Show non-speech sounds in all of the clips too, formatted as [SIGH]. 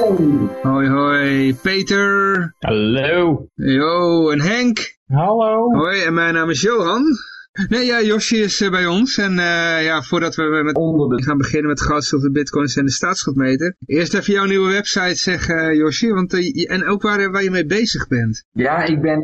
Hoi, hoi. Peter. Hallo. Yo, en Henk. Hallo. Hoi, en mijn naam is Johan. Nee, ja, Yoshi is uh, bij ons. En uh, ja, voordat we met onder de... gaan beginnen met goud, zilver, bitcoins en de staatsschuldmeter. Eerst even jouw nieuwe website zeggen, uh, Yoshi. Want, en ook waar, waar je mee bezig bent. Ja, ik ben,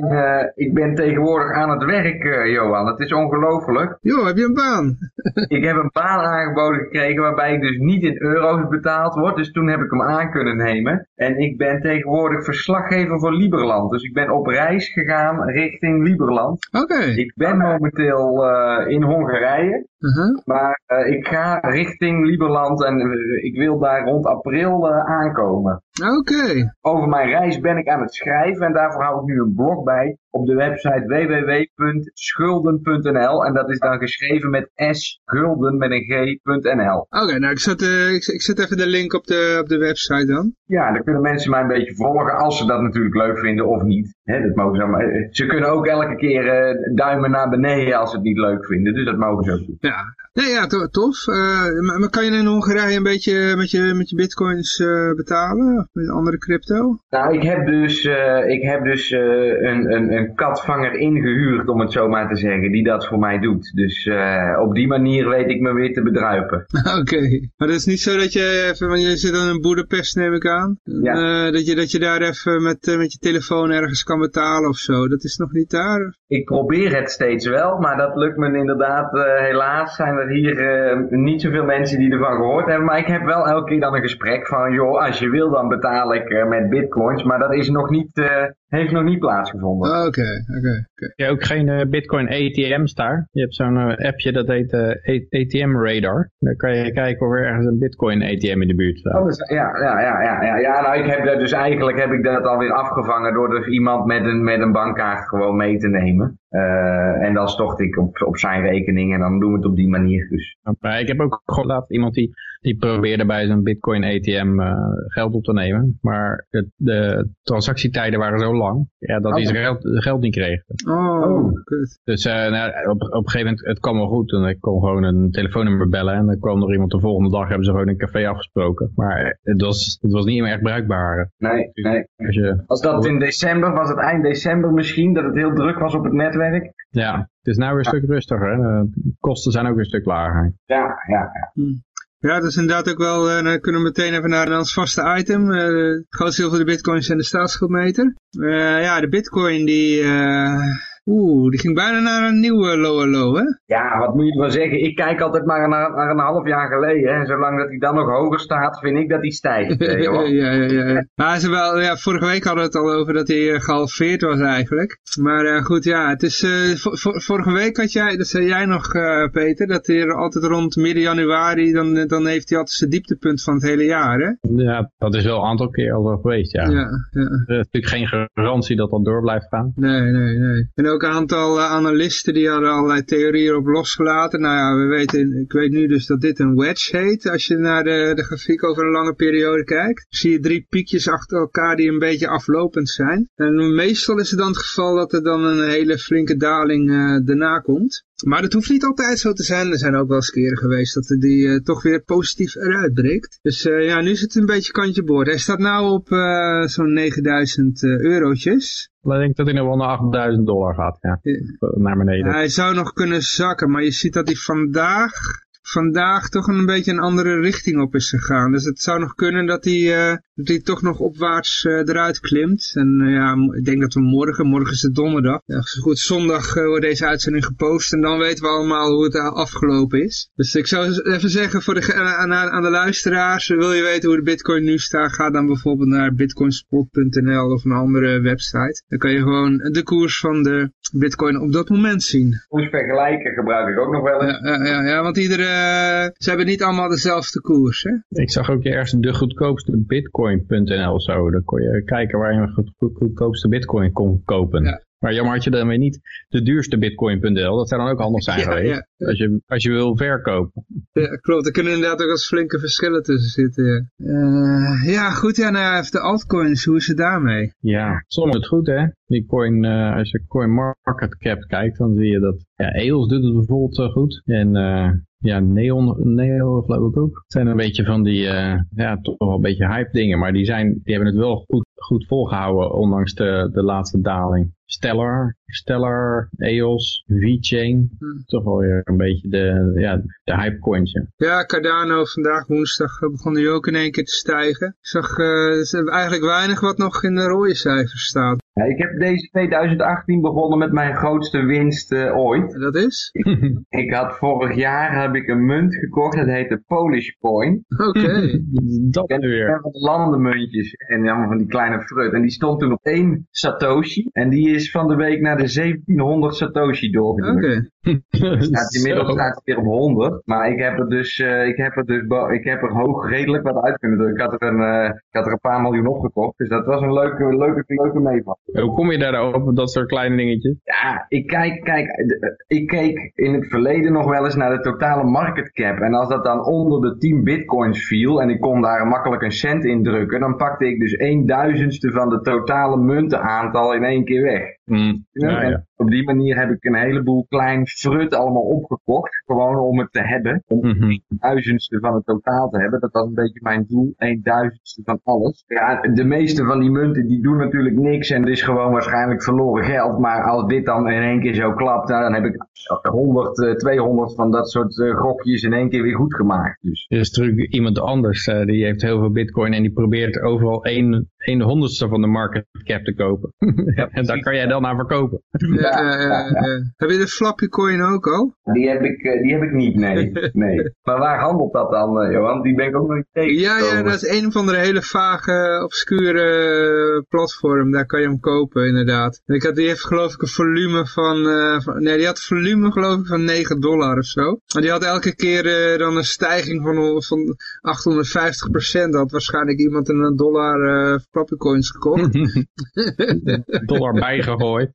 ik ben tegenwoordig aan het werk, Johan. Het is ongelooflijk. Jo, heb je een baan? [LAUGHS] ik heb een baan aangeboden gekregen waarbij ik dus niet in euro's betaald word. Dus toen heb ik hem aan kunnen nemen. En ik ben tegenwoordig verslaggever voor Liberland. Dus ik ben op reis gegaan richting Liberland. Oké. Okay. Ik ben momenteel uh, in Hongarije. -huh. Maar uh, ik ga richting Liberland en uh, ik wil daar rond april aankomen. Oké. Okay. Over mijn reis ben ik aan het schrijven en daarvoor hou ik nu een blog bij op de website www.schulden.nl en dat is dan geschreven met S gulden met een g.nl. Oké, okay, nou ik zet, uh, ik, ik zet even de link op de, op de website dan. Ja, dan kunnen mensen mij een beetje volgen als ze dat natuurlijk leuk vinden of niet. He, dat mogen ze, maar ze kunnen ook elke keer uh, duimen naar beneden als ze het niet leuk vinden, dus dat mogen ze ook doen. Ja, nee, ja to tof. Uh, maar kan je in Hongarije een beetje met je, met je bitcoins betalen? Met andere crypto? Nou, ik heb dus, uh, ik heb dus een, een, een katvanger ingehuurd, om het zo maar te zeggen, die dat voor mij doet. Dus op die manier weet ik me weer te bedruipen. [LAUGHS] Oké, okay. maar dat is niet zo dat je even, want je zit dan in Boedapest neem ik aan, ja. dat, je, dat je daar even met, met je telefoon ergens kan betalen of zo. Dat is nog niet daar? Ik probeer het steeds wel, maar dat lukt me inderdaad helaas zijn er hier niet zoveel mensen die ervan gehoord hebben. Maar ik heb wel elke keer dan een gesprek van, joh, als je wil dan betaal ik uh, met bitcoins. Maar dat is nog niet, uh, heeft nog niet plaatsgevonden. Oké, okay, oké. Okay, okay. Je hebt ook geen bitcoin ATM's daar. Je hebt zo'n appje dat heet ATM Radar. Dan kan je kijken of er ergens een bitcoin ATM in de buurt staat. Oh, dus, ja, ja, ja, ja, ja, ja. Nou, ik heb dat dus eigenlijk heb ik dat alweer afgevangen door dus iemand met een, met een bankkaart gewoon mee te nemen. Uh, en dan stort ik op, op zijn rekening en dan doen we het op die manier. Dus. Okay, ik heb ook gehoord iemand die, die probeerde bij zijn Bitcoin ATM uh, geld op te nemen. Maar de, de transactietijden waren zo lang ja, dat hij zijn geld, geld niet kreeg. Oh, oh. Dus uh, nou, op, op een gegeven moment, het kwam wel goed. En ik kon gewoon een telefoonnummer bellen. En dan kwam er iemand de volgende dag, hebben ze gewoon een café afgesproken. Maar het was, het was niet meer echt bruikbaar. Nee, nee. Als, je, Als dat in december, was het eind december misschien, dat het heel druk was op het netwerk. Ja, het is nou weer een ja. stuk rustiger. De kosten zijn ook weer een stuk lager. Ja, ja, ja. Hm. Ja, dat is inderdaad ook wel, uh, dan kunnen we meteen even naar ons vaste item. Uh, goud, zilver, de bitcoins en de staatsschuldmeter. Uh, ja, de bitcoin die... Oeh, die ging bijna naar een nieuwe lower low, hè? Ja, wat moet je ervan zeggen? Ik kijk altijd maar naar, naar een half jaar geleden. En zolang dat hij dan nog hoger staat, vind ik dat hij stijgt. [LAUGHS] ja, ja, ja, ja. Maar ze wel, ja, vorige week hadden we het al over dat hij uh, gehalveerd was eigenlijk. Maar uh, goed, ja, het is, uh, vorige week had jij, dat zei jij nog, Peter, dat hij altijd rond midden januari, dan, dan heeft hij altijd zijn dieptepunt van het hele jaar, hè? Ja, dat is wel een aantal keer al zo geweest, ja. ja, ja. Er is natuurlijk geen garantie dat dat door blijft gaan. Nee, nee, nee. En ook een aantal uh, analisten die hadden allerlei theorieën op losgelaten. Nou ja, we weten, ik weet nu dus dat dit een wedge heet. Als je naar de, de grafiek over een lange periode kijkt, zie je drie piekjes achter elkaar die een beetje aflopend zijn. En meestal is het dan het geval dat er dan een hele flinke daling uh, daarna komt. Maar dat hoeft niet altijd zo te zijn. Er zijn ook wel eens keren geweest dat die uh, toch weer positief eruit breekt. Dus ja, nu zit het een beetje kantje boord. Hij staat nou op zo'n 9000 eurotjes. Ik denk dat hij nog wel naar 8000 dollar gaat, ja. ja. Naar beneden. Hij zou nog kunnen zakken, maar je ziet dat hij vandaag vandaag toch een beetje een andere richting op is gegaan. Dus het zou nog kunnen dat hij, uh, dat hij toch nog opwaarts uh, eruit klimt. En uh, ja, ik denk dat we morgen, morgen is het donderdag. Ja, goed, zondag wordt deze uitzending gepost en dan weten we allemaal hoe het afgelopen is. Dus ik zou even zeggen voor de, aan, aan de luisteraars, wil je weten hoe de bitcoin nu staat, ga dan bijvoorbeeld naar bitcoinspot.nl of een andere website. Dan kan je gewoon de koers van de bitcoin op dat moment zien. Koers vergelijken gebruik ik ook nog wel eens. Ja, ja, ja, ja want iedere ze hebben niet allemaal dezelfde koers, hè? Ik zag ook ergens de goedkoopste bitcoin bitcoin.nl of zo. Dan kon je kijken waar je een goedkoopste bitcoin kon kopen. Maar jammer had je dan weer niet de duurste bitcoin.nl. Dat zou dan ook handig zijn geweest. Als, je, als je wil verkopen. Ja, klopt. Er kunnen inderdaad ook als flinke verschillen tussen zitten. Ja, uh, ja goed. Ja, nou ja, de altcoins. Hoe is het daarmee? Ja, soms het goed hè. Die coin, uh, als je coin market cap kijkt, dan zie je dat ja, EOS doet het bijvoorbeeld uh, goed. En ja, Neon, Neon geloof ik ook. Het zijn een beetje van die, ja, toch wel een beetje hype dingen. Maar die, zijn, die hebben het wel goed, goed volgehouden, ondanks de, de laatste daling. Stellar, Stellar, EOS, VeChain. Hmm. Toch wel weer een beetje de, ja, de hype coins. Ja. ja, Cardano vandaag woensdag begon die ook in één keer te stijgen. Ik zag uh, eigenlijk weinig wat nog in de rode cijfers staat. Ja, ik heb deze 2018 begonnen met mijn grootste winst uh, ooit. En dat is? [LAUGHS] ik had vorig jaar heb ik een munt gekocht, dat heet de Polish Coin. Oké. Okay. [LAUGHS] dat en weer. van de landende muntjes en allemaal van die kleine frut. En die stond toen op één Satoshi. En die is van de week naar de 1700 Satoshi doorgedrukt. Oké. [LAUGHS] Okay. inmiddels staat het weer op 100. Maar ik heb er dus, uh, ik heb er dus ik heb er hoog redelijk wat uit kunnen drukken. Ik had er een, uh, ik had er een paar miljoen opgekocht. Dus dat was een leuke, leuke, leuke meeval. Hoe kom je daarop, dat soort kleine dingetjes? Ja, ik kijk, kijk, ik keek in het verleden nog wel eens naar de totale market cap. En als dat dan onder de 10 bitcoins viel en ik kon daar makkelijk een cent in drukken, dan pakte ik dus een duizendste van de totale muntenaantal in één keer weg. Mm. Ja, ja. Op die manier heb ik een heleboel klein frut allemaal opgekocht. Gewoon om het te hebben. Om mm -hmm. een duizendste van het totaal te hebben. Dat was een beetje mijn doel. Een duizendste van alles. Ja, de meeste van die munten die doen natuurlijk niks. En gewoon waarschijnlijk verloren geld. Maar als dit dan in één keer zo klapt. Nou, dan heb ik 100, 200 van dat soort uh, gokjes in één keer weer goed gemaakt. Dus. Er is natuurlijk iemand anders. Uh, die heeft heel veel bitcoin. En die probeert overal een, een honderdste van de market cap te kopen. Ja, [LAUGHS] en daar kan jij dan aan verkopen. Ja. Ja, ja, ja. Heb je de Flappy Coin ook al? Die heb ik, uh, die heb ik niet, nee. [LAUGHS] nee. maar waar handelt dat dan, uh, Johan? Die ben ik ook nog niet tegen. Ja, ja, dat is een van de hele vage, obscure platform. Daar kan je hem kopen, inderdaad. En ik had, die heeft geloof ik een volume van, uh, van, nee, die had volume geloof ik van 9 dollar of zo. En die had elke keer dan een stijging van, van 850 procent. Had waarschijnlijk iemand een dollar Flappy Coins gekocht. [LAUGHS] dollar bijgegooid.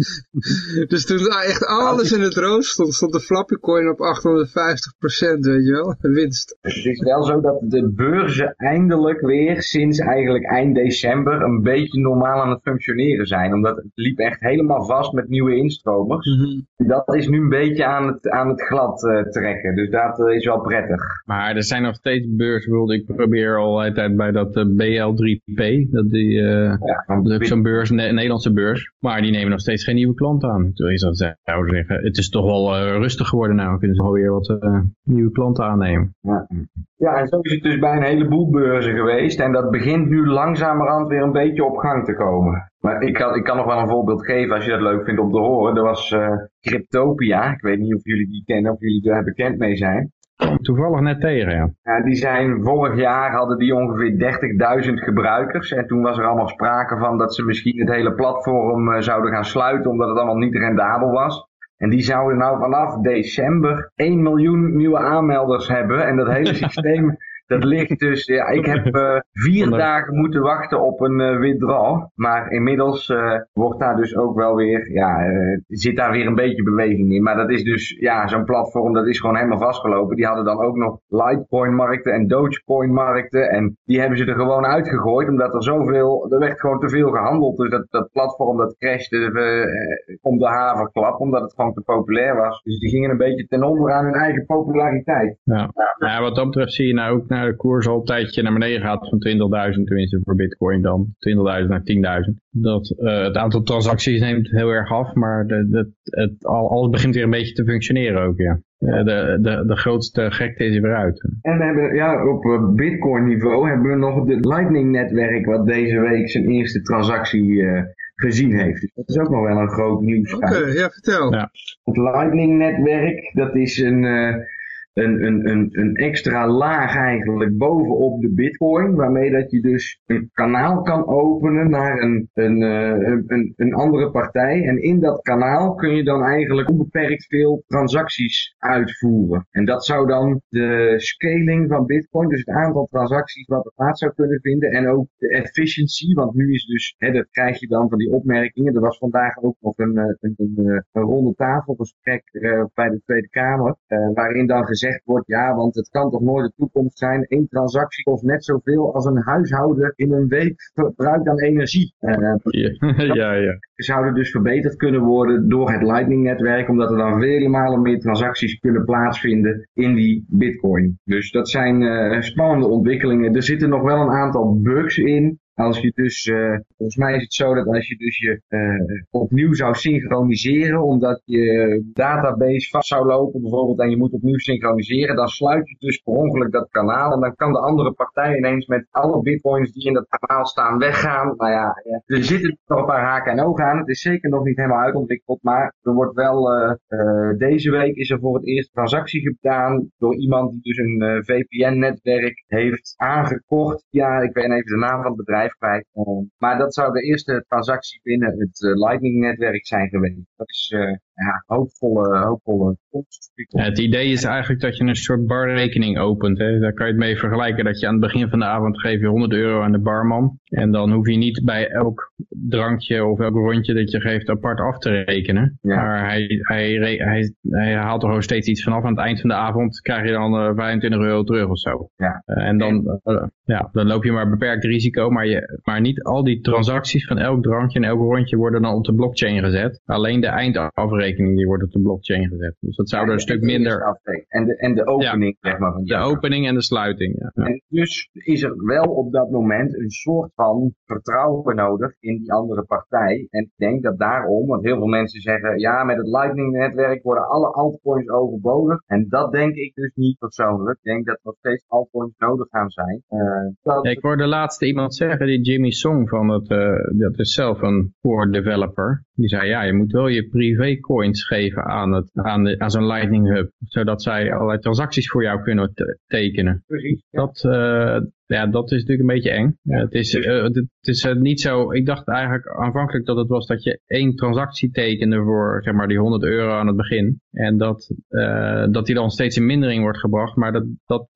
[LAUGHS] dus toen echt alles in het rood stond, stond de Flappy Coin op 850%, weet je wel, [LAUGHS] winst. Het is wel zo dat de beurzen eindelijk weer sinds eigenlijk eind december een beetje normaal aan het functioneren zijn. Omdat het liep echt helemaal vast met nieuwe instromers. Mm -hmm. Dat is nu een beetje aan het, aan het glad uh, trekken, dus dat uh, is wel prettig. Maar er zijn nog steeds beurzen, ik probeer al altijd bij dat uh, BL3P, dat die, ja, dat is ook zo'n beurs, een Nederlandse beurs, maar die nemen nog steeds geen nieuwe klanten aan. Terwijl je zou zeggen, het is toch wel uh, rustig geworden nou. Kunnen ze alweer wat uh, nieuwe klanten aannemen. Ja. ja, en zo is het dus bij een heleboel beurzen geweest. En dat begint nu langzamerhand weer een beetje op gang te komen. Maar ik kan, ik kan nog wel een voorbeeld geven als je dat leuk vindt om te horen. Er was uh, Cryptopia. Ik weet niet of jullie die kennen, of jullie daar bekend mee zijn. Toevallig net tegen, ja. ja. Die zijn, vorig jaar hadden die ongeveer 30.000 gebruikers. En toen was er allemaal sprake van dat ze misschien het hele platform uh, zouden gaan sluiten, omdat het allemaal niet rendabel was. En die zouden nou vanaf december 1 miljoen nieuwe aanmelders hebben. En dat hele [LAUGHS] systeem dat ligt dus, ja, ik heb uh, vier dagen moeten wachten op een uh, withdraw. Maar inmiddels uh, wordt daar dus ook wel weer, ja, zit daar weer een beetje beweging in. Maar dat is dus, ja, zo'n platform, dat is gewoon helemaal vastgelopen. Die hadden dan ook nog Litecoin markten en Dogecoin markten. En die hebben ze er gewoon uitgegooid, omdat er zoveel, er werd gewoon te veel gehandeld. Dus dat, dat platform, dat crashte om de haverklap, omdat het gewoon te populair was. Dus die gingen een beetje ten onder aan hun eigen populariteit. Ja, ja wat dat betreft zie je nou ook naar de koers al een tijdje naar beneden gaat van 20.000 tenminste voor bitcoin dan 20.000 naar 10.000 dat uh, het aantal transacties neemt heel erg af maar de, de, het, al, alles begint weer een beetje te functioneren ook ja uh, de, de, de grootste gekte is er weer uit en we hebben ja op bitcoin niveau hebben we nog het lightning netwerk wat deze week zijn eerste transactie uh, gezien heeft. Dus dat is ook nog wel een groot nieuws. Oké, okay, ja, vertel. Ja. Het Lightning-netwerk, dat is een, uh, een, een, een, een extra laag eigenlijk bovenop de bitcoin, waarmee dat je dus een kanaal kan openen naar een, een, een, een andere partij. En in dat kanaal kun je dan eigenlijk onbeperkt veel transacties uitvoeren. En dat zou dan de scaling van bitcoin, dus het aantal transacties wat er plaats zou kunnen vinden en ook de efficiency, want nu is dus, hè, dat krijg je dan van die opmerkingen. Er was vandaag ook nog een, een, een, een ronde tafelgesprek bij de Tweede Kamer, waarin dan wordt, ja, want het kan toch nooit de toekomst zijn. Eén transactie kost net zoveel als een huishouden in een week verbruikt aan energie. Uh, [LAUGHS] ja, ja, ja. Zouden dus verbeterd kunnen worden door het Lightning-netwerk, omdat er dan vele malen meer transacties kunnen plaatsvinden in die Bitcoin. Dus dat zijn uh, spannende ontwikkelingen. Er zitten nog wel een aantal bugs in. Als je dus, uh, volgens mij is het zo dat als je dus je uh, opnieuw zou synchroniseren, omdat je database vast zou lopen bijvoorbeeld en je moet opnieuw synchroniseren, dan sluit je dus per ongeluk dat kanaal en dan kan de andere partij ineens met alle bitcoins die in dat kanaal staan weggaan. Nou ja, er zitten nog een paar haken en ogen aan. Het is zeker nog niet helemaal uitontwikkeld, maar er wordt wel, uh, deze week is er voor het eerst transactie gedaan door iemand die dus een VPN-netwerk heeft aangekocht. Ja, ik weet even de naam van het bedrijf maar dat zou de eerste transactie binnen het uh, Lightning-netwerk zijn geweest. Dat is uh, ja, hoopvolle, hoopvolle ja, Het idee is eigenlijk dat je een soort barrekening opent. Hè? Daar kan je het mee vergelijken dat je aan het begin van de avond geef je 100 euro aan de barman. En dan hoef je niet bij elk drankje of elk rondje dat je geeft apart af te rekenen. Ja. Maar hij, hij, hij, hij, haalt er gewoon steeds iets vanaf. Aan het eind van de avond krijg je dan uh, 25 euro terug of zo. Ja. Uh, en dan, uh, ja, dan loop je maar beperkt risico. Maar, je, maar niet al die transacties van elk drankje en elk rondje worden dan op de blockchain gezet. Alleen de eindafrekening die wordt op de blockchain gezet. Dus dat zou er een stuk minder... En de, en de opening, zeg maar. Van de opening en de sluiting, ja. En dus is er wel op dat moment een soort van vertrouwen nodig in die andere partij. En ik denk dat daarom, want heel veel mensen zeggen, ja, met het Lightning-netwerk worden alle altcoins overbodig. En dat denk ik dus niet persoonlijk. Ik denk dat nog steeds altcoins nodig gaan zijn. Uh, dat... ik hoorde laatst iemand zeggen, die Jimmy Song van het, uh, dat is zelf een core developer. Die zei, ja, je moet wel je privé coins geven aan, het, aan, de, aan zo'n Lightning Hub. Zodat zij allerlei transacties voor jou kunnen tekenen. Precies. Ja. Dat, uh, ja, dat is natuurlijk een beetje eng. Ja. Het is, uh, het is uh, niet zo, ik dacht eigenlijk aanvankelijk dat het was dat je één transactie tekende voor zeg maar die 100 euro aan het begin. En dat, uh, dat die dan steeds in mindering wordt gebracht. Maar dat, dat,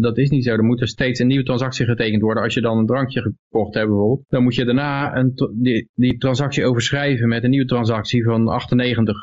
dat is niet zo. Er moet er steeds een nieuwe transactie getekend worden. Als je dan een drankje gekocht hebt bijvoorbeeld, dan moet je daarna een, die, die transactie overschrijven met een nieuwe transactie van 98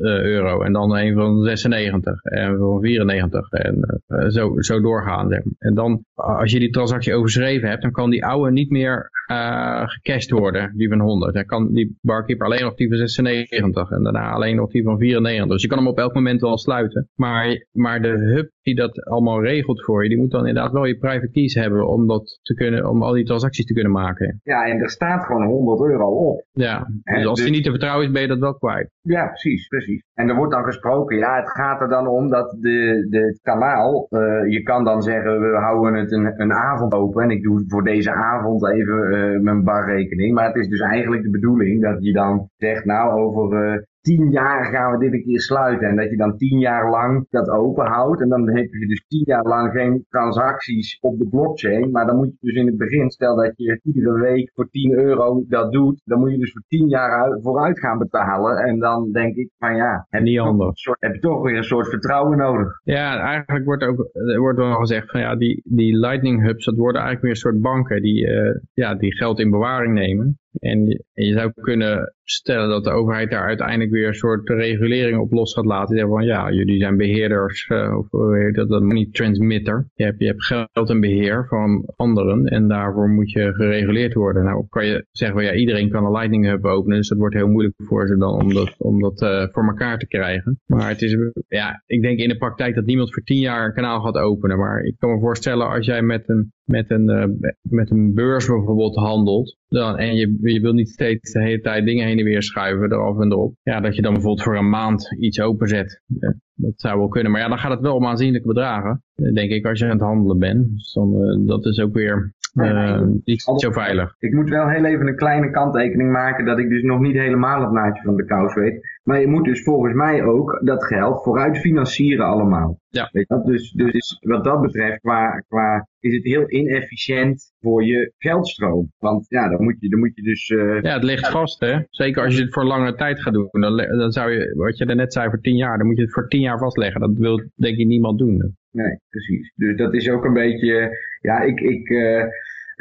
euro. En dan een van 96 en van 94 en zo, zo doorgaan. En dan, als je die transactie overschreven hebt, dan kan die oude niet meer uh, gecashed worden, die van 100. Dan kan die barkeeper alleen nog die van 96 en daarna alleen nog die van 94. Dus je kan hem op elk moment wel sluiten. Maar, maar de hub die dat allemaal regelt voor je, die moet dan inderdaad wel je private keys hebben om, dat te kunnen, om al die transacties te kunnen maken. Ja, en er staat gewoon 100 euro op. Ja, dus als dus... die niet te vertrouwen is, ben je dat wel kwijt. Ja, precies, precies. En er wordt dan gesproken, ja, het gaat er dan om dat de, de, het kanaal, uh, je kan dan zeggen, we houden het een, een avond open en ik doe voor deze avond even uh, mijn barrekening. Maar het is dus eigenlijk de bedoeling dat je dan zegt, nou, over uh, tien jaar gaan we dit een keer sluiten. En dat je dan tien jaar lang dat open houdt. En dan heb je dus tien jaar lang geen transacties op de blockchain. Maar dan moet je dus in het begin, stel dat je iedere week voor 10 euro dat doet. Dan moet je dus voor tien jaar vooruit gaan betalen. En dan denk ik van ja, heb, niet je, soort, heb je toch weer een soort vertrouwen nodig. Ja, eigenlijk wordt ook er wordt wel gezegd van ja, die, die lightning hubs, dat worden eigenlijk weer een soort banken die, uh, ja, die geld in bewaring nemen. En je, zou kunnen stellen dat de overheid daar uiteindelijk weer een soort regulering op los gaat laten. Zeggen van ja, jullie zijn beheerders, uh, of dat, dat money transmitter. Je hebt, je hebt geld en beheer van anderen en daarvoor moet je gereguleerd worden. Nou kan je zeggen van ja, iedereen kan een Lightning Hub openen, dus dat wordt heel moeilijk voor ze dan om dat, uh, voor elkaar te krijgen. Maar het is, ja, ik denk in de praktijk dat niemand voor tien jaar een kanaal gaat openen. Maar ik kan me voorstellen als jij met een met een, uh, met een beurs bijvoorbeeld handelt, dan, en je, je wil niet steeds de hele tijd dingen heen en weer schuiven, eraf en erop, ja, dat je dan bijvoorbeeld voor een maand iets openzet. Ja, dat zou wel kunnen, maar ja, dan gaat het wel om aanzienlijke bedragen, denk ik, als je aan het handelen bent. Dus dan, uh, dat is ook weer uh, niet zo veilig. Ik moet wel heel even een kleine kanttekening maken dat ik dus nog niet helemaal het naadje van de kous weet. Maar je moet dus volgens mij ook dat geld vooruit financieren allemaal. Ja. Weet je, dus, dus wat dat betreft qua, qua is het heel inefficiënt voor je geldstroom. Want ja, dan moet je, dan moet je dus... Uh... Ja, het ligt vast hè. Zeker als je het voor lange tijd gaat doen. Dan, dan zou je, wat je net zei, voor tien jaar. Dan moet je het voor tien jaar vastleggen. Dat wil denk ik niemand doen. Nee, precies. Dus dat is ook een beetje... Ja, ik... ik uh,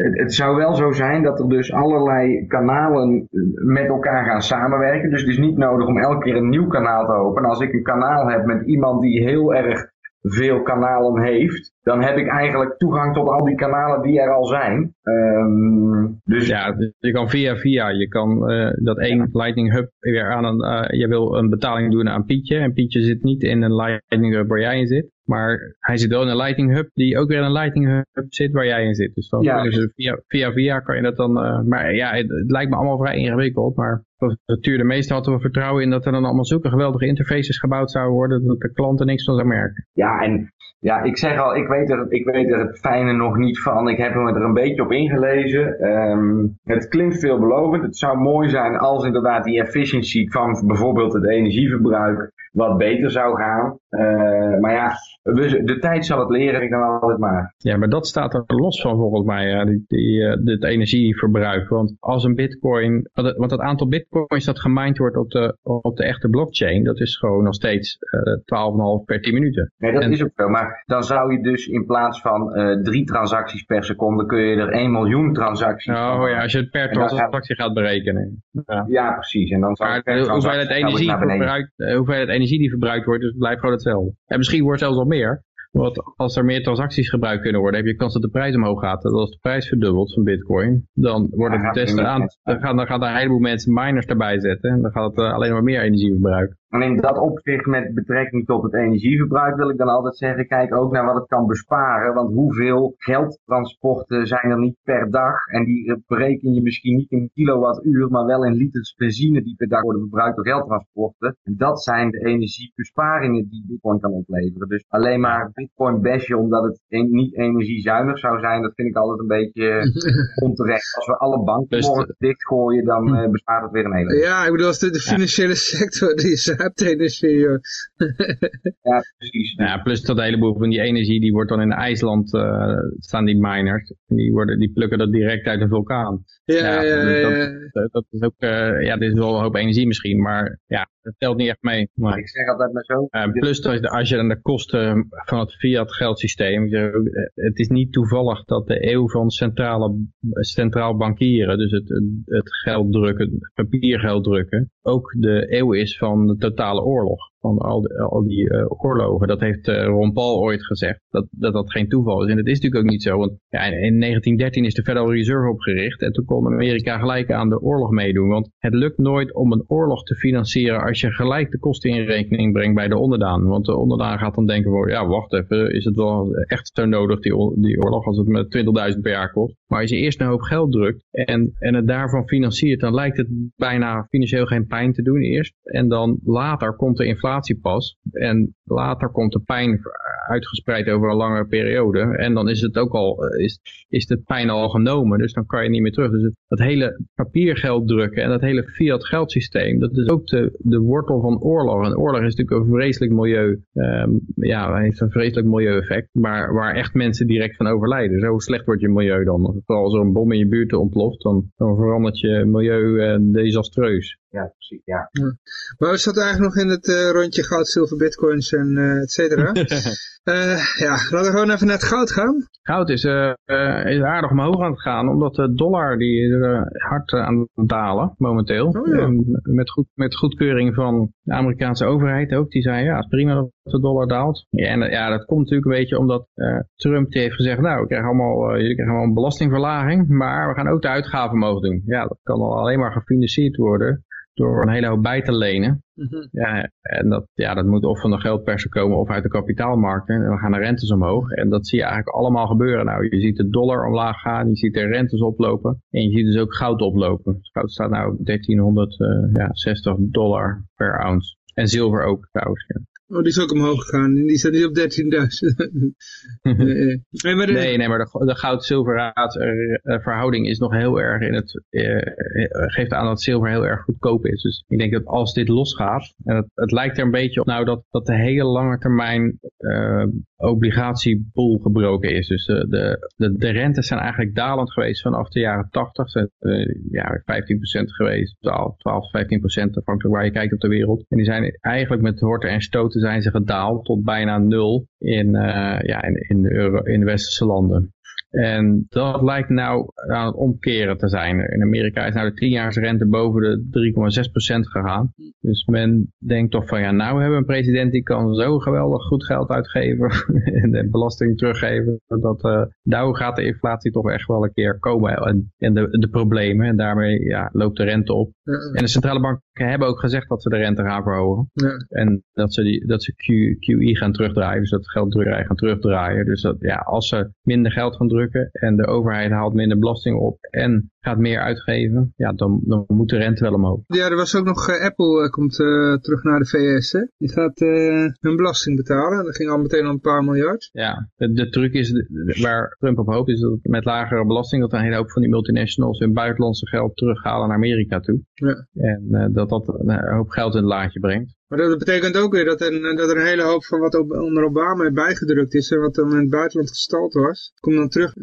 het, het, zou wel zo zijn dat er dus allerlei kanalen met elkaar gaan samenwerken. Dus het is niet nodig om elke keer een nieuw kanaal te openen. Als ik een kanaal heb met iemand die heel erg veel kanalen heeft, dan heb ik eigenlijk toegang tot al die kanalen die er al zijn. Um, dus... Ja, je kan via via, je kan uh, dat één Lightning Hub weer aan een, uh, je wil een betaling doen aan Pietje en Pietje zit niet in een Lightning Hub waar jij in zit. Maar hij zit wel in een Lighting Hub die ook weer in een Lighting Hub zit waar jij in zit. Dus dan ja. dus via, via via kan je dat dan... Uh, maar ja, het, het, lijkt me allemaal vrij ingewikkeld. Maar natuur de meeste hadden we vertrouwen in dat er dan allemaal zulke geweldige interfaces gebouwd zouden worden dat de klanten niks van zouden merken. Ja, en ja, ik zeg al, ik weet, er, ik weet er het fijne nog niet van. Ik heb me er een beetje op ingelezen. Um, het klinkt veelbelovend. Het zou mooi zijn als inderdaad die efficiency van bijvoorbeeld het energieverbruik wat beter zou gaan. Uh, maar ja, de tijd zal het leren, ik dan altijd maar. Ja, maar dat staat er los van volgens mij, ja, die, die, het energieverbruik. Want als een bitcoin, want het aantal bitcoins dat gemined wordt op de, op de echte blockchain, dat is gewoon nog steeds uh, 12,5 per 10 minuten. Nee, dat en, is ook zo, maar dan zou je dus in plaats van drie transacties per seconde, kun je er 1 miljoen transacties Oh ja, als je het per transactie gaat berekenen. Ja. ja, precies. En dan zou maar hoeveelheid energie die verbruikt wordt, dus blijft gewoon hetzelfde. En misschien wordt het zelfs al meer. Want als er meer transacties gebruikt kunnen worden, heb je kans dat de prijs omhoog gaat. En als de prijs verdubbelt van bitcoin, dan worden de testen aan. Dan gaan, dan gaan er een heleboel mensen miners erbij zetten. En dan gaat het uh, alleen maar meer energie verbruiken. En in dat opzicht met betrekking tot het energieverbruik wil ik dan altijd zeggen, kijk ook naar wat het kan besparen. Want hoeveel geldtransporten zijn er niet per dag? En die bereken je misschien niet in kilowattuur, maar wel in liters benzine die per dag worden verbruikt door geldtransporten. En dat zijn de energiebesparingen die Bitcoin kan opleveren. Dus alleen maar Bitcoin bashen omdat het niet energiezuinig zou zijn, dat vind ik altijd een beetje [LAUGHS] onterecht. Als we alle banken morgen dichtgooien, dan uh, bespaart het weer een hele. Ja, ik bedoel, als de, de financiële sector die is energie. [LAUGHS] ja, precies. Ja, plus dat heleboel van die energie, die wordt dan in IJsland, uh, staan die miners. Die, worden, die plukken dat direct uit een vulkaan. Ja, ja, ja. Dus dat, dat, is ook, uh, ja, dit is wel een hoop energie misschien, maar ja, dat telt niet echt mee. Maar, ik zeg altijd maar zo. Uh, plus als, als je dan de kosten van het fiat geldsysteem, het is niet toevallig dat de eeuw van centrale, centraal bankieren, dus het, het geld drukken, papiergeld drukken, ook de eeuw is van de totale oorlog van al, die, al die uh, oorlogen. Dat heeft uh, Ron Paul ooit gezegd, dat, dat dat geen toeval is. En dat is natuurlijk ook niet zo, want ja, in 1913 is de Federal Reserve opgericht en toen kon Amerika gelijk aan de oorlog meedoen. Want het lukt nooit om een oorlog te financieren als je gelijk de kosten in rekening brengt bij de onderdaan. Want de onderdaan gaat dan denken, ja wacht even, is het wel echt zo nodig die, die oorlog als het met 20.000 per jaar kost. Maar als je eerst een hoop geld drukt en, en het daarvan financiert, dan lijkt het bijna financieel geen pijn te doen eerst. En dan later komt de inflatie pas. En later komt de pijn uitgespreid over een langere periode. En dan is het ook al, eh, is, is de pijn al genomen. Dus dan kan je niet meer terug. Dus het, dat hele papiergeld drukken en dat hele fiat geldsysteem, dat is ook de, de wortel van oorlog. En oorlog is natuurlijk een vreselijk milieu, um, ja, heeft een vreselijk milieueffect. Maar waar echt mensen direct van overlijden. Zo slecht wordt je milieu dan. Vooral als er een bom in je buurt ontploft, dan, dan verandert je milieu uh, desastreus. Ja, precies, ja. Maar we zaten eigenlijk nog in het uh, rondje goud, zilver, bitcoins en uh, et cetera. Uh, [LAUGHS] ja, laten we gewoon even naar het goud gaan. Goud is, uh, uh, is aardig omhoog aan het gaan, omdat de dollar die is hard aan het dalen momenteel. Oh, ja. met, goed, met goedkeuring van de Amerikaanse overheid ook. Die zei, ja, het is prima dat de dollar daalt. Ja, en ja, dat komt natuurlijk een beetje omdat Trump heeft gezegd, nou, we krijgen allemaal, jullie krijgen allemaal een belastingverlaging, maar we gaan ook de uitgaven mogen doen. Ja, dat kan al alleen maar gefinancierd worden door een hele hoop bij te lenen. Mm -hmm. ja, en dat, ja, dat moet of van de geldpersen komen of uit de kapitaalmarkten. En dan gaan de rentes omhoog. En dat zie je eigenlijk allemaal gebeuren. Nou, je ziet de dollar omlaag gaan, je ziet de rentes oplopen. En je ziet dus ook goud oplopen. Goud staat nou 1360 dollar per ounce. En zilver ook trouwens. Ja. Oh, die is ook omhoog gegaan. Die staat niet op 13.000. [LAUGHS] nee, maar de... nee, nee, maar de, de goud-zilver verhouding is nog heel erg in het, geeft aan dat zilver heel erg goedkoop is. Dus ik denk dat als dit losgaat, en het, het lijkt er een beetje op nou dat, dat de hele lange termijn uh, obligatieboel gebroken is. Dus de, de, de, de, rentes zijn eigenlijk dalend geweest vanaf de jaren 80. Zijn uh, ja, 15% geweest, 12, 12 15% afhankelijk waar je kijkt op de wereld. En die zijn eigenlijk met horten en stoten zijn ze gedaald tot bijna nul in, uh, ja, in, in, de Euro, in de westerse landen. En dat lijkt nou aan het omkeren te zijn. In Amerika is nou de 10 rente boven de 3,6% gegaan. Dus men denkt toch van ja, nou hebben we een president die kan zo geweldig goed geld uitgeven [LAUGHS] en de belasting teruggeven. Dat uh, nou gaat de inflatie toch echt wel een keer komen en, en de, de problemen. En daarmee ja, loopt de rente op. En de centrale banken hebben ook gezegd dat ze de rente gaan verhogen. Ja. En dat ze, die, dat ze Q, QE gaan terugdraaien. Dus dat gelddrukkerij gaan terugdraaien. Dus dat, ja, als ze minder geld gaan drukken en de overheid haalt minder belasting op en gaat meer uitgeven, ja, dan, dan moet de rente wel omhoog. Ja, er was ook nog, uh, Apple uh, komt uh, terug naar de VS, hè? Die gaat hun belasting betalen. Dat ging al meteen al een paar miljard. Ja, de, de truc is, waar Trump op hoopt, is dat met lagere belasting, dat een hele hoop van die multinationals hun buitenlandse geld terughalen naar Amerika toe. Ja. En dat dat een hoop geld in het laadje brengt. Maar dat betekent ook weer dat er, dat er een hele hoop van wat onder Obama bijgedrukt is en wat dan in het buitenland gestald was, komt dan terug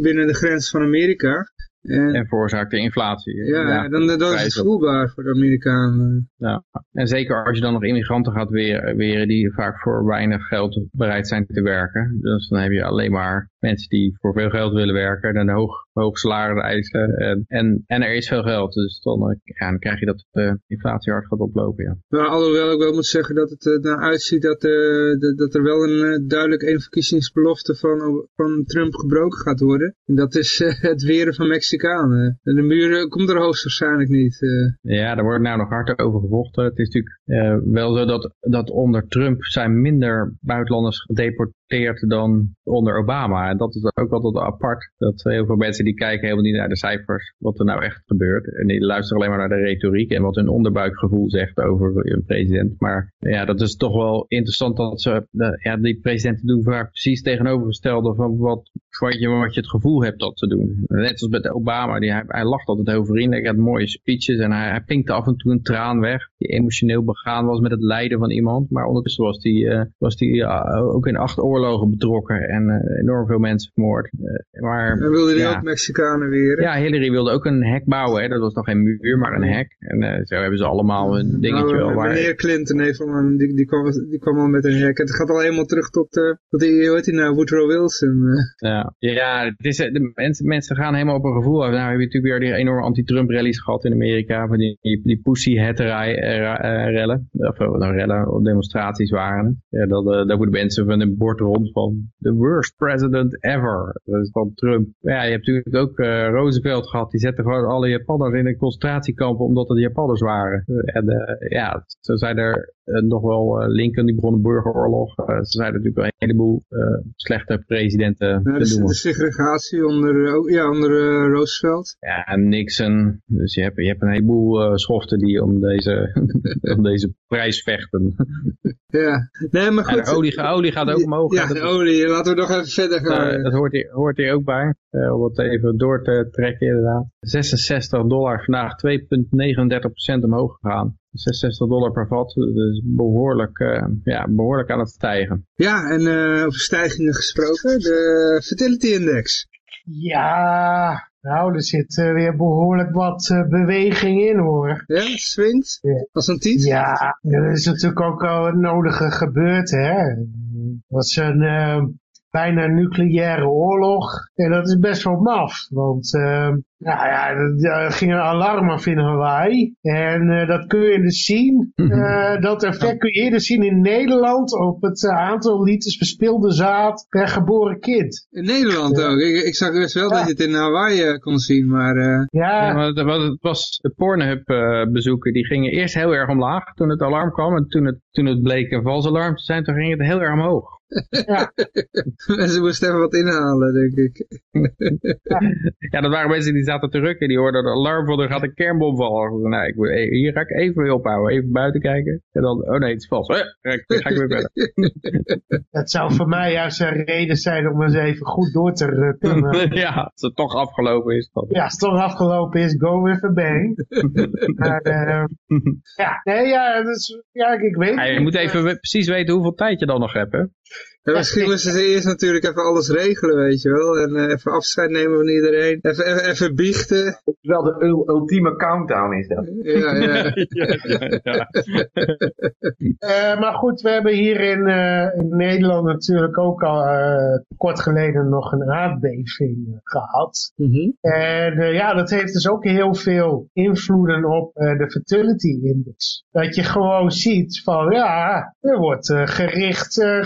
binnen de grens van Amerika. En, en veroorzaakt de inflatie. Ja, dan, dan is het voelbaar voor de Amerikanen. Ja. En zeker als je dan nog immigranten gaat weren, weren die vaak voor weinig geld bereid zijn te werken. Dus dan heb je alleen maar mensen die voor veel geld willen werken en hoog, hoog salaris eisen. En, en, en, er is veel geld, dus dan, ja, dan krijg je dat de inflatie hard gaat oplopen. Ja. Maar alhoewel ik wel moet zeggen dat het er nou uitziet dat, uh, dat er wel een uh, duidelijk een verkiezingsbelofte van, van Trump gebroken gaat worden. En dat is uh, het weren van Mexicanen. De muur komt er hoogstwaarschijnlijk niet. Ja, daar wordt nou nog hard over gevochten. Het is natuurlijk wel zo dat, dat onder Trump zijn minder buitenlanders gedeporteerd dan onder Obama. En dat is ook altijd apart. Dat heel veel mensen die kijken helemaal niet naar de cijfers. Wat er nou echt gebeurt. En die luisteren alleen maar naar de retoriek. En wat hun onderbuikgevoel zegt over een president. Maar ja, dat is toch wel interessant dat ze, ja, die presidenten doen vaak precies tegenovergestelde van wat, wat, je, wat je het gevoel hebt dat te doen. Net als met Obama. Die, hij, hij lacht altijd heel vriendelijk. Hij had mooie speeches. En hij, hij pinkte af en toe een traan weg. Die emotioneel begaan was met het lijden van iemand. Maar ondertussen was hij uh, was die, uh, ook in acht oorlogen betrokken. En uh, enorm veel mensen vermoord. Uh, maar, en wilde hij ook Mexicanen weer? Ja, Hillary wilde ook een hek bouwen. Hè. Dat was nog geen muur, maar een hek. En zo hebben ze allemaal een dingetje nou, wel. Waar... Meneer Clinton heeft al die, die, kwam, die kwam al met een hek. Het gaat al helemaal terug tot, tot die, hoe heet die nou, Woodrow Wilson. Ja, ja het is, de mensen, mensen gaan helemaal op een gevoel. Nou heb je natuurlijk weer die enorme anti-Trump rallies gehad in Amerika. Van die, die, die pussy het rellen. Of nou, rellen, demonstraties waren. Ja, dat, daar moeten mensen van een bord rond van the worst president ever. Dat is van Trump. Ja, je hebt natuurlijk ook uh, Roosevelt gehad. Die zette gewoon alle Japanners in een concentratiekamp omdat het Japanners waren. En uh, ja, zo zijn er uh, nog wel Lincoln, die begon de burgeroorlog. ze zijn natuurlijk wel een heleboel slechte presidenten te de, de segregatie onder, ja, onder Roosevelt. Ja, en Nixon. Dus je hebt, je hebt een heleboel schoften die om deze, [LAUGHS] om deze prijs vechten. [LAUGHS] ja, nee, maar goed. En de olie, olie gaat ook omhoog. Ja, de olie. Laten we nog even verder gaan. Nou, dat hoort hier, hoort hier ook bij. Uh, om het even door te trekken inderdaad. 66 dollar, vandaag 2,39% omhoog gegaan. 66 dollar per vat, dus behoorlijk, uh, ja, behoorlijk aan het stijgen. Ja, en uh, over stijgingen gesproken, de fertility index. Ja, nou, er zit uh, weer behoorlijk wat uh, beweging in hoor. Ja, swingt? Ja. Als een tiet? Ja, er is natuurlijk ook al het nodige gebeurd hè. Dat is een, uh, bijna nucleaire oorlog. En dat is best wel maf, want uh, nou ja, er ging een alarm af in Hawaii. En uh, dat kun je dus zien. Uh, dat effect kun je eerder zien in Nederland op het aantal liters verspilde zaad per geboren kind. In Nederland ook? Ik, ik zag best wel dat je het in Hawaii kon zien, maar... Ja, ja maar het, was de Pornhub bezoeken, die gingen eerst heel erg omlaag toen het alarm kwam. En toen het, toen het bleek een vals alarm te zijn, toen ging het heel erg omhoog. Ja. [LAUGHS] Mensen moesten even wat inhalen, denk ik. Ja, dat waren mensen die zaten te rukken. Die hoorden de alarm van er gaat een kernbom vallen. Nou, ik, moet- eh, hier ga ik even mee ophouden. Even buiten kijken. En dan, oh nee, het is vals. Eh, ga ik, ga ik weer verder. [LAUGHS] Het zou voor mij juist een reden zijn om eens even goed door te rukken. Maar [LAUGHS] ja, als het toch afgelopen is. Dan. ja, als het toch afgelopen is, go with a bang. Maar, eh, ja, nee, ja, dus, ja, ik weet Ja, je moet even precies weten hoeveel tijd je dan nog hebt, hè? Ja, misschien moesten ze eerst natuurlijk even alles regelen, weet je wel. En eh, even afscheid nemen van iedereen. Even, even, even biechten. Het is wel de ul- ultieme countdown is dat. Ja, ja. [LAUGHS] ja. [LAUGHS] Eh, maar goed, we hebben hier in, eh, in Nederland natuurlijk ook al eh, kort geleden nog een aardbeving eh, gehad. Mhm. En eh, ja, dat heeft dus ook heel veel invloeden op eh, de fertility index. Dat je gewoon ziet van ja, er wordt gericht eh,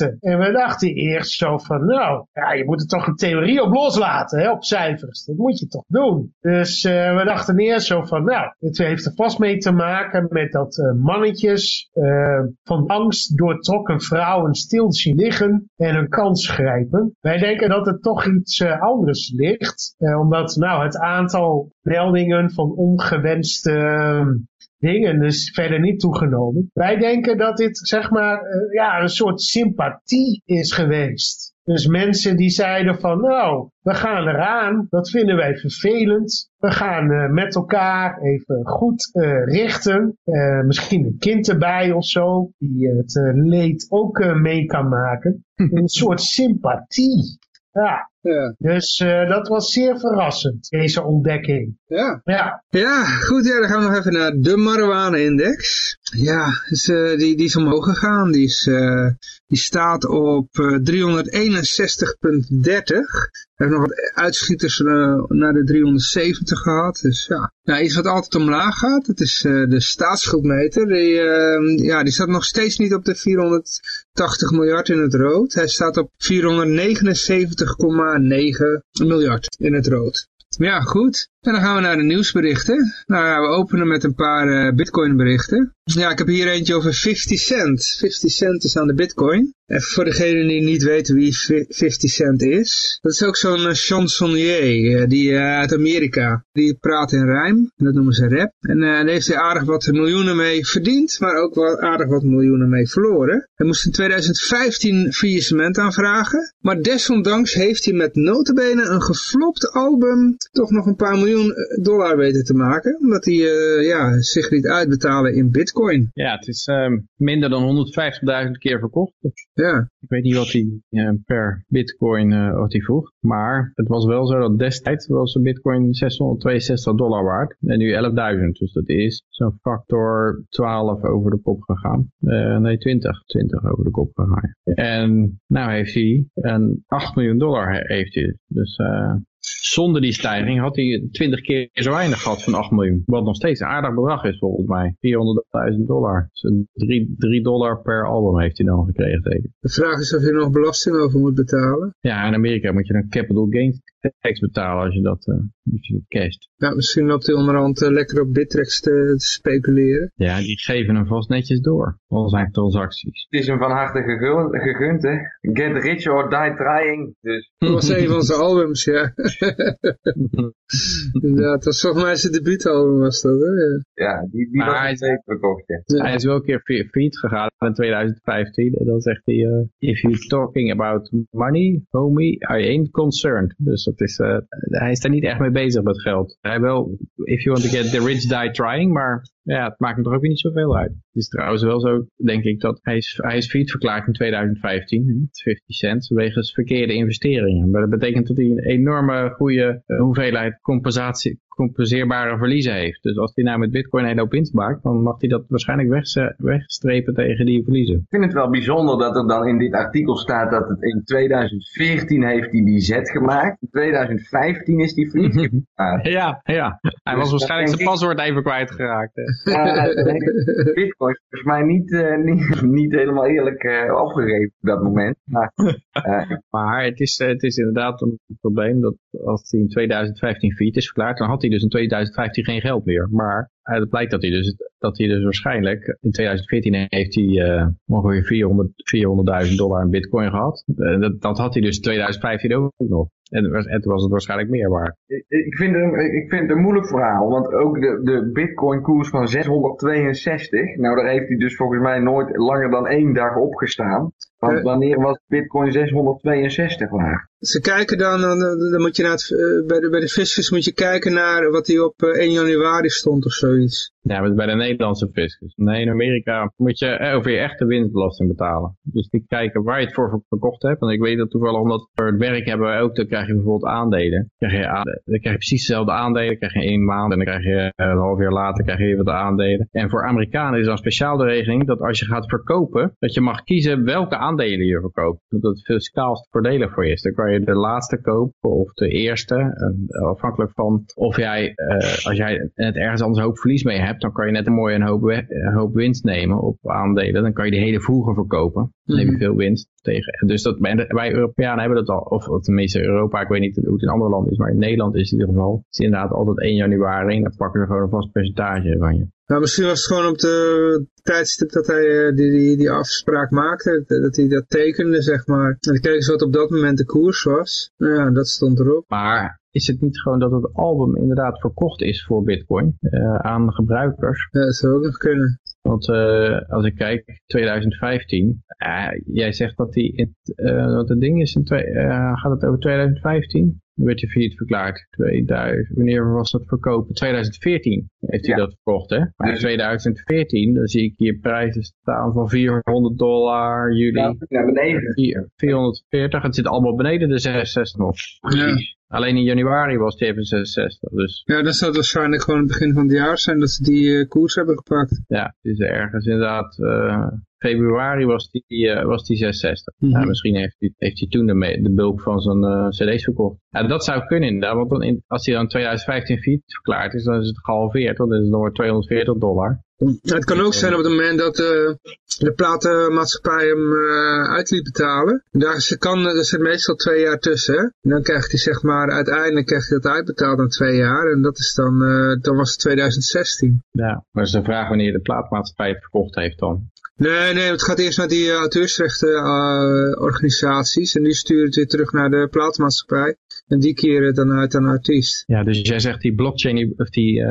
En we dachten eerst zo van nou, ja, je moet er toch een theorie op loslaten, hè, op cijfers. Dat moet je toch doen. Dus eh, we dachten eerst zo van nou, dit heeft er vast mee te maken met dat eh, mannetjes eh, van angst doortrokken vrouwen stil zien liggen en hun kans grijpen. Wij denken dat het toch iets anders ligt. Omdat nou het aantal meldingen van ongewenste dingen is verder niet toegenomen. Wij denken dat dit zeg maar eh, ja, een soort sympathie is geweest. Dus mensen die zeiden van nou, we gaan eraan, dat vinden wij vervelend. We gaan eh, met elkaar even goed eh, richten. Misschien een kind erbij of zo, die het leed ook mee kan maken. [LAUGHS] Een soort sympathie. Ja, Ja. dus eh, dat was zeer verrassend, deze ontdekking. Ja. Ja, ja, goed. Ja, dan gaan we nog even naar de marijuana-index. Ja, dus, eh, die, die is omhoog gegaan. Die, is, eh, die staat op eh, 361,30. We hebben nog wat uitschieters eh, naar de 370 gehad. Dus ja, nou, iets wat altijd omlaag gaat. Dat is eh, de staatsschuldmeter. Die, eh, ja, die staat nog steeds niet op de 480 miljard in het rood. Hij staat op 479,9 miljard in het rood. Ja, goed. En dan gaan we naar de nieuwsberichten. Nou ja, we openen met een paar eh, bitcoin berichten. Ja, ik heb hier eentje over 50 cent. 50 cent is aan de bitcoin. En voor degene die niet weten wie fi- 50 cent is. Dat is ook zo'n eh, chansonnier, eh, die uit Amerika. Die praat in rijm. Dat noemen ze rap. En daar heeft hij aardig wat miljoenen mee verdiend. Maar ook wel aardig wat miljoenen mee verloren. Hij moest in 2015 faillissement aanvragen. Maar desondanks heeft hij met notabene een geflopt album toch nog een paar miljoen eh, dollar weten te maken. Omdat hij eh, ja, zich liet uitbetalen in bitcoin. Ja, het is ehm, minder dan 150.000 keer verkocht. Ja, Ik weet niet wat hij eh, per bitcoin wat hij vroeg. Maar het was wel zo dat destijds was een bitcoin 662 dollar waard. En nu 11.000. Dus dat is zo'n factor 12 over de kop gegaan. Nee, 20. 20 over de kop gegaan. En nou heeft hij een 8 miljoen dollar he- heeft hij. Dus zonder die stijging had hij 20 keer zo weinig gehad van 8 miljoen. Wat nog steeds een aardig bedrag is volgens mij. 400.000 dollar. Dus een 3, 3 dollar per album heeft hij dan gekregen tegen. de vraag is of je er nog belasting over moet betalen. Ja, in Amerika moet je dan capital gains tax betalen als je dat, eh als je dat casht. Ja, misschien loopt hij onderhand eh, lekker op Bittrex te, te speculeren. Ja, die geven hem vast netjes door. Al zijn transacties. Het is hem van harte gegund, gegund hè. Get rich or die trying. Dus [LAUGHS] Dat was een van zijn albums, ja. [LAUGHS] Inderdaad, dat was volgens mij zijn debuutalbum was dat, hè? Ja. ja, die, die Maar was zeker verkocht, ja. Hij is wel een keer fa- failliet gegaan in 2015. En dan zegt hij, eh, if you're talking about money, homie, I ain't concerned. Dus dat is, eh, hij is daar niet echt mee bezig met geld. Hij wel, if you want to get the rich, die trying. Maar ja, het maakt hem toch ook weer niet zoveel uit. Het is trouwens wel zo, denk ik, dat hij is, hij is failliet verklaard in 2015. hè, met 50 cent, wegens verkeerde investeringen. Maar dat betekent dat hij een enorme goede eh, hoeveelheid compensatie, compenseerbare verliezen heeft. Dus als hij nou met bitcoin een hoop winst maakt, dan mag hij dat waarschijnlijk wegse- wegstrepen tegen die verliezen. Ik vind het wel bijzonder dat er dan in dit artikel staat dat het in 2014 heeft hij die zet gemaakt. In 2015 is die [LAUGHS] gemaakt. Ja, ja. Hij was Dus waarschijnlijk zijn paswoord even kwijtgeraakt. hè. Ja, [LAUGHS] dat denk ik. Bitcoin is volgens mij niet, eh, niet, [LAUGHS] niet helemaal eerlijk eh, opgegeven op dat moment. Maar [LAUGHS] eh, Maar het is, het is inderdaad een probleem dat als hij in 2015 failliet is verklaard, dan had hij dus in 2015 geen geld meer. Maar eh, het blijkt dat hij dus dat hij dus waarschijnlijk, in 2014 heeft hij uh, ongeveer 400 400.000 dollar in bitcoin gehad. Uh, dat, dat had hij dus in 2015 ook nog. En, en toen was het waarschijnlijk meer waard. Ik vind, het, ik vind een moeilijk verhaal, want ook de, de bitcoin koers van 662, nou daar heeft hij dus volgens mij nooit langer dan één dag opgestaan. Want wanneer was bitcoin 662 laag? Ze kijken dan, dan, dan moet je naar het, uh, bij, de, bij de fiscus moet je kijken naar wat hij op uh, 1 januari stond of zoiets. Ja, bij de Nederlandse fiscus. Nee, in Amerika moet je over je echte winstbelasting betalen. Dus die kijken waar je het voor verkocht hebt. Want ik weet dat toevallig, omdat we het werk hebben we ook, dan krijg je bijvoorbeeld aandelen. Dan krijg je, aandelen. dan krijg je precies dezelfde aandelen, dan krijg je één maand en dan krijg je een half jaar later krijg je weer wat aandelen. En voor Amerikanen is dan speciaal de regeling dat als je gaat verkopen, dat je mag kiezen welke aandelen je verkoopt. Dat het fiscaal voordelig voor je is. Dan kan je de laatste kopen of de eerste, afhankelijk van of jij, uh, als jij net ergens anders hoop verlies mee hebt, dan kan je net een mooie hoop, hoop winst nemen op aandelen. Dan kan je die hele vroeger verkopen. Dan neem je mhm. veel winst tegen. En dus dat, wij Europeanen hebben dat al, of, of tenminste Europa, ik weet niet hoe het in andere landen is, maar in Nederland is het in ieder geval, het is inderdaad altijd 1 januari en dan pakken we gewoon een vast percentage van je. Nou, misschien was het gewoon op de tijdstip dat hij eh, die, die, die afspraak maakte, dat hij dat tekende, zeg maar. En dan keken ze wat op dat moment de koers was. Nou ja, dat stond erop. Maar is het niet gewoon dat het album inderdaad verkocht is voor bitcoin uh, aan gebruikers? Ja, dat zou ook nog kunnen. Want uh, als ik kijk, 2015, uh, jij zegt dat die, het, uh, wat het ding is, in twee, gaat het over 2015? Dan werd je failliet verklaard. 2000, wanneer was dat verkopen? 2014 heeft hij dat verkocht, hè? Maar in 2014, dan zie ik hier prijzen staan van 400 dollar, juli. Ja, beneden. 440, het zit allemaal beneden de 66 nog. Alleen in januari was het even 66. Dus. Ja, zal het waarschijnlijk gewoon het begin van het jaar zijn dat ze die uh, koers hebben gepakt. Ja, het is ergens inderdaad... Uh, februari was die, uh, was die 660. Mm -hmm. misschien heeft hij, heeft hij toen de, de bulk van zijn cd's verkocht. Ja, dat zou kunnen inderdaad, want dan in, als hij dan 2015 fiets verklaard is, dan is het gehalveerd, want dan is het nog maar 240 dollar. Het kan ook zijn op het moment dat uh, de platenmaatschappij hem uh, uit liet betalen. Daar kan, er zit meestal twee jaar tussen. En dan krijgt hij zeg maar, uiteindelijk krijgt hij dat uitbetaald na twee jaar. En dat is dan, uh, dan was het 2016. Ja, maar is de vraag wanneer de plaatmaatschappij het verkocht heeft dan. Nee, nee, het gaat eerst naar die auteursrechtenorganisaties. en die sturen het weer terug naar de plaatmaatschappij. En die keren het dan uit aan de artiest. Ja, dus jij zegt die blockchain, of die,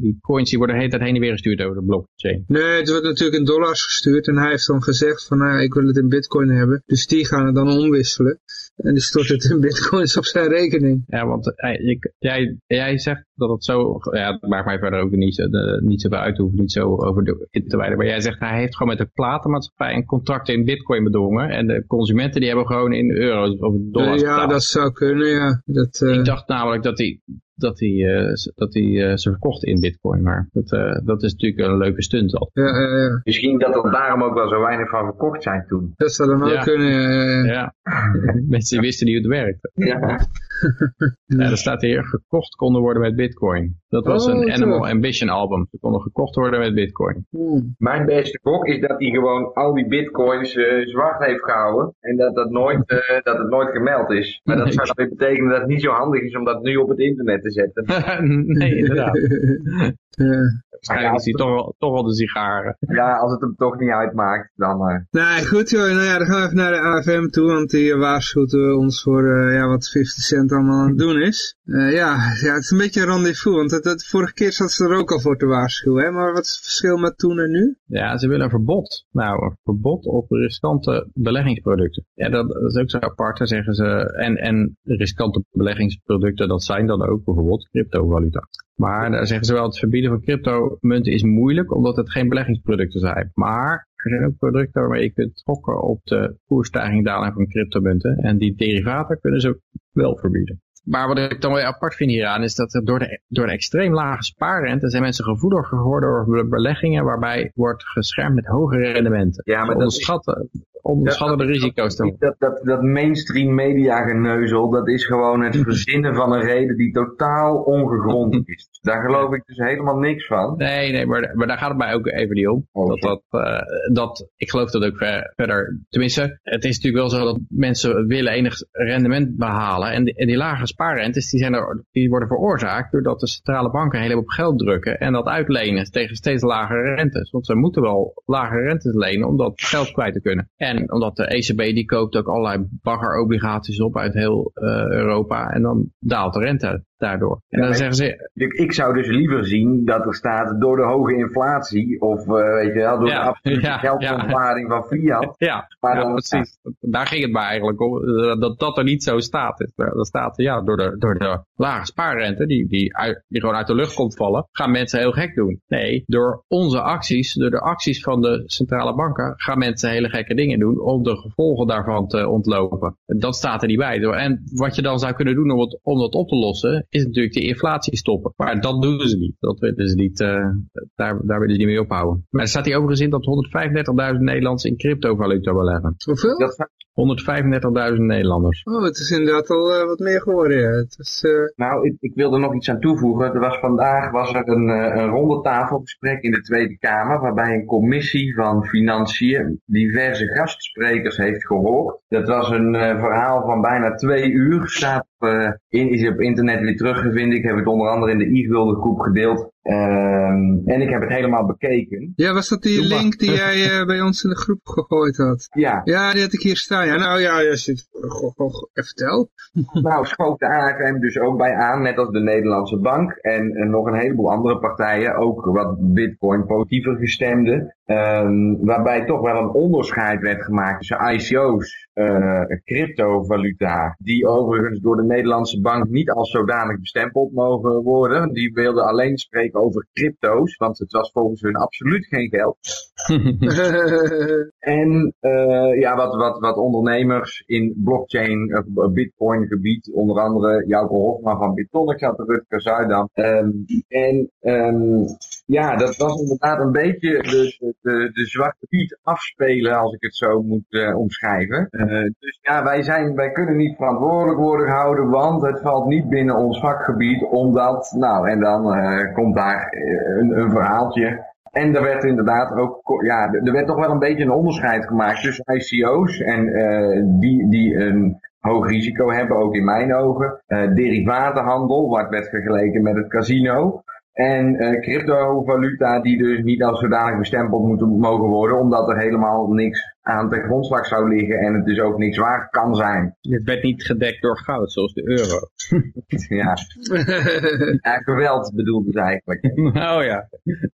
die coins, die worden de hele tijd heen en weer gestuurd over de blockchain? Nee, het wordt natuurlijk in dollars gestuurd en hij heeft dan gezegd van nou, ik wil het in bitcoin hebben. Dus die gaan het dan omwisselen. En die stort het in bitcoins op zijn rekening. Ja, want eh, jij, jij zegt dat het zo, ja, dat maakt mij verder ook niet, zo, de, niet zoveel uit, hoef niet zo over de, te wijden. Maar jij zegt hij heeft gewoon met de platenmaatschappij een contract in bitcoin bedongen. En de consumenten die hebben gewoon in euro's of dollars Ja, dat zou kunnen, ja. Dat, uh... Ik dacht namelijk dat hij dat hij, uh, dat hij uh, ze verkocht in bitcoin. Maar dat, uh, dat is natuurlijk een leuke stunt al. Ja, ja, ja. Misschien dat er daarom ook wel zo weinig van verkocht zijn toen. Dat zou dan ook ja. kunnen. Ja, [LAUGHS] mensen wisten niet hoe het werkte. Ja. [LAUGHS] ja, er staat hier gekocht konden worden met bitcoin. Dat was Oh, een zo. Animal Ambition album. Ze konden gekocht worden met bitcoin. Hmm. Mijn beste gok is dat hij gewoon al die bitcoins eh, zwart heeft gehouden. En dat, dat, nooit, eh, dat het nooit gemeld is. Maar dat zou [LAUGHS] dan weer betekenen dat het niet zo handig is om dat nu op het internet te zetten. [LAUGHS] nee, inderdaad. [LAUGHS] Ja. Waarschijnlijk is hij toch wel, toch wel de sigaren. Ja, als het hem toch niet uitmaakt, dan... eh, Nee, goed joh. Nou ja, dan gaan we even naar de AFM toe, want die eh, waarschuwt eh, ons voor eh, ja, wat 50 Cent allemaal aan het doen is. Eh, ja, ja, het is een beetje een rendezvous, want dat, dat, vorige keer zat ze er ook al voor te waarschuwen. Hè? Maar wat is het verschil met toen en nu? Ja, ze willen een verbod. Nou, een verbod op riskante beleggingsproducten. Ja, dat, dat is ook zo apart, zeggen ze. En, en riskante beleggingsproducten, dat zijn dan ook bijvoorbeeld cryptovaluta. Maar daar zeggen ze wel, het verbieden van cryptomunten is moeilijk, omdat het geen beleggingsproducten zijn. Maar er zijn ook producten waarmee je kunt gokken op de koersstijging daling van cryptomunten. En die derivaten kunnen ze wel verbieden. Maar wat ik dan weer apart vind hieraan is dat er door de, door de extreem lage spaarrente zijn mensen gevoeliger geworden door beleggingen waarbij wordt geschermd met hoge rendementen. Ja, maar dat is- onderschatten, onderschatten de risico's dan. Dat, dat, dat mainstream media geneuzel, dat is gewoon het [LAUGHS] verzinnen van een reden die totaal ongegrond is. Daar geloof ik dus helemaal niks van. Nee, nee, maar, maar daar gaat het mij ook even niet om. Oh, dat, dat, uh, dat, ik geloof dat ook ver, verder. Tenminste, het is natuurlijk wel zo dat mensen willen enig rendement behalen. En die, en die lage spaarrentes, die, zijn er, die worden veroorzaakt doordat de centrale banken een heleboel geld drukken en dat uitlenen tegen steeds lagere rentes. Want ze moeten wel lagere rentes lenen om dat geld kwijt te kunnen. En omdat de ECB die koopt ook allerlei baggerobligaties op uit heel uh, Europa. En dan daalt de rente daardoor. En dan zeggen ze... Ik, zou dus liever zien dat er staat door de hoge inflatie of uh, weet je wel, door Ja, de absolute ja, geldontwaarding van fiat. [LAUGHS] Ja, Maar dan- precies. Daar ging het maar eigenlijk om. eh, Dat dat er niet zo staat. Dus, eh, Dat staat ja, door, de, door de lage spaarrente, die, die, uit, die gewoon uit de lucht komt vallen, gaan mensen heel gek doen. Nee, door onze acties, door de acties van de centrale banken, gaan mensen hele gekke dingen doen om de gevolgen daarvan te ontlopen. En Dat staat er niet bij. En wat je dan zou kunnen doen om, het, om dat op te lossen, is natuurlijk de inflatie stoppen. Maar dat doen ze niet. Dat willen ze niet, eh, daar, daar willen ze niet mee ophouden. Maar er staat hier overigens in dat 135.000 Nederlanders in cryptovaluta beleggen. Hoeveel? Dat, 135.000 Nederlanders. Oh, het is inderdaad al eh, wat meer geworden, ja. Het is, eh, nou, ik, ik wilde nog iets aan toevoegen. Er was vandaag was er een, eh, een ronde tafelgesprek in de Tweede Kamer, waarbij een commissie van financiën diverse gastsprekers heeft gehoord. Dat was een eh, verhaal van bijna twee uur. Staat in, is op internet weer terug te vinden. Ik heb het onder andere in de e-gulden groep gedeeld. Ehm, en ik heb het helemaal bekeken. ja, was dat die link die [LAUGHS] jij eh, bij ons in de groep gegooid had? Ja, Ja, die had ik hier staan. Ja, nou ja, ja zit, goh, goh, goh, even vertel. [LAUGHS] nou schoot de AFM dus ook bij aan, net als de Nederlandse Bank en, en nog een heleboel andere partijen, ook wat bitcoin positiever gestemden. Ehm, waarbij toch wel een onderscheid werd gemaakt tussen ICO's, eh, cryptovaluta, die overigens door de Nederlandse bank niet als zodanig bestempeld mogen worden. Die wilden alleen spreken over crypto's, want het was volgens hun absoluut geen geld. [LAUGHS] En eh, ja, wat, wat, wat ondernemers in blockchain, of bitcoin gebied, onder andere Jouke Hofman van Bitonic zat er, Rutger Zuidam. Ehm, en ehm, ja, dat was inderdaad een beetje de, de, de, zwarte piet afspelen, als ik het zo moet eh, omschrijven. Eh, dus ja, wij, zijn, wij kunnen niet verantwoordelijk worden gehouden, want het valt niet binnen ons vakgebied, omdat, nou, en dan eh, komt daar een, een verhaaltje. En er werd inderdaad ook, ja, er werd toch wel een beetje een onderscheid gemaakt tussen ICO's en die, die een hoog risico hebben, ook in mijn ogen. Eh, derivatenhandel, wat werd vergeleken met het casino. En eh, cryptovaluta die dus niet als zodanig bestempeld moeten mogen worden, omdat er helemaal niks aan ten grondslag zou liggen en het dus ook niks waard kan zijn. [LAUGHS] Het werd niet gedekt door goud, zoals de euro. Ja, [LAUGHS] ja geweld bedoelde ze eigenlijk. [LAUGHS] oh ja.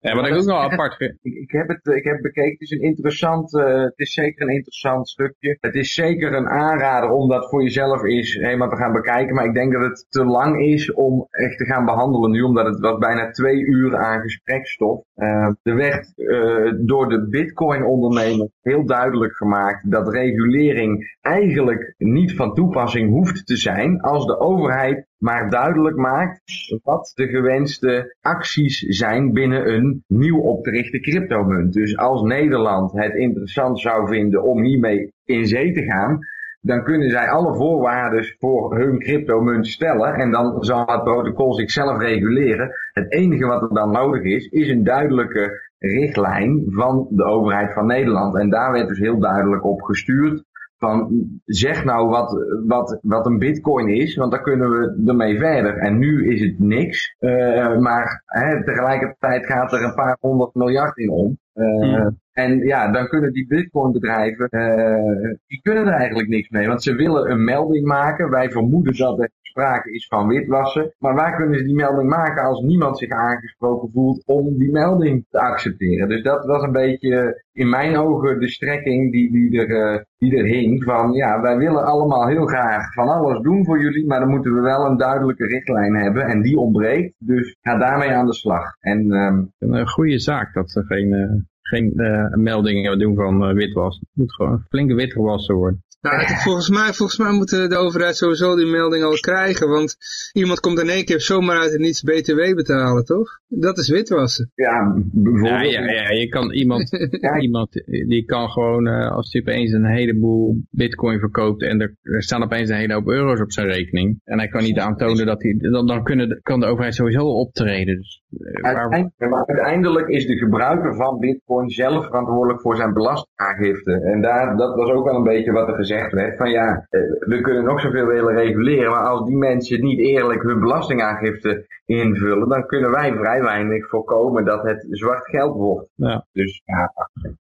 ja wat ik ook nog apart vind. Ik, ik, heb het, ik heb bekeken, het is een interessant, eh, het is zeker een interessant stukje. Het is zeker een aanrader om dat voor jezelf eens helemaal te gaan bekijken. Maar ik denk dat het te lang is om echt te gaan behandelen nu, omdat het was bijna twee uur aan gesprekstof. Eh, er werd eh, door de bitcoin ondernemer heel duidelijk gemaakt dat regulering eigenlijk niet van toepassing hoeft te zijn als de overheid maar duidelijk maakt wat de gewenste acties zijn binnen een nieuw op te richten cryptomunt. Dus als Nederland het interessant zou vinden om hiermee in zee te gaan, dan kunnen zij alle voorwaarden voor hun cryptomunt stellen en dan zal het protocol zichzelf reguleren. Het enige wat er dan nodig is, is een duidelijke richtlijn van de overheid van Nederland. En daar werd dus heel duidelijk op gestuurd van zeg nou wat, wat, wat een bitcoin is, want dan kunnen we ermee verder. En nu is het niks, uh, maar hè, tegelijkertijd gaat er een paar honderd miljard in om. Uh, hmm. En ja, dan kunnen die bitcoinbedrijven, uh, die kunnen er eigenlijk niks mee, want ze willen een melding maken. Wij vermoeden dat er sprake is van witwassen. Maar waar kunnen ze die melding maken als niemand zich aangesproken voelt om die melding te accepteren? Dus dat was een beetje in mijn ogen de strekking die, die, er, uh, die er hing. Van ja, wij willen allemaal heel graag van alles doen voor jullie, maar dan moeten we wel een duidelijke richtlijn hebben. En die ontbreekt, dus ga daarmee aan de slag. En, um, een goede zaak dat ze geen... Geen uh, meldingen doen van uh, witwas. Het moet gewoon flink wit gewassen worden. Nou, volgens, mij, volgens mij moet de overheid sowieso die melding al krijgen, want iemand komt in één keer zomaar uit het niets btw betalen, toch? Dat is witwassen. Ja, Ja, bijvoorbeeld. ja, ja, je kan iemand, [LAUGHS] iemand die kan gewoon, eh, als hij opeens een heleboel bitcoin verkoopt en er, er staan opeens een hele hoop euro's op zijn rekening. En hij kan niet aantonen dat hij, dan, dan kunnen, kan de overheid sowieso optreden. Dus, Uiteindelijk, maar uiteindelijk is de gebruiker van bitcoin zelf verantwoordelijk voor zijn belastingaangifte. En daar, dat was ook wel een beetje wat er gezegd werd. Van ja, eh, we kunnen nog zoveel willen reguleren, maar als die mensen niet eerlijk hun belastingaangifte invullen, dan kunnen wij vrij weinig voorkomen dat het zwart geld wordt. Ja. Dus ja,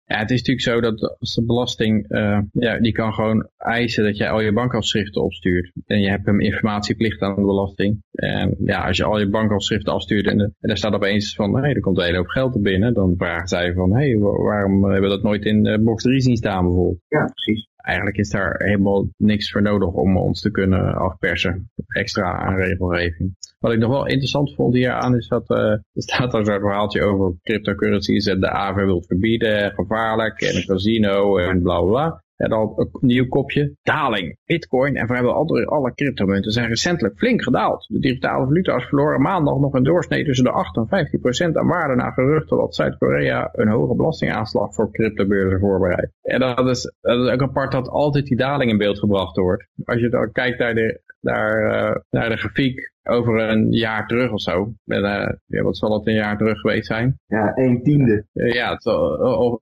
Ja, het is natuurlijk zo dat als de belasting, eh, ja, die kan gewoon eisen dat jij al je bankafschriften opstuurt. En je hebt een informatieplicht aan de belasting. En ja, als je al je bankafschriften afstuurt en, en daar staat opeens van, hé, er komt een hele hoop geld er binnen. Dan vragen zij van, hé, wa- waarom hebben we dat nooit in eh, box 3 zien staan bijvoorbeeld? ja precies. Eigenlijk is daar helemaal niks voor nodig om ons te kunnen afpersen. Extra aan regelgeving. Wat ik nog wel interessant vond hier aan is dat eh, er staat daar zo'n verhaaltje over cryptocurrencies en de AVR wil verbieden, gevaarlijk en een casino en bla bla. En dan een nieuw kopje, daling. Bitcoin en vrijwel alle, alle cryptomunten zijn recentelijk flink gedaald. De digitale valuta's verloren maandag nog een doorsnee tussen de 8 en 15 procent aan waarde na geruchten dat Zuid-Korea een hoge belastingaanslag voor cryptobeurzen voorbereidt. En dat is, dat is ook apart dat altijd die daling in beeld gebracht wordt. Als je dan kijkt naar de, naar, eh, naar de grafiek over een jaar terug of zo. En, eh, ja, wat zal het een jaar terug geweest zijn? Ja, een tiende. Eh, ja, het, of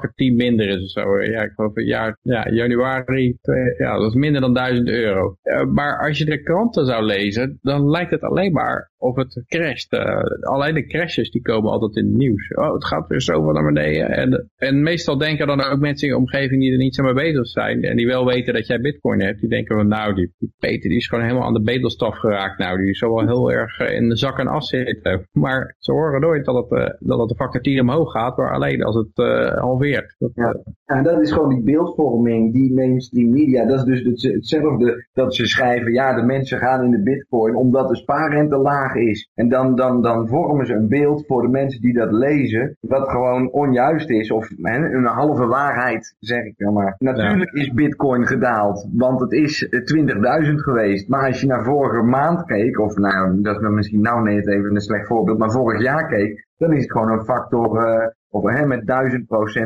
het 10 minder is of zo. Ja, ik geloof een jaar, ja, januari, twee- ja, dat is minder dan 1000 euro. Eh, maar als je de kranten zou lezen, dan lijkt het alleen maar of het crasht. Eh, alleen de crashes die komen altijd in het nieuws. Oh, het gaat weer zo van naar beneden. En, en meestal denken dan ook mensen in je omgeving die er niet zo mee bezig zijn. En die wel weten dat jij bitcoin hebt. Die denken van nou, die, die Peter die is gewoon helemaal aan de bedelstaf geraakt. Nou, die zal wel heel erg eh, in de zak en as zitten. Maar ze horen nooit dat het, eh, dat het de 10 omhoog gaat. Maar alleen als het eh, halveert. Dat, Ja. Ja, dat is gewoon die beeldvorming, die mainstream media. Dat is dus het- hetzelfde dat ze schrijven, ja, de mensen gaan in de bitcoin omdat de spaarrente laag is. En dan, dan, dan vormen ze een beeld voor de mensen die dat lezen, wat gewoon onjuist is. Of hè, een halve waarheid, zeg ik dan maar. Natuurlijk is bitcoin gedaald, want het is eh, 20.000 geweest. Maar als je naar vorige maand keek, of nou, dat nou misschien nou net even een slecht voorbeeld, maar vorig jaar keek, dan is het gewoon een factor... eh, of hè, met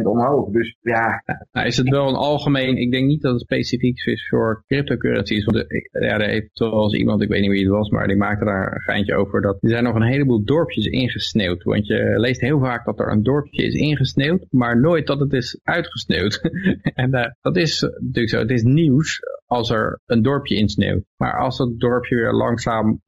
1000% omhoog. Dus ja, Nou, is het wel een algemeen, ik denk niet dat het specifiek is voor cryptocurrencies. Want ja, er heeft eens iemand, ik weet niet wie het was, maar die maakte daar een geintje over. Dat er zijn nog een heleboel dorpjes ingesneeuwd. Want je leest heel vaak dat er een dorpje is ingesneeuwd, maar nooit dat het is uitgesneeuwd. [LAUGHS] en eh, dat is natuurlijk zo, het is nieuws als er een dorpje insneeuwt. Maar als dat dorpje weer langzaam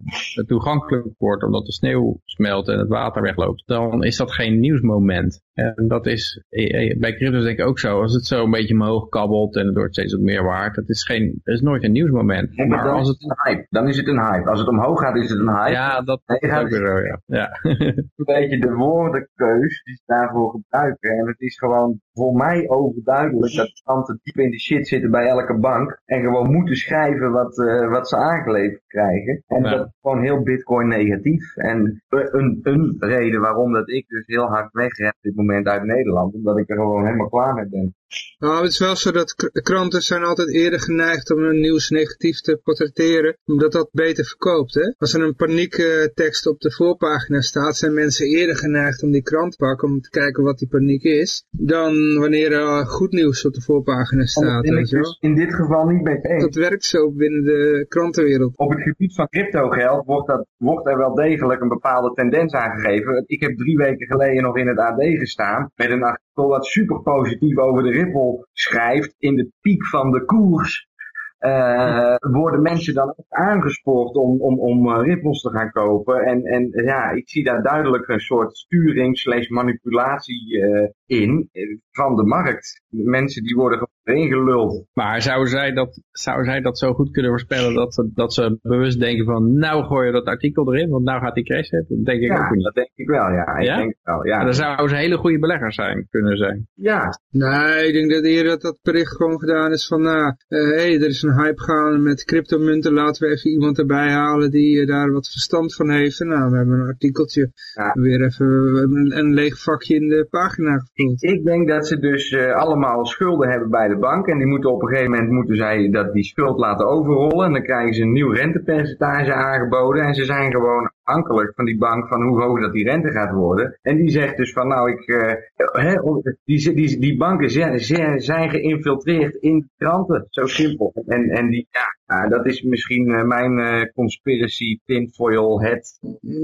toegankelijk wordt, omdat de sneeuw smelt en het water wegloopt, dan is dat geen nieuwsmoment. En dat is eh, eh, bij crypto's denk ik ook zo. Als het zo een beetje omhoog kabbelt en het wordt steeds wat meer waard, dat is geen, dat is nooit een nieuwsmoment. Ja, maar Maar dan als het, een hype. Dan is het een hype. Als het omhoog gaat, is het een hype. ja, dat Nee, is ook weer zo, ja. ja. Een beetje de woordenkeus die ze daarvoor gebruiken. En het is gewoon voor mij overduidelijk dat klanten diep in de shit zitten bij elke bank. En gewoon moeten schrijven wat, eh, wat ze aangeleverd krijgen. En Ja. dat is gewoon heel bitcoin negatief. En een, een reden waarom dat ik dus heel hard wegren op dit moment uit Nederland. Omdat ik er gewoon helemaal klaar mee ben. Nou, het is wel zo dat kranten zijn altijd eerder geneigd om hun nieuws negatief te portretteren, omdat dat beter verkoopt. Hè? Als er een paniektekst op de voorpagina staat, zijn mensen eerder geneigd om die krant te pakken om te kijken wat die paniek is, dan wanneer er goed nieuws op de voorpagina En staat. dat dus in dit geval niet mee eens. Dat werkt zo binnen de krantenwereld. op het gebied van cryptogeld wordt, dat, wordt er wel degelijk een bepaalde tendens aangegeven. Ik heb drie weken geleden nog in het AD gestaan met een artikel wat super positief over de Schrijft. In de piek van de koers eh, worden mensen dan ook aangespoord om, om, om eh, Ripples te gaan kopen. En, en ja, ik zie daar duidelijk een soort sturing slash manipulatie eh, in eh, van de markt. Mensen die worden gewoon erin geluld. Maar zou zij, dat, zou zij dat zo goed kunnen voorspellen dat ze, dat ze bewust denken van nou gooi je dat artikel erin, want nou gaat die crashen? Dat denk ik Ja, ook niet. dat denk ik wel, ja. Ik Ja? denk wel, ja. Maar dan zouden ze hele goede beleggers zijn, kunnen zijn. Ja, Nee, ik denk dat eerder dat dat bericht gewoon gedaan is van, nou, hé, hey, er is een hype gaande met cryptomunten, laten we even iemand erbij halen die eh, daar wat verstand van heeft. En nou, we hebben een artikeltje, Ja. weer even we hebben een, een leeg vakje in de pagina Ik denk dat ze dus uh, allemaal schulden hebben bij de bank. En die moeten op een gegeven moment moeten zij dat die schuld laten overrollen. En dan krijgen ze een nieuw rentepercentage aangeboden. En ze zijn gewoon afhankelijk van die bank van hoe hoog dat die rente gaat worden. En die zegt dus van nou, ik, hè, die, die, die banken zijn, zijn geïnfiltreerd in kranten. Zo simpel. En, en die, ja, dat is misschien uh, mijn uh, conspiracy tinfoil head.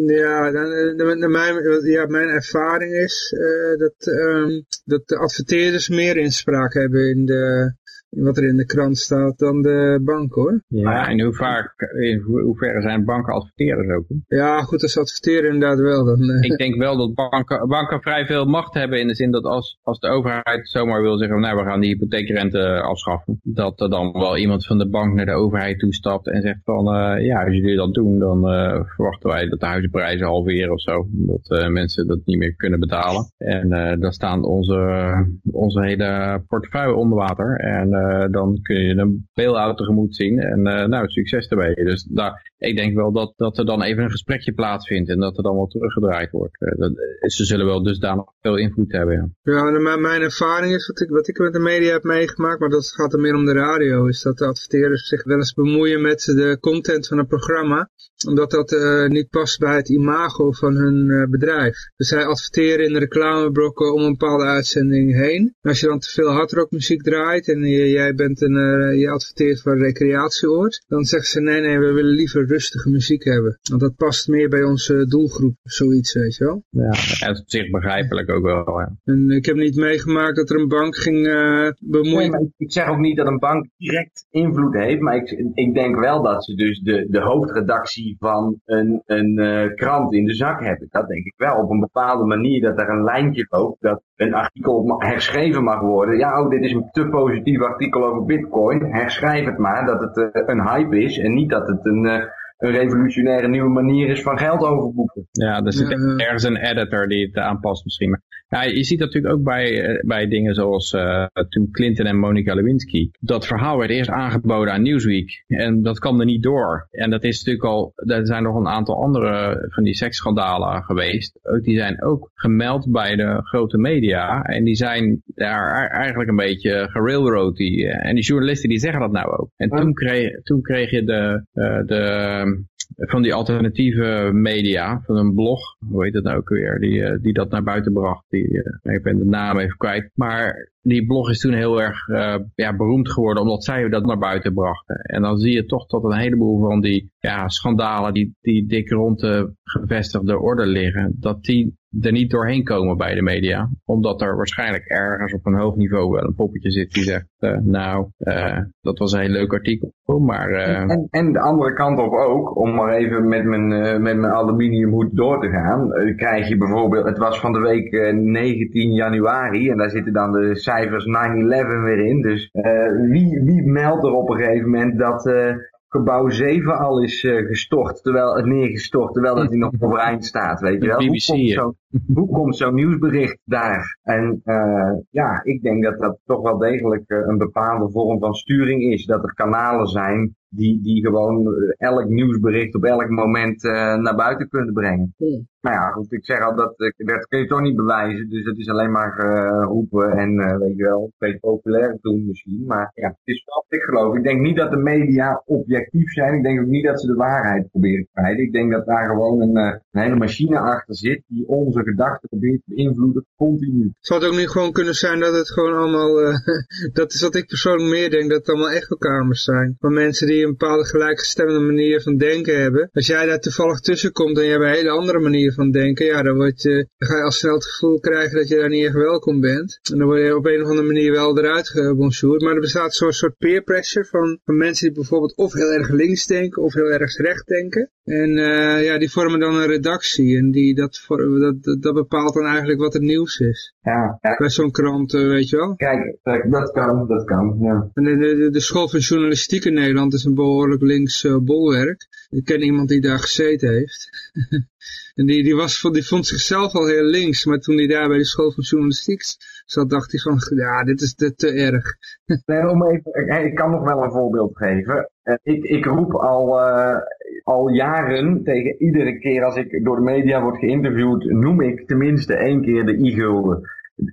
Ja, dan, mijn, ja, mijn ervaring is dat, um, dat de adverteerders meer inspraak hebben in de wat er in de krant staat dan de bank hoor. Ja, en hoe vaak, in hoeverre zijn banken adverteerders ook? Ja, goed, als ze adverteren inderdaad wel. Dan, uh... Ik denk wel dat banken, banken vrij veel macht hebben in de zin dat als, als de overheid zomaar wil zeggen, nou we gaan die hypotheekrente afschaffen, dat er dan wel iemand van de bank naar de overheid toestapt en zegt van, uh, ja, als jullie dat doen, dan uh, verwachten wij dat de huizenprijzen halveren of zo, omdat mensen dat niet meer kunnen betalen. En dan staan onze, onze hele portefeuille onder water en dan kun je een bail-out tegemoet zien. En uh, nou, succes ermee. Dus daar, ik denk wel dat, dat er dan even een gesprekje plaatsvindt en dat er dan wel teruggedraaid wordt. Uh, dat, ze zullen wel dus daar nog veel invloed hebben. Ja, ja maar mijn ervaring is, wat ik, wat ik met de media heb meegemaakt, maar dat gaat er meer om de radio, is dat de adverteerders zich wel eens bemoeien met de content van het programma omdat dat uh, niet past bij het imago van hun bedrijf. Dus zij adverteren in de reclameblokken om een bepaalde uitzending heen. En als je dan te veel hardrockmuziek draait en jij bent een, je adverteert voor een recreatieoord, dan zeggen ze nee, nee, we willen liever rustige muziek hebben. Want dat past meer bij onze doelgroep, zoiets, weet je wel. Ja, dat is op zich begrijpelijk ook wel. Ja. En ik heb niet meegemaakt dat er een bank ging bemoeien. Nee, ik zeg ook niet dat een bank direct invloed heeft, maar ik, ik denk wel dat ze dus de, de hoofdredactie van een, een uh, krant in de zak hebben. Dat denk ik wel. Op een bepaalde manier dat er een lijntje loopt dat een artikel herschreven mag worden. Ja, oh, dit is een te positief artikel over bitcoin. Herschrijf het maar dat het uh, een hype is en niet dat het een... Uh, een revolutionaire nieuwe manier is van geld overboeken. Ja, er zit ergens een editor die het aanpast misschien. Ja, je ziet natuurlijk ook bij, eh, bij dingen zoals uh, toen Clinton en Monica Lewinsky. Dat verhaal werd eerst aangeboden aan Newsweek. En dat kwam er niet door. En dat is natuurlijk al, er zijn nog een aantal andere van die seksschandalen geweest. Ook, die zijn ook gemeld bij de grote media. En die zijn daar eigenlijk een beetje gerailroad. Die, en die journalisten die zeggen dat nou ook. En toen kreeg, toen kreeg je de, uh, de van die alternatieve media, van een blog, hoe heet dat nou ook weer, die, die dat naar buiten bracht. Die, uh, ik ben de naam even kwijt. Maar die blog is toen heel erg uh, ja, beroemd geworden omdat zij dat naar buiten brachten. En dan zie je toch dat een heleboel van die ja, schandalen die, die dik rond de gevestigde orde liggen, dat die er niet doorheen komen bij de media. Omdat er waarschijnlijk ergens op een hoog niveau wel een poppetje zit die zegt, uh, nou, uh, dat was een heel leuk artikel. Maar, en, en, de andere kant op ook, om maar even met mijn, met mijn aluminiumhoed door te gaan, krijg je bijvoorbeeld, het was van de week 19 januari en daar zitten dan de cijfers 9-11 weer in. Dus wie, wie meldt er op een gegeven moment dat gebouw 7 al is uh, gestort, terwijl het neergestort, terwijl dat hij nog overeind staat, weet je wel. Hoe komt zo'n hoe komt zo'n nieuwsbericht daar? En uh, ja, ik denk dat dat toch wel degelijk uh, een bepaalde vorm van sturing is. Dat er kanalen zijn die, die gewoon elk nieuwsbericht op elk moment uh, naar buiten kunnen brengen. Ja. Nou ja, goed, ik zeg al, dat, dat kun je toch niet bewijzen. Dus het is alleen maar uh, roepen en uh, weet je wel, een beetje populair doen misschien. Maar ja, het is wel ik geloof. Ik denk niet dat de media objectief zijn. Ik denk ook niet dat ze de waarheid proberen te krijgen. Ik denk dat daar gewoon een, een hele machine achter zit die onze gedachten probeert te beïnvloeden continu. Zou het ook niet gewoon kunnen zijn dat het gewoon allemaal, uh, [LAUGHS] dat is wat ik persoonlijk meer denk, dat het allemaal echokamers zijn. Van mensen die een bepaalde gelijkgestemde manier van denken hebben. Als jij daar toevallig tussen komt en je hebt een hele andere manier van denken, ja, dan, word je, ga je al snel het gevoel krijgen dat je daar niet echt welkom bent. En dan word je op een of andere manier wel eruit gebonjourd. Maar er bestaat zo'n soort peer pressure van, van mensen die bijvoorbeeld of heel erg links denken of heel erg recht denken. En uh, ja, die vormen dan een redactie en die, dat, dat, dat, bepaalt dan eigenlijk wat het nieuws is. Ja. ja. Bij zo'n krant, uh, weet je wel. Kijk, dat kan, dat kan, ja. En de, de, de school van journalistiek in Nederland is een behoorlijk links uh, bolwerk. Ik ken iemand die daar gezeten heeft. [LAUGHS] en die, die, was, die vond zichzelf al heel links, maar toen hij daar bij de school van journalistiek zat, dacht hij van, ja, dit is te, te erg. [LAUGHS] nee, om even, ik kan nog wel een voorbeeld geven. Ik, ik roep al, uh, al jaren tegen iedere keer als ik door de media word geïnterviewd, noem ik tenminste één keer de i-gulden.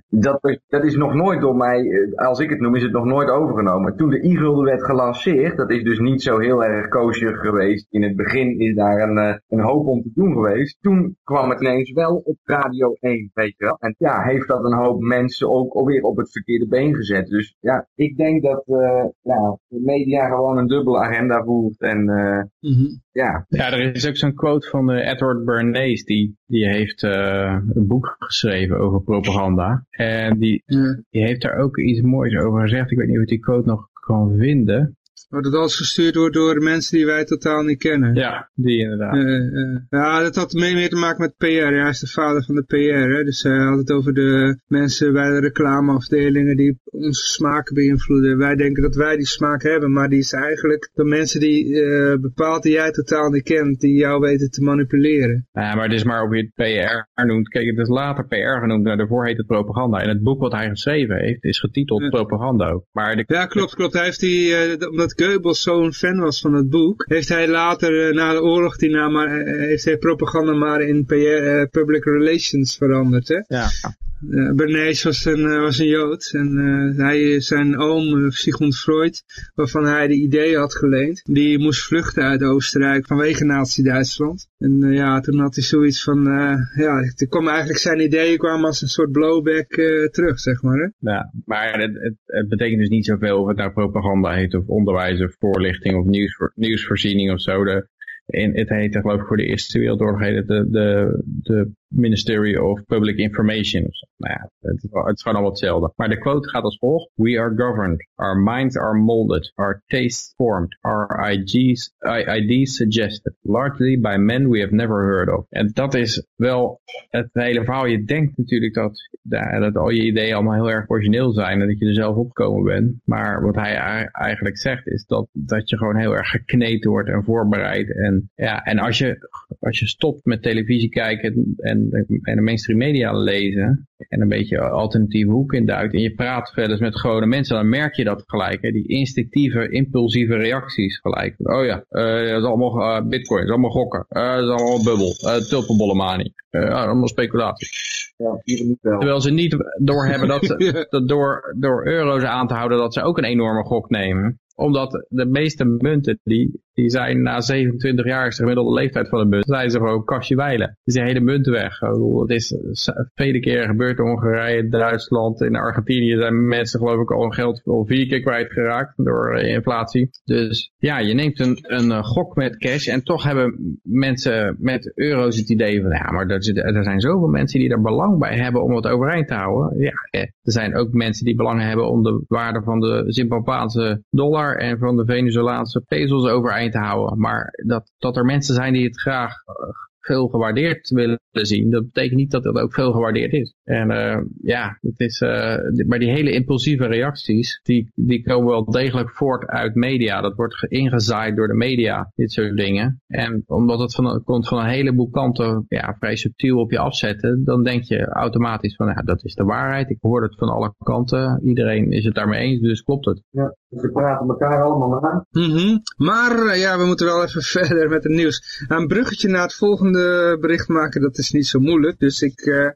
Dat, dat is nog nooit door mij, eh, als ik het noem, is het nog nooit overgenomen. Toen de e-gulden werd gelanceerd, dat is dus niet zo heel erg kosher geweest. In het begin is daar een, eh, een hoop om te doen geweest. Toen kwam het ineens wel op Radio 1, weet je wel. En ja, heeft dat een hoop mensen ook alweer op het verkeerde been gezet. Dus ja, ik denk dat eh, de media gewoon een dubbele agenda voert. En Mhm. Ja, Ja, er is ook zo'n quote van eh, Edward Bernays, die, die heeft eh, een boek geschreven over propaganda. En die, die heeft daar ook iets moois over gezegd. Ik weet niet of ik die quote nog kan vinden. Wordt het alles gestuurd wordt door mensen die wij totaal niet kennen. Ja, die inderdaad. Eh, eh, ja, dat had mee, meer te maken met PR. Ja, hij is de vader van de PR. Hè? Dus hij had het over de mensen bij de reclameafdelingen die onze smaak beïnvloeden. Wij denken dat wij die smaak hebben, maar die is eigenlijk door mensen die eh bepaald die jij totaal niet kent, die jou weten te manipuleren. Ja, maar het is maar of je het PR noemt. Kijk, het is later PR genoemd, maar daarvoor heet het propaganda. En het boek wat hij geschreven heeft is getiteld. Propaganda. Maar de, Ja, klopt, klopt. Hij heeft die, eh, omdat Goebbels zo'n fan was van het boek, heeft hij later, eh, na de oorlog, die naam maar, eh, heeft hij propaganda maar in PR, eh, public relations veranderd. Hè? ja, Uh, Bernays was een, eh, was een Jood en eh, hij, zijn oom, eh, Sigmund Freud, waarvan hij de ideeën had geleend, die moest vluchten uit Oostenrijk vanwege Nazi-Duitsland. En eh, ja, toen had hij zoiets van, eh, ja, toen kwam eigenlijk zijn ideeën kwamen als een soort blowback eh, terug, zeg maar. Hè? ja, maar het, het, betekent dus niet zoveel of het nou propaganda heet of onderwijs of voorlichting of nieuwsvoor, nieuwsvoorziening of zo. De, in, het heette geloof ik voor de Eerste Wereldoorlog de, de, de Ministry of Public Information. Nou ja, het is, het is gewoon allemaal hetzelfde. Maar de quote gaat als volgt. We are governed. Our minds are molded. Our tastes formed. Our IGs, I- IDs suggested. Largely by men we have never heard of. En dat is wel het hele verhaal. Je denkt natuurlijk dat, dat al je ideeën allemaal heel erg origineel zijn. En dat je er zelf opgekomen bent. Maar wat hij ei- eigenlijk zegt is dat, dat je gewoon heel erg gekneed wordt en voorbereid. En, ja, en als, je, als je stopt met televisie kijken en, en de mainstream media lezen. En een beetje alternatieve hoek induikt. En je praat eens met gewone mensen. Dan merk je dat gelijk. Hè, die instinctieve, impulsieve reacties gelijk. Oh ja, eh, dat is allemaal eh, bitcoin. Dat is allemaal gokken. eh, dat is allemaal bubbel. tulpenbollenmanie. ja, allemaal speculatie. ja. Terwijl ze niet doorhebben dat, ze, dat [LAUGHS] door, door euro's aan te houden dat ze ook een enorme gok nemen. Omdat de meeste munten, die, die zijn na 27 jaar, is de gemiddelde leeftijd van de munt, zijn ze gewoon kastje wijlen. Dus die hele munten weg. Het is eh, vele keren gebeurd in Hongarije, Duitsland, in Argentinië zijn mensen geloof ik al geld al vier keer kwijtgeraakt door eh, inflatie. Dus ja, je neemt een, een eh, gok met cash en toch hebben mensen met euro's het idee van, ja, maar er, er zijn zoveel mensen die er belang bij hebben om het overeind te houden. Ja, er zijn ook mensen die belang hebben om de waarde van de Zimbabweanse dollar en van de Venezolaanse pesos overeind te houden. Maar dat, dat er mensen zijn die het graag eh, veel gewaardeerd willen zien, dat betekent niet dat het ook veel gewaardeerd is. En eh, ja, het is, eh, maar die hele impulsieve reacties, die, die komen wel degelijk voort uit media. Dat wordt ge- ingezaaid door de media, dit soort dingen. En omdat het van, komt van een heleboel kanten ja, vrij subtiel op je afzetten, dan denk je automatisch van, ja, dat is de waarheid. Ik hoor het van alle kanten. Iedereen is het daarmee eens, dus klopt het. Ja, ze praten elkaar allemaal aan. Mhm. Maar eh, ja, we moeten wel even [LAUGHS] verder met het nieuws. Een bruggetje naar het volgende bericht maken, dat is niet zo moeilijk. Dus ik eh,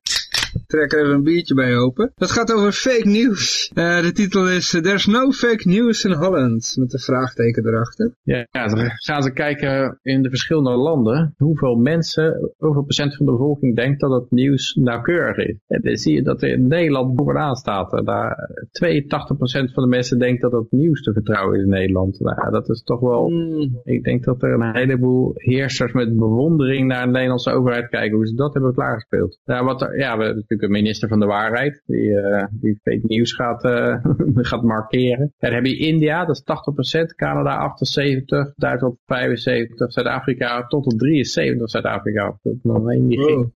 trek er even een biertje bij open. Dat gaat over fake news. Eh, de titel is eh, There's no fake news in Holland. Met een vraagteken erachter. Ja, ja, dan gaan ze kijken in de verschillende landen hoeveel mensen, hoeveel procent van de bevolking denkt dat het nieuws nauwkeurig is. En dan zie je dat er in Nederland bovenaan staat. eh, Daar 82% van de mensen denkt dat het nieuws te vertrouwen is in Nederland. Nou, dat is toch wel, Hmm. ik denk dat er een heleboel heersers met bewondering naar de Nederlandse overheid kijken hoe ze dat hebben klaargespeeld. Ja, wat er, ja we natuurlijk een minister van de waarheid die, eh, die fake nieuws gaat, eh, [LAUGHS] gaat markeren. Daar heb je India, dat is 80%, Canada 78, Duitsland 75, Zuid-Afrika tot op 73 Zuid-Afrika. Wow.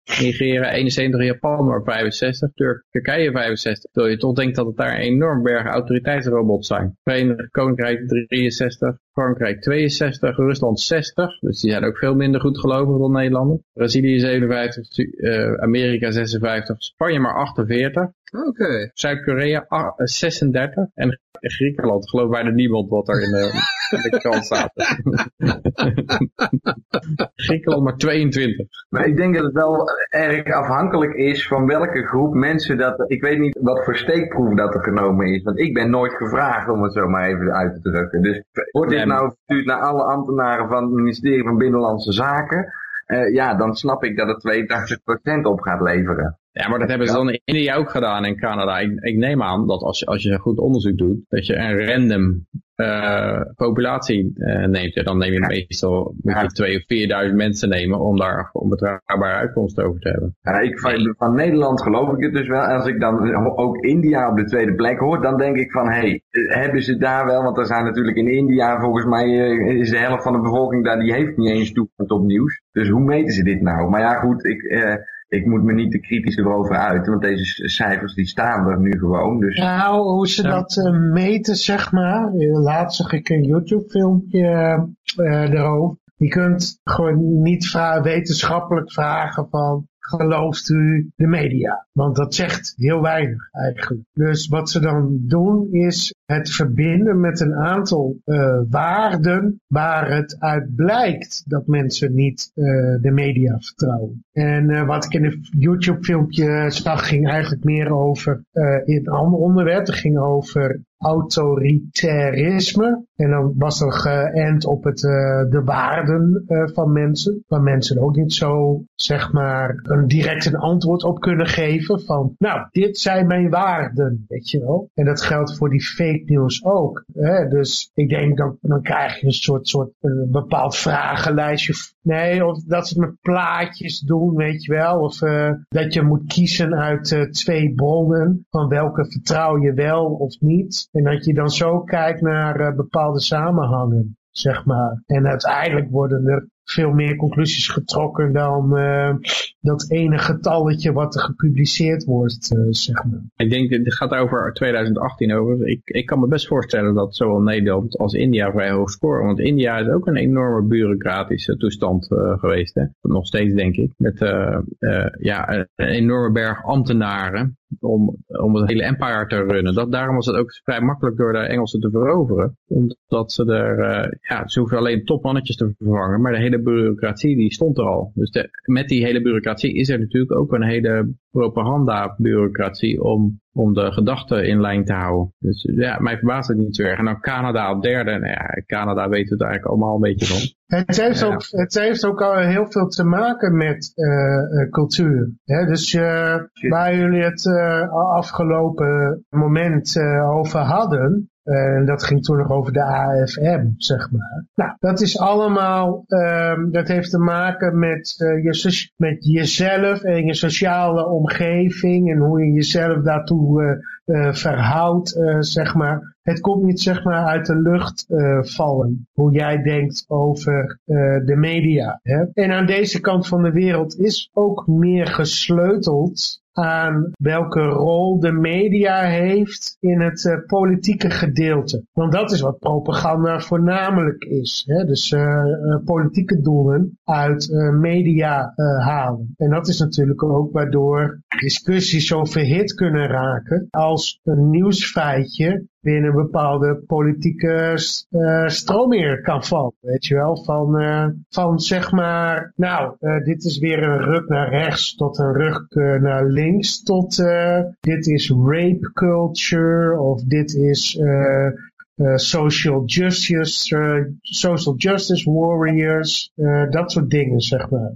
Nigeria 71, Japan maar 65, Turk- Turkije 65. Terwijl je toch denkt dat het daar een enorm berg autoriteitsrobots zijn. Verenigd Koninkrijk 63, Frankrijk 62, Rusland 60. Dus die zijn ook veel minder goed gelovig dan Nederlanders. Brazilië 57, Su- eh, Amerika 56, Spanje maar 48. Oké. Zuid-Korea ah, 36 en Griekenland gelooft bijna niemand wat er in de, de krant zaten. [LAUGHS] Griekenland maar 22. Maar ik denk dat het wel erg afhankelijk is van welke groep mensen dat... Ik weet niet wat voor steekproef dat er genomen is. Want ik ben nooit gevraagd om het zo maar even uit te drukken. Dus wordt dit nou verstuurd naar alle ambtenaren van het ministerie van Binnenlandse Zaken... Uh, ja, dan snap ik dat het 82% op gaat leveren. Ja, maar dat hebben ze dan in India ook gedaan en Canada. Ik, ik, neem aan dat als je, als je goed onderzoek doet, dat je een random uh, populatie uh, neemt. Dan neem je meestal moet je twee of vierduizend mensen nemen om daar een betrouwbare uitkomsten over te hebben. Ja, ik, van, van, Nederland geloof ik het dus wel. Als ik dan ook India op de tweede plek hoor, dan denk ik van, hé, hey, hebben ze daar wel, want er zijn natuurlijk in India, volgens mij uh, is de helft van de bevolking daar, die heeft niet eens toegang tot nieuws. Dus hoe meten ze dit nou? Maar ja, goed, ik ik moet me niet te kritisch erover uit, want deze cijfers die staan er nu gewoon. Dus... Nou, hoe ze dat uh, meten, zeg maar. Laatst zag ik een YouTube filmpje uh, erover. Je kunt gewoon niet vra wetenschappelijk vragen van gelooft u de media? Want dat zegt heel weinig eigenlijk. Dus wat ze dan doen is het verbinden met een aantal uh, waarden waar het uit blijkt dat mensen niet uh, de media vertrouwen. En uh, wat ik in een YouTube filmpje zag ging eigenlijk meer over een ander onderwerp. Het ging over autoritarisme. En dan was er geënt op het, uh, de waarden uh, van mensen. Waar mensen ook niet zo, zeg maar, een direct een antwoord op kunnen geven. Van, nou, dit zijn mijn waarden, weet je wel. En dat geldt voor die fake news ook. Hè? Dus ik denk, dan, dan krijg je een soort, soort een bepaald vragenlijstje. Nee, of dat ze met plaatjes doen, weet je wel. Of dat je moet kiezen uit twee bronnen. Van welke vertrouw je wel of niet. En dat je dan zo kijkt naar uh, bepaalde samenhangen, zeg maar. En uiteindelijk worden er veel meer conclusies getrokken dan uh, dat ene getalletje wat er gepubliceerd wordt, uh, zeg maar. Ik denk, het gaat over 2018 over. Ik, ik kan me best voorstellen dat zowel Nederland als India vrij hoog scoren. Want India is ook een enorme bureaucratische toestand geweest. Hè? Nog steeds, denk ik. Met ja, een enorme berg ambtenaren om, om het hele empire te runnen. Dat, daarom was het ook vrij makkelijk door de Engelsen te veroveren. Omdat ze er, uh, ja, ze hoeven alleen topmannetjes te vervangen, maar de hele bureaucratie die stond er al. Dus met die hele bureaucratie is er natuurlijk ook een hele propaganda-bureaucratie om, om de gedachten in lijn te houden. Dus ja, mij verbaast het niet zo erg. En dan Canada op derde. Nou ja, Canada weet het eigenlijk allemaal een beetje van. Het heeft, ja. ook, het heeft ook al heel veel te maken met uh, cultuur. Hè? Dus uh, waar jullie het uh, afgelopen moment over hadden, en dat ging toen nog over de AFM, zeg maar. Nou, dat is allemaal, um, dat heeft te maken met, uh, je, met jezelf en je sociale omgeving en hoe je jezelf daartoe uh, verhoudt, zeg maar. Het komt niet, zeg maar, uit de lucht vallen, hoe jij denkt over de media. Hè? En aan deze kant van de wereld is ook meer gesleuteld aan welke rol de media heeft in het uh, politieke gedeelte. Want dat is wat propaganda voornamelijk is. Hè? Dus uh, politieke doelen uit media halen. En dat is natuurlijk ook waardoor discussies zo verhit kunnen raken als een nieuwsfeitje binnen een bepaalde politieke uh, stroming kan vallen. Weet je wel, van, uh, van zeg maar, nou, uh, dit is weer een ruk naar rechts tot een ruk naar links tot dit is rape culture of dit is social justice, social justice warriors, dat soort dingen, zeg maar.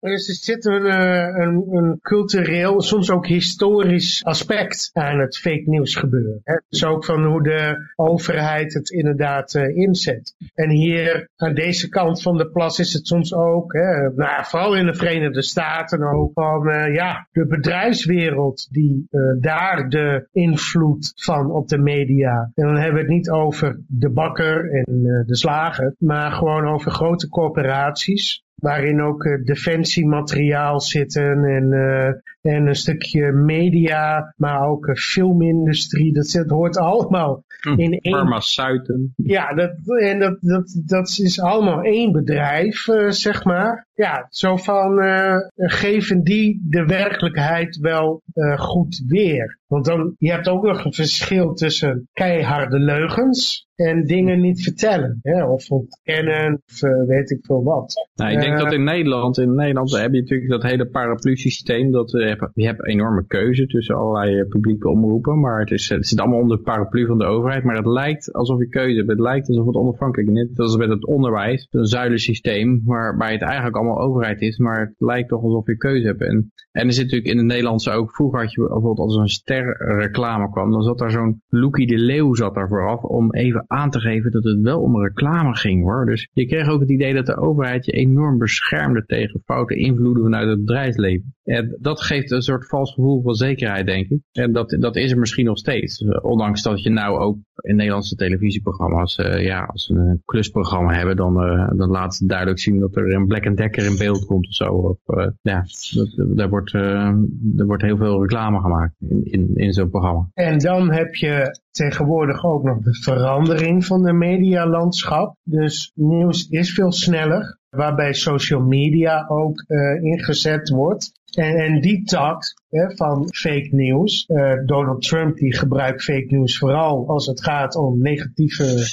Dus er zit een, eh, een, een, cultureel, soms ook historisch aspect aan het fake nieuws gebeuren. Hè? Dus ook van hoe de overheid het inderdaad uh, inzet. En hier aan deze kant van de plas is het soms ook, hè, nou, vooral in de Verenigde Staten ook, van uh, ja, de bedrijfswereld die daar de invloed van op de media. En dan hebben we het niet over de bakker en de slager, maar gewoon over grote corporaties waarin ook uh, defensiemateriaal zitten en, uh, en een stukje media, maar ook filmindustrie. Dat, dat hoort allemaal hm, in één... Farmaceuten. Ja, dat, en dat, dat, dat is allemaal één bedrijf, zeg maar. Ja, zo van uh, geven die de werkelijkheid wel uh, goed weer. Want dan, je hebt ook nog een verschil tussen keiharde leugens en dingen niet vertellen. Hè? Of ontkennen, of uh, weet ik veel wat. Nou, ik denk dat in Nederland, in Nederland heb je natuurlijk dat hele paraplu-systeem. Dat, je, hebt, je hebt enorme keuze tussen allerlei publieke omroepen. Maar het, is, het zit allemaal onder de paraplu van de overheid. Maar het lijkt alsof je keuze hebt. Het lijkt alsof het onafhankelijk is. Net als met het onderwijs. Een zuilensysteem waarbij het eigenlijk allemaal overheid is. Maar het lijkt toch alsof je keuze hebt. En, en er zit natuurlijk in het Nederlandse ook. Vroeger had je bijvoorbeeld als een sterreclame kwam. Dan zat daar zo'n Loekie de Leeuw zat daar vooraf. Om even aan te geven dat het wel om reclame ging hoor. Dus je kreeg ook het idee dat de overheid je enorm beschermde tegen foute invloeden vanuit het bedrijfsleven. En dat geeft een soort vals gevoel van zekerheid denk ik. En dat, dat is er misschien nog steeds. Ondanks dat je nou ook in Nederlandse televisieprogramma's, uh, ja, als ze een klusprogramma hebben, dan, dan laat ze duidelijk zien dat er een Black Decker in beeld komt of zo. Of, ja, dat, daar, wordt, er wordt heel veel reclame gemaakt in, in, in zo'n programma. En dan heb je tegenwoordig ook nog de verandering van de medialandschap. Dus nieuws is veel sneller, waarbij social media ook ingezet wordt. En, die tak hè, van fake news, uh, Donald Trump die gebruikt fake news vooral als het gaat om negatieve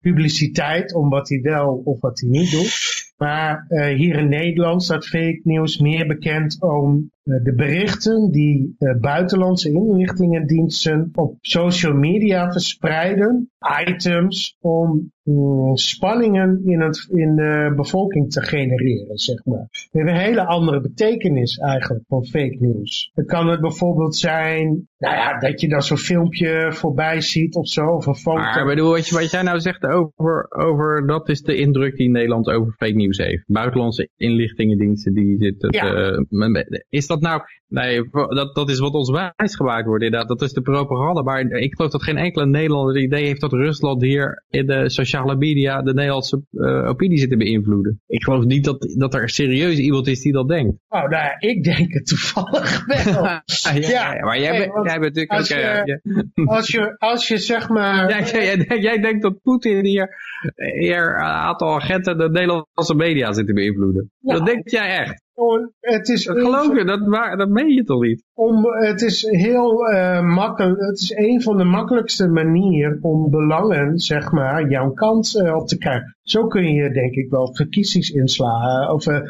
publiciteit, om wat hij wel of wat hij niet doet. Maar uh, hier in Nederland staat fake news meer bekend om uh, de berichten die uh, buitenlandse inlichtingendiensten op social media verspreiden. Items om um, spanningen in, het, in de bevolking te genereren, zeg maar. Het heeft een hele andere betekenis eigenlijk van fake news. Dan kan het bijvoorbeeld zijn, nou ja, dat je dan zo'n filmpje voorbij ziet of zo, of een foto. Maar bedoel, wat, je, wat jij nou zegt over, over, dat is de indruk die Nederland over fake news heeft. Buitenlandse inlichtingendiensten die zitten. Ja. Uh, is dat nou, nee, dat, dat is wat ons wijs gemaakt wordt inderdaad. Dat is de propaganda. Maar ik geloof dat geen enkele Nederlander het idee heeft dat Rusland hier in de sociale media de Nederlandse uh, opinie zit te beïnvloeden. Ik geloof niet dat, dat er serieus iemand is die dat denkt. Oh, nou ja, ik denk het toevallig [LAUGHS] wel. ja, ja, ja, maar jij, bent, jij bent natuurlijk als ook... Je, uh, [LAUGHS] als, je, als je zeg maar... Ja, jij, jij, jij denkt dat Poetin hier, hier een aantal agenten de Nederlandse media zit te beïnvloeden. Ja. Dat denk jij echt? Het is dat geloof je, dat, dat meen je toch niet? Om, het is heel uh, makkelijk, het is een van de makkelijkste manieren om belangen, zeg maar, jouw kant uh, op te krijgen. Zo kun je denk ik wel verkiezingsinslagen, of uh,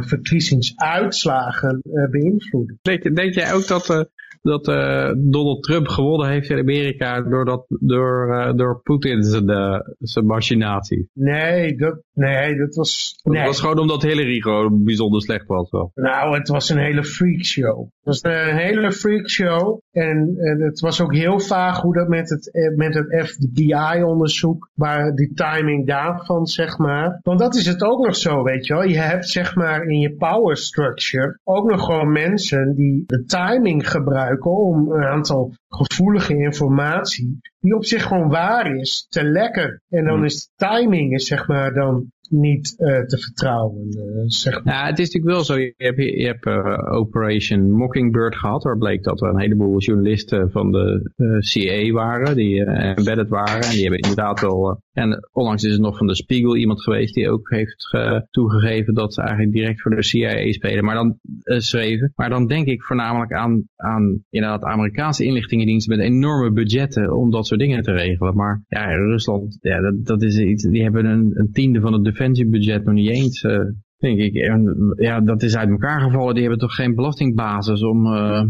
verkiezingsuitslagen beïnvloeden. Denk, denk jij ook dat dat uh, Donald Trump gewonnen heeft in Amerika door, dat, door, uh, door Poetin zijn, uh, zijn machinatie. Nee, dat, nee, dat was... Dat nee. was gewoon omdat Hillary gewoon bijzonder slecht was wel. Nou, het was een hele freakshow. Het was een hele freakshow en, en het was ook heel vaag hoe dat met het, met het FBI-onderzoek, waar die timing daarvan, zeg maar. Want dat is het ook nog zo, weet je wel. Je hebt zeg maar in je power structure ook nog gewoon mensen die de timing gebruiken om een aantal gevoelige informatie, die op zich gewoon waar is, te lekken. En dan is de timing is zeg maar dan niet uh, te vertrouwen. Uh, zeg maar. Ja, het is natuurlijk wel zo. Je hebt, je hebt uh, Operation Mockingbird gehad, waar bleek dat er een heleboel journalisten van de CIA waren, die embedded waren. En die hebben inderdaad wel, en onlangs is er nog van de Spiegel iemand geweest die ook heeft toegegeven dat ze eigenlijk direct voor de CIA spelen, maar dan schreven. Maar dan denk ik voornamelijk aan, aan inderdaad Amerikaanse inlichtingendiensten met enorme budgetten om dat soort dingen te regelen. Maar ja, Rusland, ja, dat, dat is iets, die hebben een, een tiende van het defensiebudget nog niet eens, uh, denk ik. En, ja, dat is uit elkaar gevallen. Die hebben toch geen belastingbasis om, uh,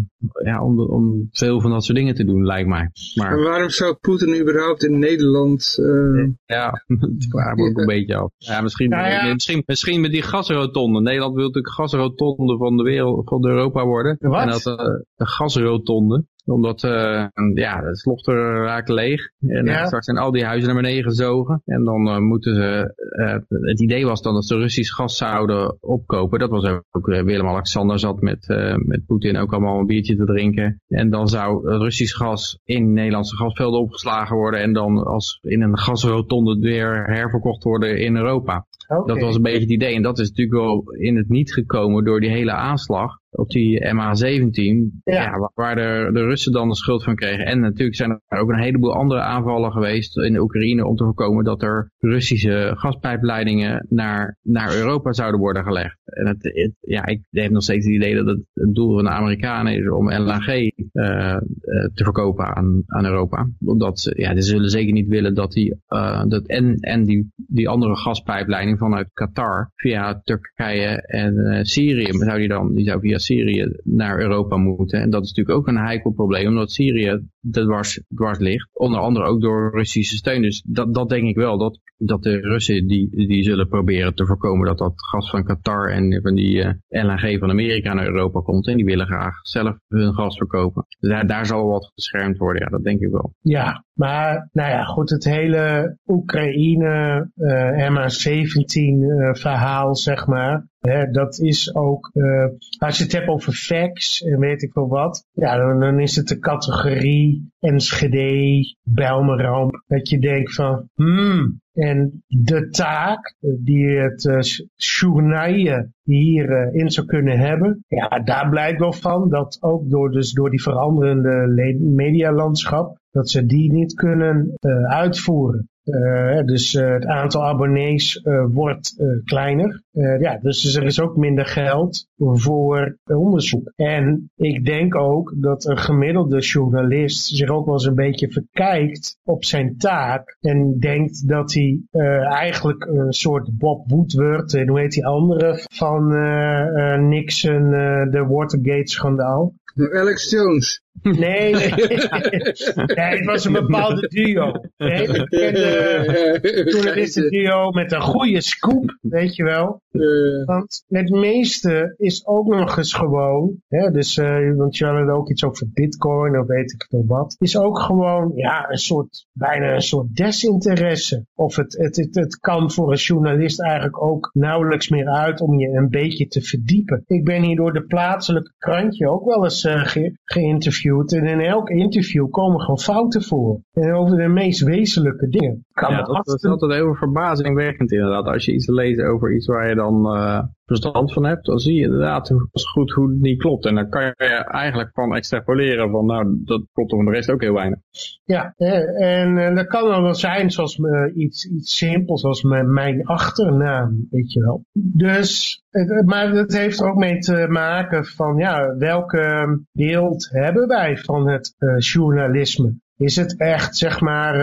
ja, om, om veel van dat soort dingen te doen, lijkt mij. Maar, maar waarom zou Poetin überhaupt in Nederland... Uh... Ja, [LAUGHS] dat vraag me ook een beetje af. Ja, misschien, Nou ja. Misschien, misschien met die gasrotonde. Nederland wil natuurlijk gasrotonde van de wereld, van Europa worden. Wat? En dat uh, een gasrotonde omdat, uh, ja, het slochter raakt leeg. En Ja. uh, straks zijn al die huizen naar beneden gezogen. En dan uh, moeten ze, uh, het idee was dan dat ze Russisch gas zouden opkopen. Dat was ook, Willem-Alexander zat met, met Poetin ook allemaal een biertje te drinken. En dan zou Russisch gas in Nederlandse gasvelden opgeslagen worden. En dan als in een gasrotonde weer herverkocht worden in Europa. Dat was een beetje het idee. En dat is natuurlijk wel in het niet gekomen door die hele aanslag. Op die MH17, Ja. ja. waar de, de Russen dan de schuld van kregen. En natuurlijk zijn er ook een heleboel andere aanvallen geweest in de Oekraïne om te voorkomen dat er Russische gaspijpleidingen naar, naar Europa zouden worden gelegd. En het, het- ja, ik heb nog steeds het idee dat het, het doel van de Amerikanen is om LNG eh, eh, te verkopen aan, aan Europa. Omdat ze, ja, ze zullen zeker niet willen dat die, eh, dat en, en die, die andere gaspijpleiding vanuit Qatar via Turkije en eh, Syrië, zou die dan, die zou via Syrië naar Europa moeten. En dat is natuurlijk ook een heikel probleem, omdat Syrië dwars, dwars ligt. Onder andere ook door Russische steun. Dus dat, dat denk ik wel, dat, dat de Russen die, die zullen proberen te voorkomen dat dat gas van Qatar en van die eh, LNG van Amerika naar Europa komt. En die willen graag zelf hun gas verkopen. Dus daar, daar zal wat geschermd worden, ja, dat denk ik wel. Ja, maar nou ja, goed, het hele Oekraïne eh MH17 eh, verhaal, zeg maar. Dat is ook, eh, als je het hebt over facts en weet ik wel wat, ja, dan, is het de categorie Enschede, Bijlmerramp, dat je denkt van, hmm, en de taak eh, die het uh, journaaien hier eh, in zou kunnen hebben, ja, daar blijkt wel van dat ook door, dus door die veranderende medialandschap, dat ze die niet kunnen eh, uitvoeren. Eh, dus eh, het aantal abonnees eh, wordt kleiner. Ja, dus er is ook minder geld voor onderzoek. En ik denk ook dat een gemiddelde journalist zich ook wel eens een beetje verkijkt op zijn taak. En denkt dat hij eigenlijk een soort Bob Woodward, en hoe heet die andere, van Nixon, de Watergate-schandaal. Alex Jones. Nee, nee. [LAUGHS] nee, het was een bepaalde duo. Nee, ik ken de journalisten-duo met een goede scoop, weet je wel. Eh, Want het meeste is ook nog eens gewoon, hè, dus, eh, want je had ook iets over bitcoin of weet ik veel wat, is ook gewoon, ja, een soort, bijna een soort desinteresse. Of het, het, het, het kan voor een journalist eigenlijk ook nauwelijks meer uit om je een beetje te verdiepen. Ik ben hier door de plaatselijke krantje ook wel eens eh, ge- en in elk interview komen gewoon fouten voor. En over de meest wezenlijke dingen. Kan Ja, dat, dat is altijd heel verbazingwekkend inderdaad. Als je iets leest over iets waar je dan eh, verstand van hebt, dan zie je inderdaad goed hoe het niet klopt. En dan kan je eigenlijk van extrapoleren van nou, dat klopt van de rest ook heel weinig. Ja, eh, en eh, dat kan dan wel zijn zoals eh, iets, iets simpels als mijn, achternaam, weet je wel. Dus, maar dat heeft er ook mee te maken van, ja, welke beeld hebben wij van het eh, journalisme? Is het echt, zeg maar,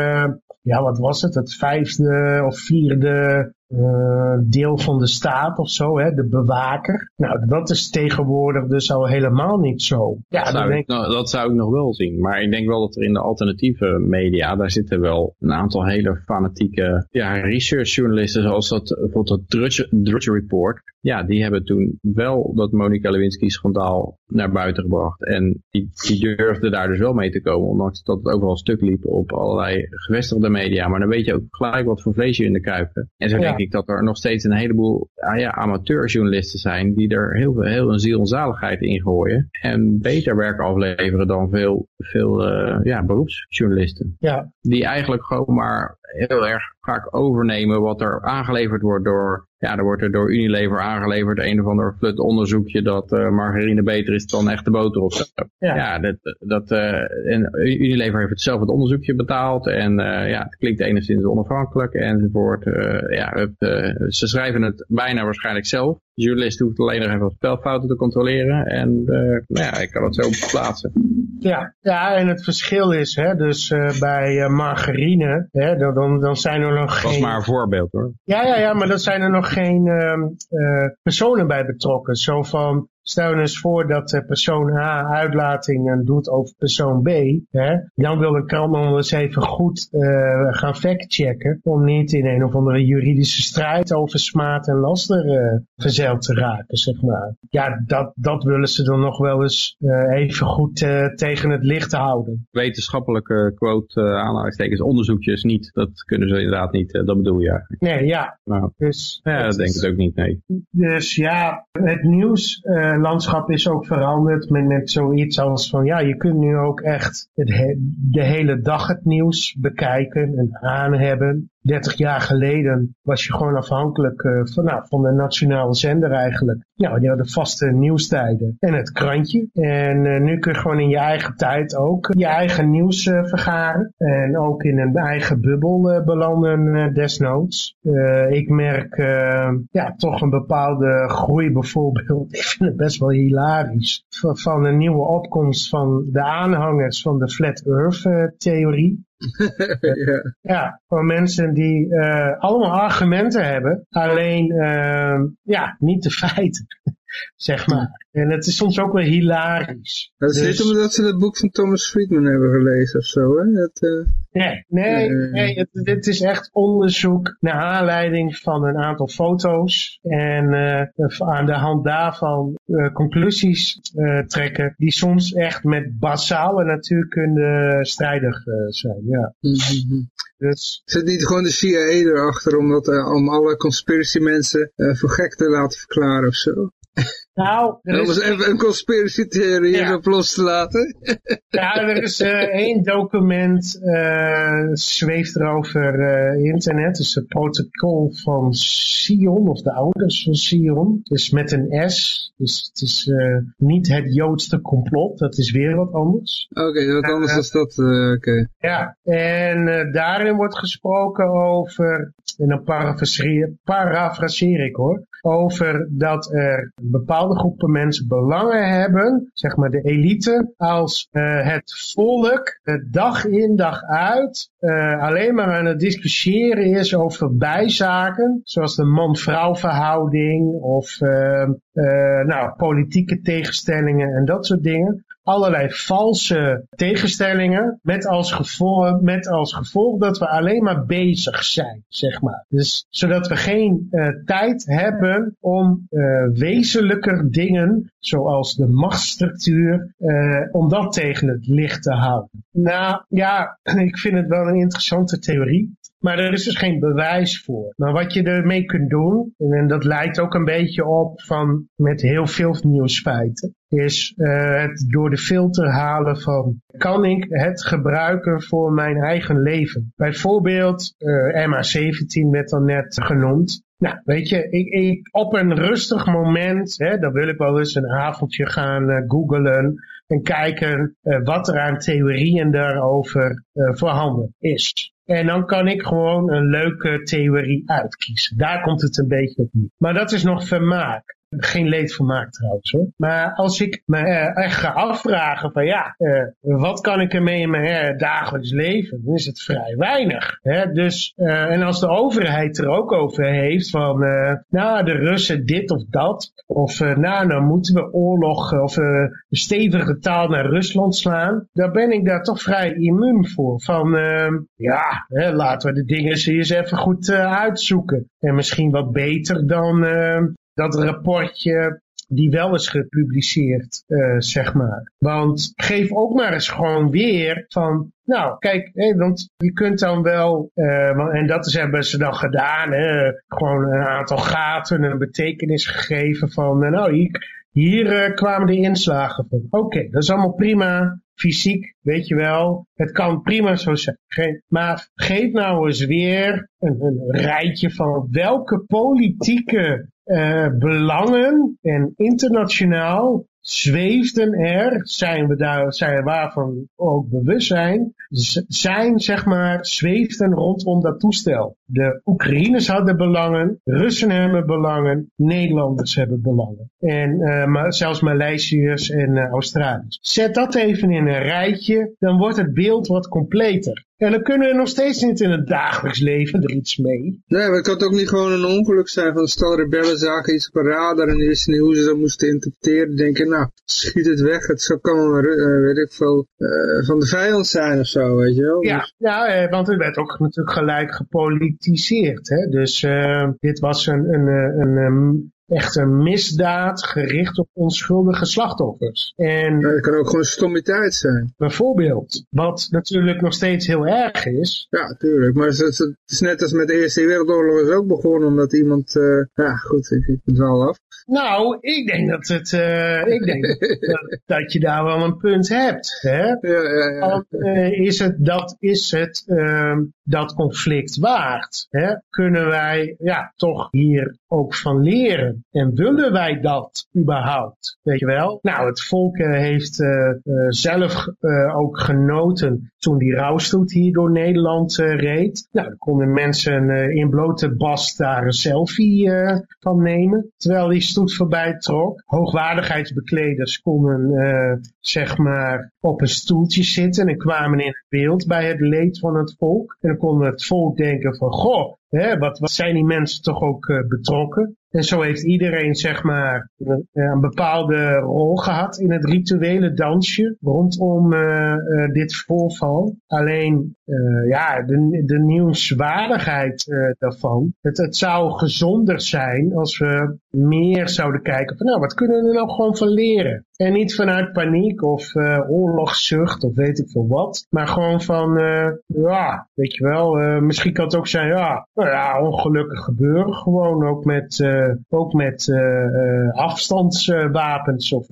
ja, wat was het, het vijfde of vierde eh, deel van de staat of zo, hè, de bewaker? Nou, dat is tegenwoordig dus al helemaal niet zo. Ja, dat, zou denk ik, nou, dat zou ik nog wel zien. Maar ik denk wel dat er in de alternatieve media, daar zitten wel een aantal hele fanatieke ja, researchjournalisten, zoals dat bijvoorbeeld het Drudge, Drudge Report. Ja, die hebben toen wel dat Monica Lewinsky schandaal naar buiten gebracht. En die, die durfden daar dus wel mee te komen, ondanks dat het overal stuk liep op allerlei gevestigde media. Maar dan weet je ook gelijk wat voor vlees je in de kuip hebt. En zo Ja. denk ik dat er nog steeds een heleboel ah ja, amateurjournalisten zijn die er heel, veel- heel een ziel en zaligheid in gooien. En beter werk afleveren dan veel, veel eh, ja, beroepsjournalisten. ja, Die eigenlijk gewoon maar heel erg vaak overnemen wat er aangeleverd wordt door... Ja, er wordt er door Unilever aangeleverd een of ander flut onderzoekje dat eh, margarine beter is dan echte boter of zo. Ja. Ja, dat, dat, eh, en Unilever heeft het zelf het onderzoekje betaald en eh, ja, het klinkt enigszins onafhankelijk enzovoort. Ja, het, ze schrijven het bijna waarschijnlijk zelf. De journalist hoeft alleen nog even wat spelfouten te controleren en eh, nou ja, ik kan het zo plaatsen. Ja, ja, en het verschil is, hè, dus eh, bij eh, margarine, hè, dan, dan, dan zijn er nog Dat was geen... maar een voorbeeld hoor. Ja, ja, ja, maar dan zijn er nog geen ehm, eh, personen bij betrokken. Zo van, stel je eens voor dat eh, persoon A uitlatingen doet over persoon B. Hè, dan wil krant nog eens even goed eh, gaan factchecken. Om niet in een of andere juridische strijd over smaad en laster eh verzeild te raken, zeg maar. Ja, dat, dat willen ze dan nog wel eens eh, even goed eh, tegen het licht houden. Wetenschappelijke quote uh, aanhalingstekens onderzoekjes niet. Dat kunnen ze inderdaad niet. Uh, dat bedoel je eigenlijk. Nee, ja. Nou, Dus, ja, dat denk ik het ook niet, nee. Dus ja, het nieuwslandschap is ook veranderd met, met zoiets als van ja, je kunt nu ook echt het he- de hele dag het nieuws bekijken en aanhebben. 30 jaar geleden was je gewoon afhankelijk uh, van, nou, van de nationale zender eigenlijk. Ja, die hadden vaste nieuwstijden en het krantje. En uh, nu kun je gewoon in je eigen tijd ook je eigen nieuws uh, vergaren. En ook in een eigen bubbel belanden desnoods. ik merk ja, toch een bepaalde groei bijvoorbeeld. [LAUGHS] Ik vind het best wel hilarisch. Van, van een nieuwe opkomst van de aanhangers van de Flat Earth theorie. [LAUGHS] ja. ja, van mensen die uh, allemaal argumenten hebben, alleen uh, ja, niet de feiten, zeg maar. En het is soms ook wel hilarisch. Dat is dus... niet omdat ze het boek van Thomas Friedman hebben gelezen of zo, hè? Dat, uh... Nee, nee, nee het, dit is echt onderzoek naar aanleiding van een aantal foto's. En uh, aan de hand daarvan uh, conclusies trekken die soms echt met basale natuurkunde strijdig zijn. Ja. Mm -hmm. Dus... Zit niet gewoon de CIA erachter om, dat, om alle conspiracy mensen voor gek te laten verklaren of zo? Nou, er is... even een conspiracy theorie ja. op los te laten. ja, er is uh, één document, uh, zweeft er over uh, internet. Het is het protocol van Sion, of de ouders van Sion. Dus met een S. Dus het is niet het Joodste complot, dat is weer wat anders. Oké, okay, wat anders is dat, oké. Okay. Ja, en daarin wordt gesproken over, en dan parafraseer ik hoor, over dat er bepaalde groepen mensen belangen hebben, zeg maar de elite, als uh, het volk uh, dag in dag uit uh, alleen maar aan het discussiëren is over bijzaken, zoals de man-vrouw verhouding of nou, politieke tegenstellingen en dat soort dingen allerlei valse tegenstellingen met als, gevolg, met als gevolg dat we alleen maar bezig zijn, zeg maar. Dus zodat we geen uh, tijd hebben om uh, wezenlijker dingen, zoals de machtsstructuur, uh, om dat tegen het licht te houden. Nou ja, [CLEARS THROAT] ik vind het wel een interessante theorie. Maar er is dus geen bewijs voor. Maar wat je ermee kunt doen, en dat lijkt ook een beetje op van met heel veel nieuwsfeiten, is uh, het door de filter halen van kan ik het gebruiken voor mijn eigen leven? Bijvoorbeeld uh, MA17 werd dan net genoemd. Nou, weet je, ik, ik, op een rustig moment, hè, dan wil ik wel eens een avondje gaan uh, googlen en kijken wat er aan theorieën daarover voorhanden is. En dan kan ik gewoon een leuke theorie uitkiezen. Daar komt het een beetje op neer. Maar dat is nog vermaak. Geen leedvermaak trouwens hoor. Maar als ik me uh, echt ga afvragen van ja, uh, wat kan ik ermee in mijn uh, dagelijks leven? Dan is het vrij weinig. Hè? Dus, en als de overheid er ook over heeft van nou de Russen dit of dat. Of nou dan moeten we oorlog of een stevige taal naar Rusland slaan. Dan ben ik daar toch vrij immuun voor. Van ja, hè, laten we de dingen eens even goed uitzoeken. En misschien wat beter dan dat rapportje die wel is gepubliceerd, uh, zeg maar. Want geef ook maar eens gewoon weer van, nou, kijk, hé, want je kunt dan wel, uh, en dat is, hebben ze dan gedaan, hè, gewoon een aantal gaten, een betekenis gegeven van, uh, nou, hier, hier kwamen de inslagen van. Oké, dat is allemaal prima, fysiek, weet je wel. Het kan prima zo zijn. maar geef nou eens weer een, een rijtje van welke politieke belangen en internationaal zweefden er, zijn we daar, zijn waarvan ook bewust zijn, zijn zeg maar, zweefden rondom dat toestel. De Oekraïners hadden belangen, Russen hebben belangen, Nederlanders hebben belangen. En uh, maar zelfs Maleisiërs en uh, Australiërs. Zet dat even in een rijtje, dan wordt het beeld wat completer. En dan kunnen we nog steeds niet in het dagelijks leven er iets mee. Nee, maar het kan ook niet gewoon een ongeluk zijn van stel rebellen zagen iets op een radar en die wisten niet hoe ze dat moesten interpreteren. Denken, nou, schiet het weg. Het zou kan, uh, weet ik veel, uh, van de vijand zijn of zo, weet je wel. Ja, dus... ja want het werd ook natuurlijk gelijk gepolitiseerd. Hè? Dus uh, dit was een, een, een, een echt een misdaad gericht op onschuldige slachtoffers. En ja, het kan ook gewoon stommiteit zijn. Bijvoorbeeld, wat natuurlijk nog steeds heel erg is. Ja, tuurlijk. Maar het, het is net als met de Eerste Wereldoorlog is ook begonnen omdat iemand, uh, ja goed, ik, ik het wel af. Nou, ik denk dat het, uh, ik denk [LAUGHS] dat, dat, je daar wel een punt hebt. Hè? Ja, ja, ja. uh, is het, dat is het, uh, dat conflict waard? Hè? Kunnen wij ja, toch hier ook van leren? En willen wij dat überhaupt? Weet je wel? Nou, het volk uh, heeft uh, zelf ook genoten toen die rouwstoet hier door Nederland reed. Nou, dan konden mensen in blote bas daar een selfie van nemen, terwijl die stoet voorbij trok. Hoogwaardigheidsbekleders konden zeg maar op een stoeltje zitten en kwamen in beeld bij het leed van het volk. En dan kon het volk denken van, goh, hè, wat, wat zijn die mensen toch ook uh, betrokken? En zo heeft iedereen zeg maar een, een, bepaalde rol gehad in het rituele dansje rondom uh, dit voorval. Alleen ja, de, de nieuwswaardigheid daarvan. Het, het zou gezonder zijn als we meer zouden kijken van nou wat kunnen we er nou gewoon van leren? En niet vanuit paniek of uh, oorlogszucht of weet ik veel wat. Maar gewoon van, uh, ja, weet je wel, uh, misschien kan het ook zijn, ja, nou ja, ongelukkig gebeuren. Gewoon ook met, ook met afstandswapens of,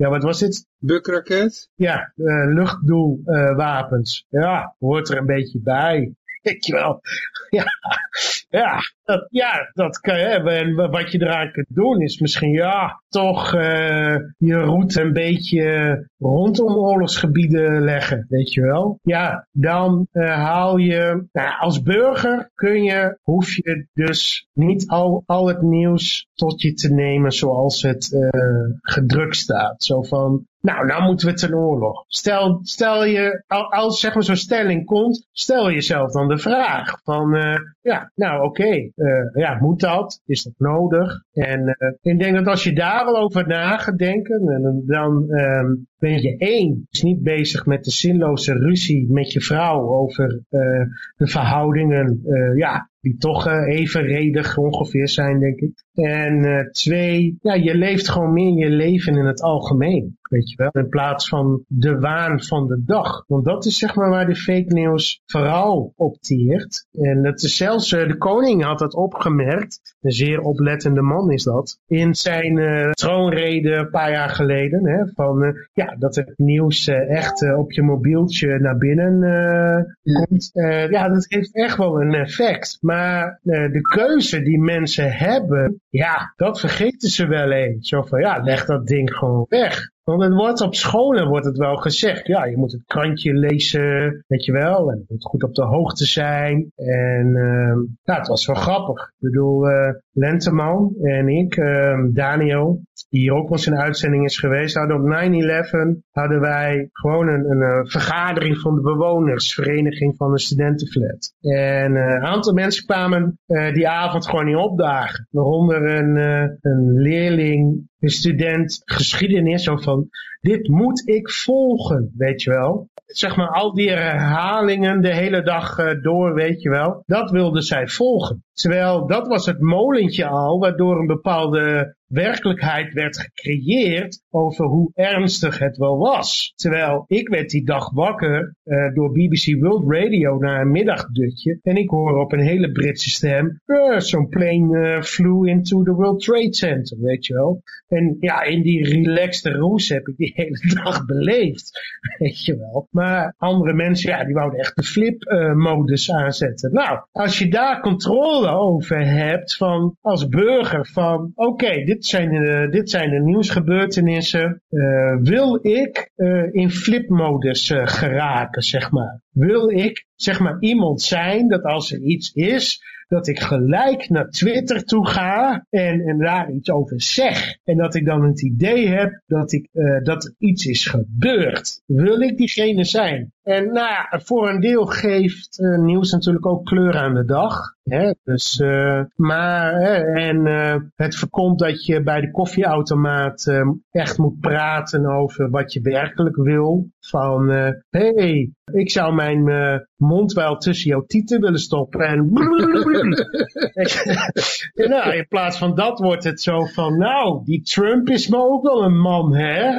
ja, wat was dit? Bukraket? Ja, luchtdoelwapens. ja, hoort er een beetje bij. [LAUGHS] Weet je wel. [LAUGHS] Ja, ja, dat, ja, dat kan je hebben. En wat je eraan kunt doen is misschien, ja, toch uh, je route een beetje rondom oorlogsgebieden leggen, weet je wel. Ja, dan uh, haal je, nou, als burger kun je, hoef je dus niet al, al het nieuws tot je te nemen zoals het uh, gedrukt staat. Zo van, nou, nou moeten we ten oorlog. Stel, stel je, als zeg maar zo'n stelling komt, stel jezelf dan de vraag van, ja, nou oké, ja, moet dat? Is dat nodig? En ik denk dat als je daar al over na gaat denken, en dan um, ben je één, dus niet bezig met de zinloze ruzie met je vrouw over de verhoudingen, ja, die toch uh, evenredig ongeveer zijn, denk ik. En uh, twee, ja, je leeft gewoon meer je leven in het algemeen, weet je wel. In plaats van de waan van de dag. Want dat is zeg maar waar de fake news vooral opteert. En dat is zelfs, uh, de koning had dat opgemerkt. Een zeer oplettende man is dat. In zijn uh, troonrede een paar jaar geleden. Hè, van, ja, dat het nieuws echt op je mobieltje naar binnen komt. ja, dat heeft echt wel een effect. Maar uh, de keuze die mensen hebben, ja, dat vergeten ze wel eens. Zo van, ja, leg dat ding gewoon weg. Want het wordt op scholen wordt het wel gezegd. Ja, je moet het krantje lezen, weet je wel. En moet goed op de hoogte zijn. En uh, ja, het was wel grappig. Ik bedoel, uh, Lenteman en ik, uh, Daniel, die hier ook wel eens in uitzending is geweest, hadden op 9-11 hadden wij gewoon een, een, een, vergadering van de bewonersvereniging van de studentenflat. En uh, een aantal mensen kwamen die avond gewoon niet opdagen. Waaronder een, een leerling een student geschiedenis, zo van, dit moet ik volgen, weet je wel. Zeg maar al die herhalingen de hele dag uh, door, weet je wel. Dat wilde zij volgen. Terwijl dat was het molentje al, waardoor een bepaalde werkelijkheid werd gecreëerd over hoe ernstig het wel was. Terwijl ik werd die dag wakker uh, door BBC World Radio naar een middagdutje en ik hoor op een hele Britse stem, uh, zo'n plane flew into the World Trade Center, weet je wel. En ja, in die relaxed roes heb ik die [LAUGHS] hele dag beleefd, weet je wel. Maar andere mensen, ja, die wouden echt de flip-modus aanzetten. Nou, als je daar controle over hebt van als burger van, oké, dit zijn de, dit zijn de nieuwsgebeurtenissen. Uh, wil ik in flipmodus geraken, zeg maar? Wil ik, zeg maar, iemand zijn dat als er iets is, dat ik gelijk naar Twitter toe ga en, en daar iets over zeg. En dat ik dan het idee heb dat, ik, uh, dat er iets is gebeurd. Wil ik diegene zijn? En nou ja, voor een deel geeft uh, nieuws natuurlijk ook kleur aan de dag. Hè? Dus, uh, maar, en uh, het voorkomt dat je bij de koffieautomaat echt moet praten over wat je werkelijk wil. Van, hé, hey, ik zou mijn mond wel tussen jouw tieten willen stoppen. En, [LAUGHS] en nou, in plaats van dat wordt het zo van, nou, die Trump is me ook wel een man, hè?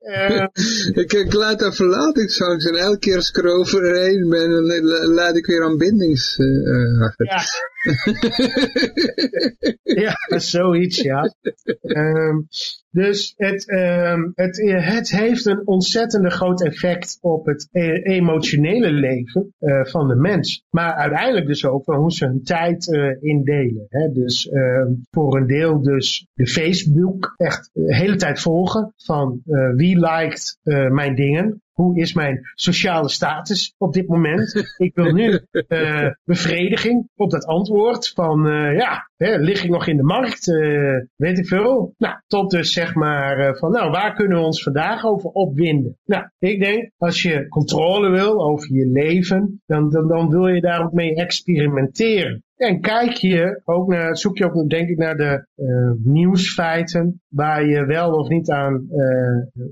Eh, [LAUGHS] ik, ik laat daar verlatingsangst en elke keer als ik er overheen ben, dan la- laat ik weer aanbindings... eh, eh, ja. [LAUGHS] ja, zoiets, ja. Ehm, dus het, ehm, het, het heeft een ontzettende groot effect op het e- emotionele leven van de mens. Maar uiteindelijk dus ook van hoe ze hun tijd indelen. Hè? Dus ehm, voor een deel dus de Facebook echt de hele tijd volgen van eh, wie liked eh, mijn dingen. Hoe is mijn sociale status op dit moment? [LAUGHS] Ik wil nu eh, bevrediging op dat antwoord van eh, ja, hè, lig ik nog in de markt? Weet ik veel. Nou, tot dus zeg maar van nou, waar kunnen we ons vandaag over opwinden? Nou, ik denk als je controle wil over je leven, dan, dan, dan wil je daar ook mee experimenteren. En kijk je ook naar, zoek je ook denk ik naar de eh, nieuwsfeiten waar je wel of niet aan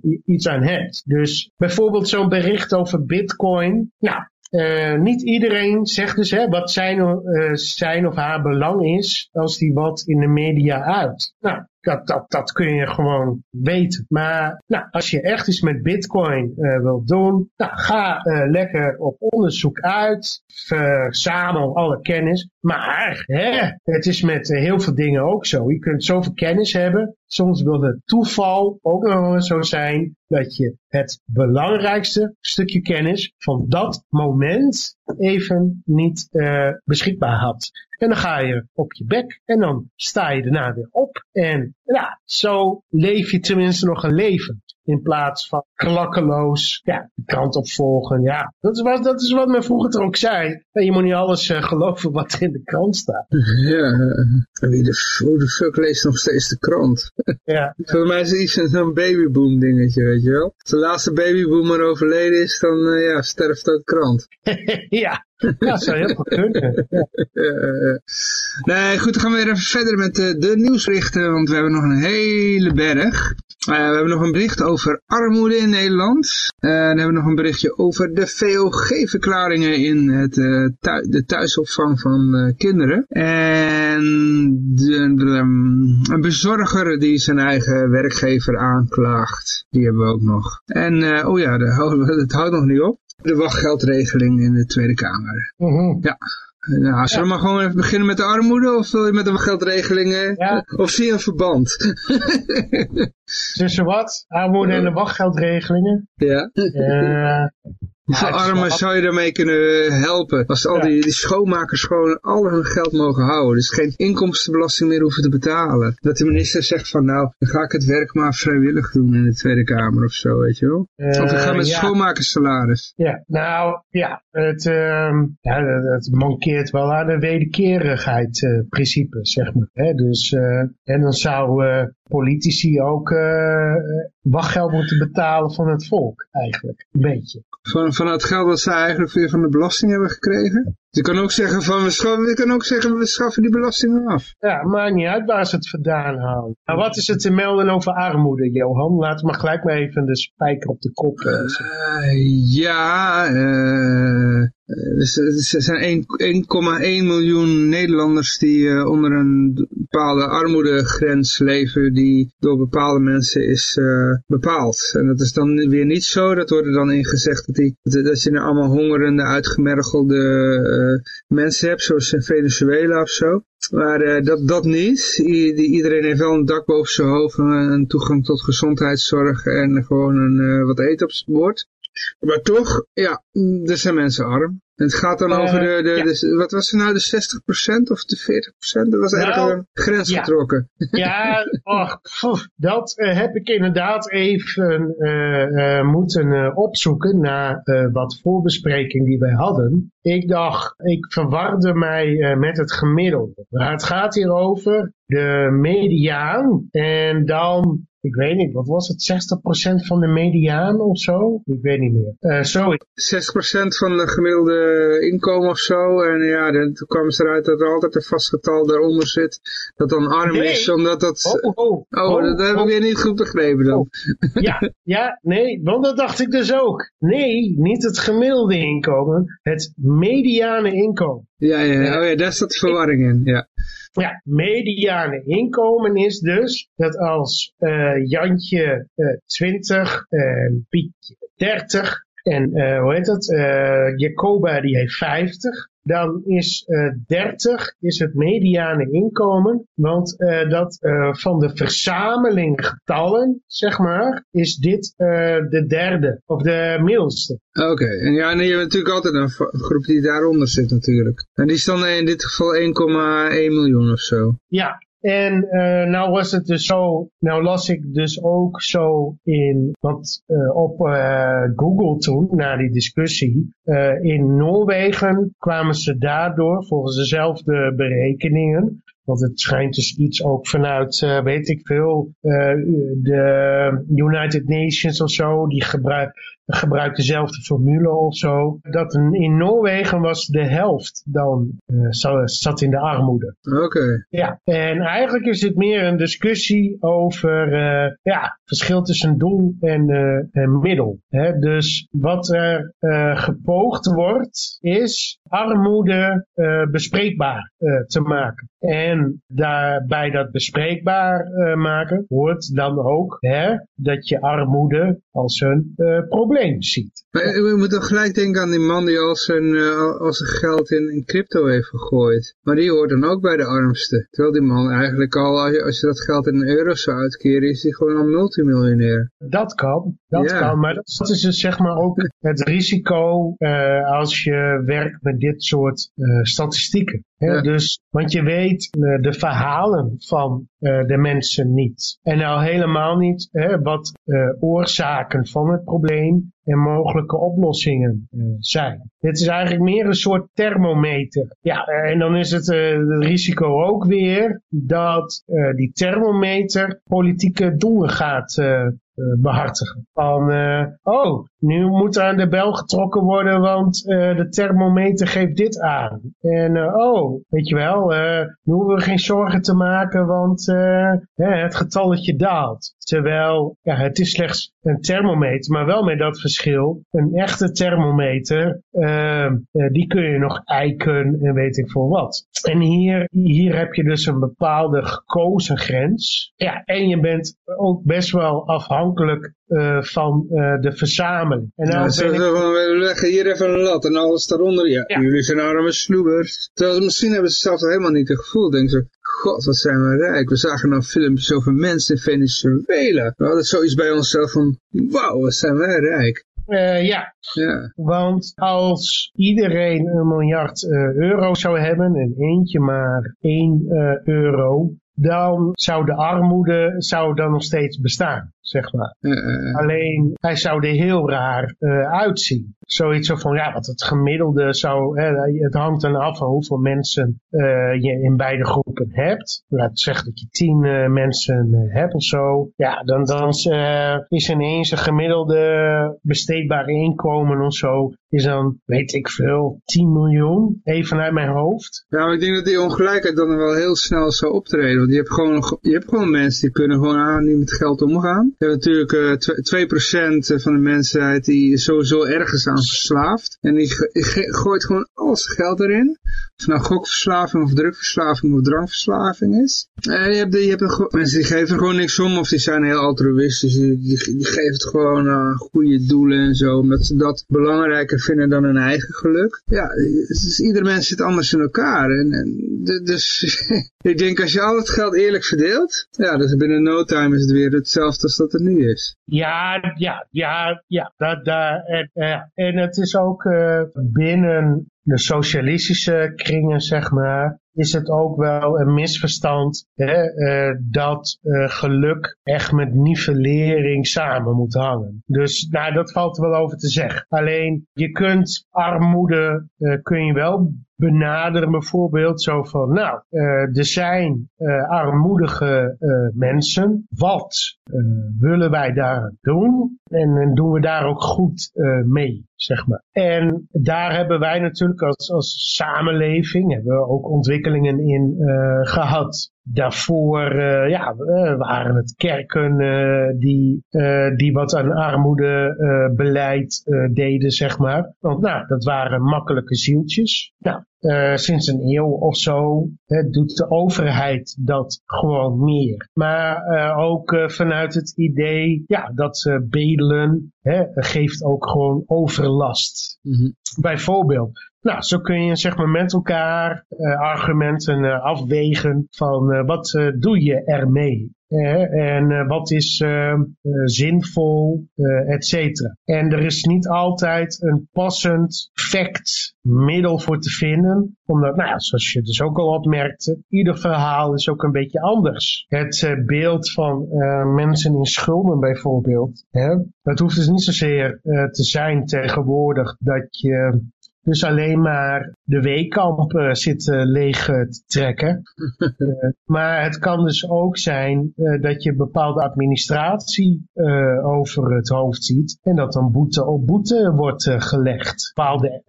i- iets aan hebt. Dus bijvoorbeeld zo'n bericht over bitcoin. Nou, eh, niet iedereen zegt dus hè, wat zijn, zijn of haar belang is als die wat in de media uit. Nou, dat, dat, dat kun je gewoon weten. Maar nou, als je echt iets met bitcoin eh wilt doen, nou, ga eh, lekker op onderzoek uit. Verzamel alle kennis. Maar hè, het is met eh, heel veel dingen ook zo. Je kunt zoveel kennis hebben. Soms wil het toeval ook nog zo zijn dat je het belangrijkste stukje kennis van dat moment even niet beschikbaar had. En dan ga je op je bek en dan sta je daarna weer op. En ja, zo leef je tenminste nog een leven. In plaats van klakkeloos ja, de krant opvolgen. Ja, dat is, wat, dat is wat men vroeger ook zei. Je moet niet alles eh, geloven wat in de krant staat. Ja, eh, wie de, hoe de fuck leest nog steeds de krant? Ja, Voor mij is het iets van zo'n babyboom dingetje, weet je wel. Als de laatste babyboomer overleden is, dan eh, ja, sterft ook de krant. [LAUGHS] ja. ja dat zou heel goed kunnen. [LAUGHS] Ja. Nee, goed, dan gaan we weer even verder met eh, de nieuwsberichten, want we hebben nog een hele berg. Eh, we hebben nog een bericht over armoede in Nederland. Eh, dan hebben we nog een berichtje over de VOG-verklaringen in het, eh, de thuisopvang van kinderen. En de, de, um, een bezorger die zijn eigen werkgever aanklaagt. Die hebben we ook nog. En, oh ja, de, het houdt nog niet op. De wachtgeldregeling in de Tweede Kamer. Mhm. Nou, zullen we maar gewoon even beginnen met de armoede of wil je met de wachtgeldregelingen? Ja. Of zie je een verband? [LAUGHS] Tussen wat? Armoede en de wachtgeldregelingen. ja. Eh, Hoeveel het armen zou je daarmee kunnen helpen? Als al die, die schoonmakers gewoon al hun geld mogen houden. Dus geen inkomstenbelasting meer hoeven te betalen. Dat de minister zegt van nou, dan ga ik het werk maar vrijwillig doen in de Tweede Kamer of zo, weet je wel. eh, Of ik ga met ja. schoonmakerssalaris. Ja, nou ja, het, ehm, ja, dat mankeert wel aan de wederkerigheid eh, principe, zeg maar. Hè? Dus, eh, en dan zou politici ook eh, wachtgeld moeten betalen van het volk, eigenlijk. Een beetje. Van, van het geld dat ze eigenlijk weer van de belasting hebben gekregen. Je kan ook zeggen van, we, scha- je kan ook zeggen, we schaffen die belastingen af. Ja, maakt niet uit waar ze het vandaan halen. Nou, wat is er te melden over armoede, Johan? We maar gelijk maar even de spijker op de kop. Eh, ja, eh, eh, er zijn 1 1,1 miljoen Nederlanders die onder een bepaalde armoedegrens leven die door bepaalde mensen is bepaald. En dat is dan weer niet zo, dat wordt er dan in gezegd dat, die, dat, je nou allemaal hongerende, uitgemergelde mensen hebt, zoals in Venezuela of zo. Maar eh, dat, dat niet. Iedereen heeft wel een dak boven zijn hoofd, en een toegang tot gezondheidszorg en gewoon een, eh, wat eten op zijn bord. Maar toch, ja, mm, er zijn mensen arm. Het gaat dan Eh, over de, de, ja. de- wat was er nou, de 60% of de 40%? Dat was Nou, eigenlijk een grens ja. getrokken. [LAUGHS] Ja, och, pff, dat eh, heb ik inderdaad even eh, moeten opzoeken na wat voorbespreking die wij hadden. Ik dacht, ik verwarde mij met het gemiddelde. Maar het gaat hier over de mediaan en dan, ik weet niet, wat was het, 60% van de mediaan of zo? Ik weet niet meer. Eh zo 60% van de gemiddelde inkomen of zo. En ja, dan toen kwam ze eruit dat er altijd een vast getal daaronder zit. Dat dan arm Nee. is, omdat dat... Oh, oh, Oh, dat heb ik weer niet goed begrepen dan. Ja, ja, nee, want dat dacht ik dus ook. Nee, niet het gemiddelde inkomen, het mediane inkomen. Ja, ja, ja. oh ja, daar staat verwarring in, ja. Ja, mediane inkomen is dus dat als uh, Jantje uh, 20 en Pietje 30 en uh, hoe heet het, Jacoba die heeft 50 dan is uh, 30 is het mediane inkomen. Want uh, dat uh, van de verzameling getallen, zeg maar, is dit de derde of de middelste. Oké, okay. en ja, en je hebt natuurlijk altijd een groep die daaronder zit natuurlijk. En die is dan in dit geval 1,1 miljoen of zo. Ja, en uh, nou was het dus zo, nou las ik dus ook zo in, want uh, op uh, Google toen, na die discussie, in Noorwegen kwamen ze daardoor, volgens dezelfde berekeningen, want het schijnt dus iets ook vanuit, weet ik veel, de United Nations of zo, die gebruikt gebruikt dezelfde formule of zo. Dat in Noorwegen was de helft dan uh, zat in de armoede. Oké. Ja, en eigenlijk is het meer een discussie over uh, ja, verschil tussen doel en, uh, en middel. Hè? Dus wat er gepoogd wordt, is armoede bespreekbaar te maken. En daarbij dat bespreekbaar maken hoort dan ook hè, dat je armoede als een probleem ziet. Maar we moeten gelijk denken aan die man die al zijn, uh, al zijn geld in, in crypto heeft gegooid. Maar die hoort dan ook bij de armste. Terwijl die man eigenlijk al, als je, als je dat geld in euro zou uitkeren, is hij gewoon al multimiljonair. Dat kan, dat ja. kan. Maar dat is dus zeg maar ook het risico uh, als je werkt met dit soort uh, statistieken. Dus, want je weet uh, de verhalen van uh, de mensen niet. En nou helemaal niet hè, wat uh, oorzaken van het probleem en mogelijke oplossingen zijn. Dit is eigenlijk meer een soort thermometer. Ja, en dan is het, het risico ook weer dat die thermometer politieke doelen gaat behartigen. Van, oh, nu moet aan de bel getrokken worden, want de thermometer geeft dit aan. En oh, weet je wel, nu hoeven we geen zorgen te maken, want het getalletje daalt. Terwijl, ja, het is slechts een thermometer, maar wel met dat verschil. Een echte thermometer, die kun je nog eiken en weet ik veel wat. En hier, hier heb je dus een bepaalde gekozen grens. Ja, en je bent ook best wel afhankelijk uh, van uh, de verzameling. En nou, ja, ik... we leggen hier even een lat en alles daaronder. Ja, ja. jullie zijn arme sloebers. Terwijl misschien hebben ze zelf helemaal niet het gevoel. Denken ze, god wat zijn we rijk. We zagen nou filmpjes over mensen in Venezuela. We hadden zoiets bij onszelf van, wauw wat zijn wij rijk. Uh, ja. ja, want als iedereen een miljard uh, euro zou hebben en eentje maar 1 uh, euro, dan zou de armoede zou dan nog steeds bestaan, zeg maar. Uh, Alleen, hij zou er heel raar uh, uitzien. Zoiets van, ja, wat het gemiddelde zou, hè, het hangt dan af van hoeveel mensen uh, je in beide groepen hebt. Laat zeggen dat je tien mensen hebt of zo. Ja, dan, dan is ineens een gemiddelde besteedbare inkomen of zo is dan, weet ik veel, 10 miljoen, even uit mijn hoofd. Ja, maar ik denk dat die ongelijkheid dan wel heel snel zou optreden. Want je hebt gewoon, je hebt gewoon mensen die kunnen gewoon aan niet met geld omgaan. Je hebt natuurlijk uh, 2% van de mensheid die sowieso ergens aan verslaafd. En die gooit gewoon al zijn geld erin. Of nou gokverslaving of drugverslaving of drankverslaving is. En je hebt, je hebt mensen die geven gewoon niks om of die zijn heel altruïstisch. Die, die, die geven het gewoon aan goede doelen en zo. Omdat ze dat belangrijker vinden dan hun eigen geluk. Ja, dus ieder mens zit anders in elkaar. En, en dus [LAUGHS] ik denk als je al het geld eerlijk verdeelt, ja, dus binnen no time is het weer hetzelfde als dat het nu is. Ja, ja, ja, ja. Dat, dat, en, en het is ook uh, binnen de socialistische kringen, zeg maar, is het ook wel een misverstand hè, uh, dat geluk echt met nivellering samen moet hangen. Dus nou, dat valt er wel over te zeggen. Alleen je kunt armoede kun je wel benaderen bijvoorbeeld zo van, nou, er zijn armoedige mensen. Wat willen wij daar doen? En, en, doen we daar ook goed mee, zeg maar. En daar hebben wij natuurlijk als, als samenleving, hebben we ook ontwikkelingen in gehad daarvoor uh, ja, waren het kerken die, die wat aan armoedebeleid deden, zeg maar. Want nou, dat waren makkelijke zieltjes. Nou, uh, sinds een eeuw of zo hè, doet de overheid dat gewoon meer. Maar uh, ook uh, vanuit het idee ja, dat bedelen hè, geeft ook gewoon overlast. Mm -hmm. Bijvoorbeeld, nou, zo kun je zeg maar met elkaar argumenten afwegen van wat doe je ermee en wat is zinvol, et cetera. En er is niet altijd een passend fact middel voor te vinden. Omdat, nou ja, zoals je dus ook al opmerkte, ieder verhaal is ook een beetje anders. Het beeld van mensen in schulden bijvoorbeeld, hè, dat hoeft dus niet zozeer te zijn tegenwoordig dat je dus alleen maar de weekamp uh, zit uh, leeg te trekken. uh, [LAUGHS] maar het kan dus ook zijn dat je bepaalde administratie over het hoofd ziet. En dat dan boete op boete wordt gelegd. Bepaalde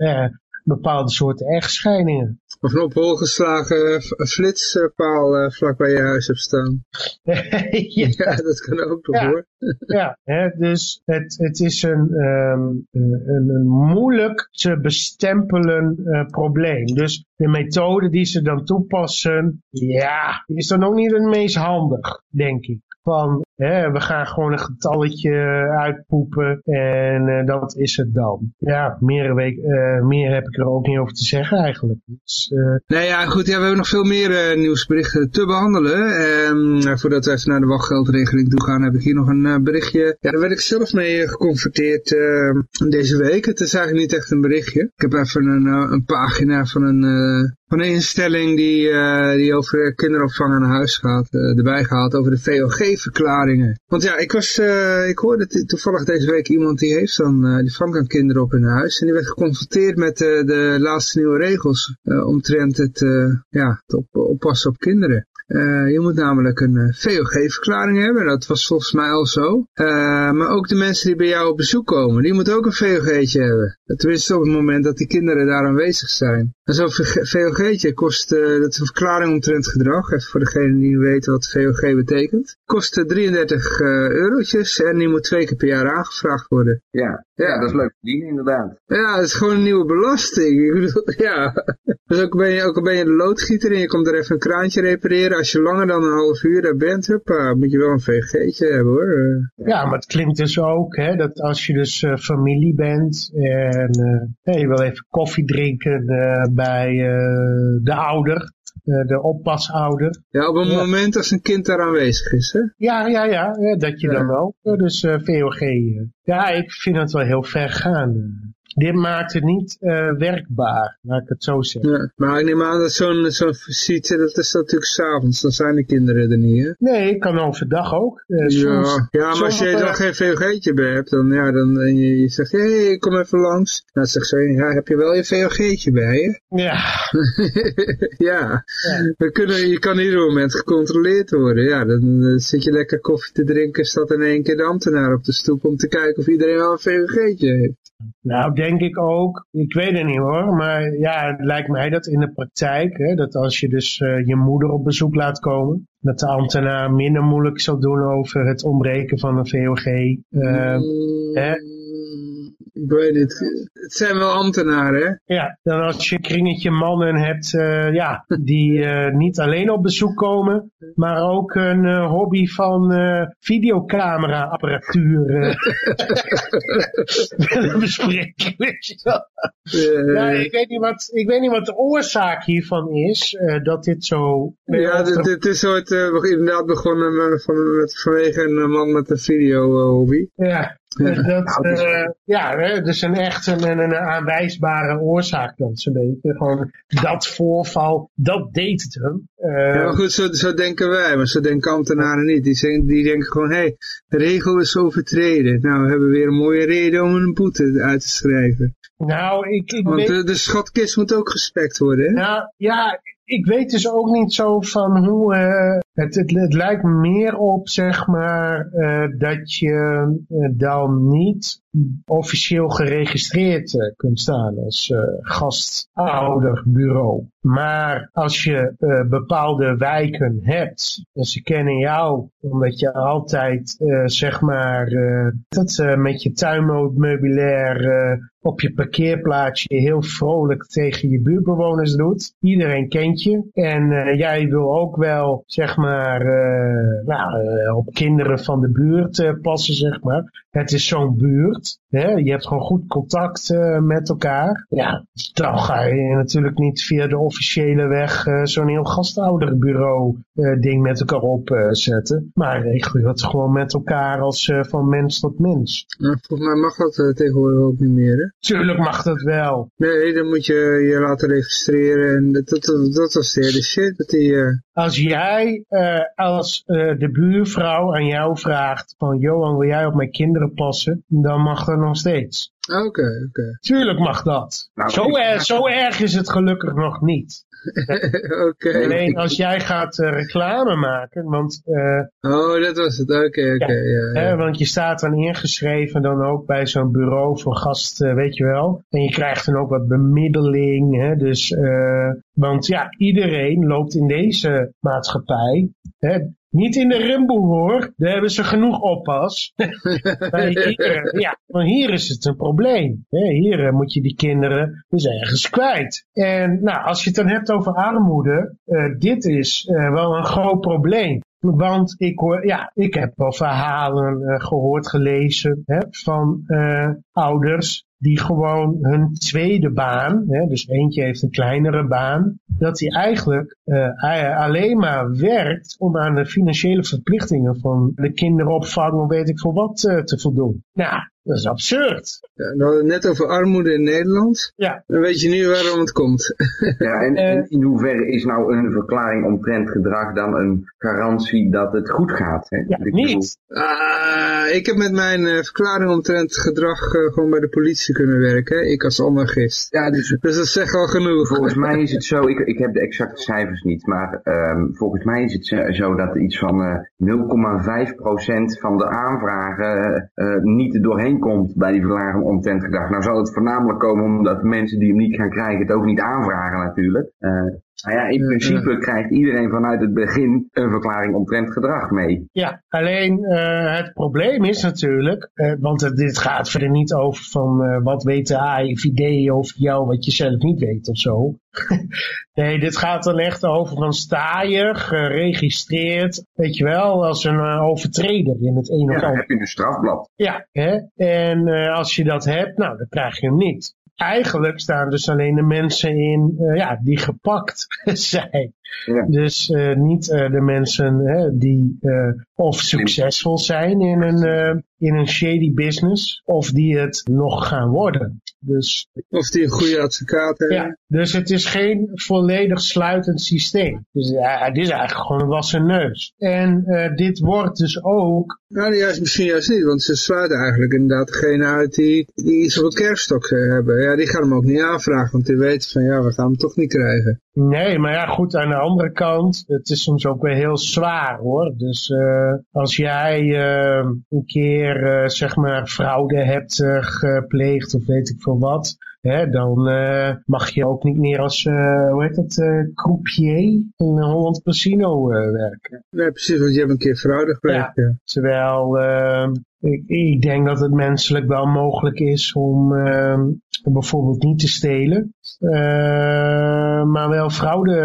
bepaalde soorten echtscheidingen. Of een op hol geslagen flitspaal uh, vlak bij je huis hebt staan. [LAUGHS] ja. ja. dat kan ook nog ja. hoor. [LAUGHS] ja, hè, dus het, het is een, um, een, een, moeilijk te bestempelen uh, probleem. Dus de methode die ze dan toepassen, ja, is dan ook niet het meest handig, denk ik van hè, we gaan gewoon een getalletje uitpoepen en uh, dat is het dan. Ja, meer, week, uh, meer heb ik er ook niet over te zeggen eigenlijk. Dus, uh... Nee, ja, goed, ja, we hebben nog veel meer nieuwsberichten te behandelen. En voordat we even naar de wachtgeldregeling toe gaan, heb ik hier nog een berichtje. Ja, daar werd ik zelf mee geconfronteerd deze week. Het is eigenlijk niet echt een berichtje. Ik heb even een, een pagina van een van een instelling die, die over kinderopvang aan huis gaat, erbij gehaald over de Want ja, ik was, uh, ik hoorde toevallig deze week iemand die heeft dan, die vangt dan kinderen op in huis. En die werd geconfronteerd met de laatste nieuwe regels omtrent het, ja, het op, oppassen op kinderen. Je moet namelijk een VOG-verklaring hebben, dat was volgens mij al zo. Maar ook de mensen die bij jou op bezoek komen, die moeten ook een VOG'tje hebben. Tenminste op het moment dat die kinderen daar aanwezig zijn. En zo'n VOG'tje kost, dat is een verklaring omtrent gedrag, even voor degene die weten wat VOG betekent. Kost 33 eurotjes en die moet twee keer per jaar aangevraagd worden. Ja, ja, dat is leuk verdienen inderdaad. Ja, dat is gewoon een nieuwe belasting. Ik bedoel, [LAUGHS] ja. Dus ook ben, je, ook al ben je de loodgieter en je komt er even een kraantje repareren. Als je langer dan een half uur daar bent, huppa, moet je wel een VG'tje hebben hoor. Ja, maar het klinkt dus ook hè, dat als je dus uh, familie bent en uh, je wil even koffie drinken uh, bij de ouder, de oppasouder. Ja, op een ja. moment als een kind daar aanwezig is, hè? Ja, ja, ja, dat je ja. dan ook. Dus uh, VOG. Ja, ik vind het wel heel ver gaan dit maakt het niet uh, werkbaar, laat ik het zo zeggen. Ja, maar ik neem aan dat zo'n zo'n visite, dat is natuurlijk s'avonds, dan zijn de kinderen er niet, hè? Nee, kan overdag ook. Uh, ja. Soms, ja, maar als je dan geen VOG'tje bij hebt, dan, ja, dan en je, je zegt, hé, hey, kom even langs. Dan zegt ze, ja, heb je wel je VOG'tje bij je? [LAUGHS] Ja. ja. ja. Dan kunnen, je kan ieder moment gecontroleerd worden. Ja, dan, dan zit je lekker koffie te drinken, staat in één keer de ambtenaar op de stoep om te kijken of iedereen wel een VOG'tje heeft. Nou, denk ik ook. Ik weet het niet hoor. Maar ja, het lijkt mij dat in de praktijk, hè, dat als je dus uh, je moeder op bezoek laat komen, dat de ambtenaar minder moeilijk zal doen over het ontbreken van een VOG. Uh, mm. hè, ik weet niet. Het zijn wel ambtenaren, hè? Ja, dan als je een kringetje mannen hebt, uh, ja, die uh, [LAUGHS] niet alleen op bezoek komen, maar ook een uh, hobby van videocamera apparatuur [LAUGHS] willen bespreken. Weet je wel? ja, ik, weet niet wat, ik weet niet wat de oorzaak hiervan is, dat dit zo... Ja, dit, dit is soort, inderdaad begonnen van, met, vanwege een man met een video hobby. Ja, dat, nou, uh, ja, hè, dus een echt een, een, aanwijsbare oorzaak dan zo'n beetje. Gewoon dat voorval, dat deed het hem. Uh, ja, maar goed, zo, zo denken wij, maar zo denken ambtenaren niet. Die, zijn, die denken gewoon, hé, hey, de regel is overtreden. Nou, we hebben weer een mooie reden om een boete uit te schrijven. Nou, ik, ik Want weet... de, de schatkist moet ook gespekt worden, hè? Nou, ja, ik weet dus ook niet zo van hoe, uh, Het, lijkt meer op, zeg maar, uh, dat je uh, dan niet officieel geregistreerd uh, kunt staan als gastouderbureau. Maar als je bepaalde wijken hebt en ze kennen jou omdat je altijd, zeg maar, dat, met je tuinmeubilair op je parkeerplaatsje heel vrolijk tegen je buurtbewoners doet. Iedereen kent je. En jij wil ook wel, zeg maar, uh, nou, uh, op kinderen van de buurt passen, zeg maar. Het is zo'n buurt. Hè? Je hebt gewoon goed contact met elkaar. Ja, dan ga je natuurlijk niet via de officiële weg zo'n heel gastouderbureau ding met elkaar opzetten. maar regel je het gewoon met elkaar als van mens tot mens. Nou, volgens mij mag dat tegenwoordig ook niet meer, hè? Tuurlijk mag dat wel. Nee, dan moet je je laten registreren. En dat, dat, dat was de hele shit. Dat die. Als jij uh, als uh, de buurvrouw aan jou vraagt van Johan wil jij op mijn kinderen passen, dan mag dat nog steeds. Oké, okay, oké. Okay. Tuurlijk mag dat. Nou, zo, er, zo erg is het gelukkig nog niet. [LAUGHS] okay. Alleen als jij gaat uh, reclame maken, want... Uh, oh, dat was het, oké, oké. Okay, ja, ja, ja. Want je staat dan ingeschreven dan ook bij zo'n bureau voor gast, uh, weet je wel. En je krijgt dan ook wat bemiddeling, hè, dus... want ja, iedereen loopt in deze maatschappij Hè, niet in de rimboe hoor, daar hebben ze genoeg oppas. [LAUGHS] hier, ja, maar hier is het een probleem. Hier eh, moet je die kinderen dus ergens kwijt. En nou, als je het dan hebt over armoede, uh, dit is uh, wel een groot probleem. Want ik, hoor, ja, ik heb wel verhalen uh, gehoord, gelezen hè, van uh, ouders die gewoon hun tweede baan, hè, dus eentje heeft een kleinere baan, dat hij eigenlijk uh, alleen maar werkt om aan de financiële verplichtingen van de kinderopvang of weet ik veel wat uh, te voldoen. Nou, dat is absurd. Ja, we hadden het net over armoede in Nederland. Ja. Dan weet je nu waarom het komt. [LAUGHS] ja, en, en in hoeverre is nou een verklaring omtrent gedrag dan een garantie dat het goed gaat? Hè? Ja, niet. Uh, ik heb met mijn uh, verklaring omtrent gedrag uh, gewoon bij de politie kunnen werken. Ik als anarchist. Ja, dus, dus dat zegt al genoeg. Volgens mij is het zo, ik, ik heb de exacte cijfers niet, maar um, volgens mij is het zo dat iets van 0,5% van de aanvragen niet doorheen komt bij die verlaging omtrent gedrag. Nou zal het voornamelijk komen omdat mensen die hem niet gaan krijgen het ook niet aanvragen natuurlijk. Uh, nou ja, in principe krijgt iedereen vanuit het begin een verklaring omtrent gedrag mee. Ja, alleen uh, het probleem is natuurlijk, uh, want dit gaat verder niet over van wat weet de AIVD over jou wat je zelf niet weet of zo. [LAUGHS] nee, dit gaat dan echt over van sta je geregistreerd, weet je wel, als een overtreder in het ene ja, of heb je een strafblad. Ja, hè? en als je dat hebt, nou dan krijg je hem niet eigenlijk staan dus alleen de mensen in uh, ja, die gepakt [LAUGHS] zijn. Ja. Dus uh, niet uh, de mensen hè, die of succesvol zijn in een, in een shady business, of die het nog gaan worden. Dus, of die een goede advocaat hebben. Ja, dus het is geen volledig sluitend systeem. Dus ja, het is eigenlijk gewoon een wassen neus. En dit wordt dus ook... Nou, juist, misschien juist niet, want ze sluiten eigenlijk inderdaad degene uit die, die iets op kerststok hebben. Ja, die gaan hem ook niet aanvragen, want die weten van ja, we gaan hem toch niet krijgen. Nee, maar ja, goed, aan de andere kant, het is soms ook weer heel zwaar hoor. Dus uh, als jij uh, een keer, uh, zeg maar, fraude hebt gepleegd of weet ik veel wat, hè, dan mag je ook niet meer als, hoe heet dat, croupier in Holland Casino werken. Nee, precies, want je hebt een keer fraude gepleegd. Ja, ja. Terwijl ik, ik, denk dat het menselijk wel mogelijk is om bijvoorbeeld niet te stelen, maar wel fraude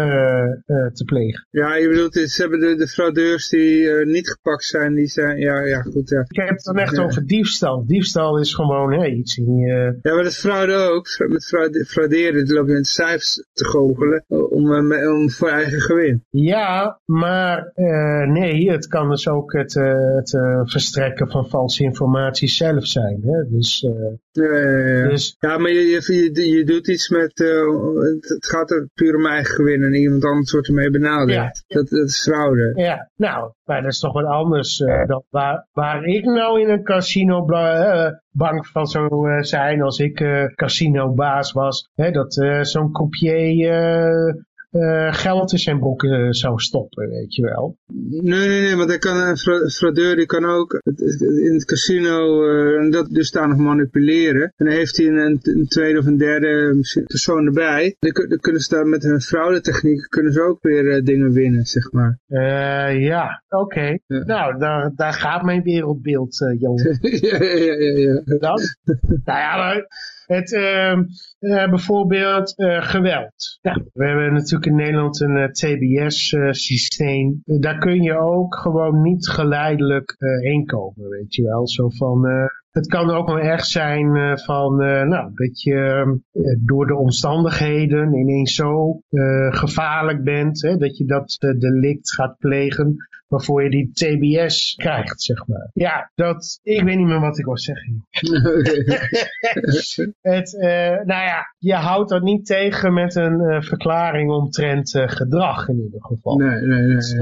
uh, te plegen. Ja, je bedoelt, ze hebben de, de fraudeurs die niet gepakt zijn, die zijn, ja, ja goed. Ja. Ik heb het dan echt ja. over diefstal. Diefstal is gewoon hey, iets in je... Ja, maar dat is fraude ook. Met fraude, frauderen, loop je met cijfers te goochelen om, om voor eigen gewin. Ja, maar uh, nee, het kan dus ook het, het verstrekken van valse informatie zelf zijn. Hè? Dus, ja, ja. Dus, ja, maar je, je, je, doet iets met, het gaat er puur om eigen gewin en iemand anders wordt ermee benaderd. Ja. Dat, dat is fraude. Ja, nou, maar dat is toch wat anders uh, dan waar, waar ik nou in een casino uh, bank van zou zijn als ik casinobaas was. Hè, dat zo'n croupier eh, geld in zijn broek eh, zou stoppen, weet je wel. Nee, nee, nee, want hij kan, een fra- fraudeur die kan ook in het casino eh, dat dus daar nog manipuleren. En dan heeft hij een, een tweede of een derde persoon erbij. Dan, kun- dan kunnen ze daar met hun fraudetechniek kunnen ze ook weer eh, dingen winnen, zeg maar. Eh, ja, oké. Ja. Nou, daar, daar gaat mijn wereldbeeld, eh Johan. [LAUGHS] ja, ja, ja, ja. Dan? nou ja, maar het, ehm, eh, bijvoorbeeld eh, geweld. Ja, we hebben natuurlijk in Nederland een TBS-systeem. daar kun je ook gewoon niet geleidelijk eh heen komen, weet je wel. Zo van... het kan ook wel erg zijn eh, van, eh, nou, dat je eh, door de omstandigheden ineens zo gevaarlijk bent, hè, dat je dat delict gaat plegen waarvoor je die TBS krijgt, zeg maar. Ja, dat, ik weet niet meer wat ik wil zeggen. [LAUGHS] Het, nou ja, je houdt dat niet tegen met een verklaring omtrent gedrag in ieder geval. Nee, nee, nee. Dus,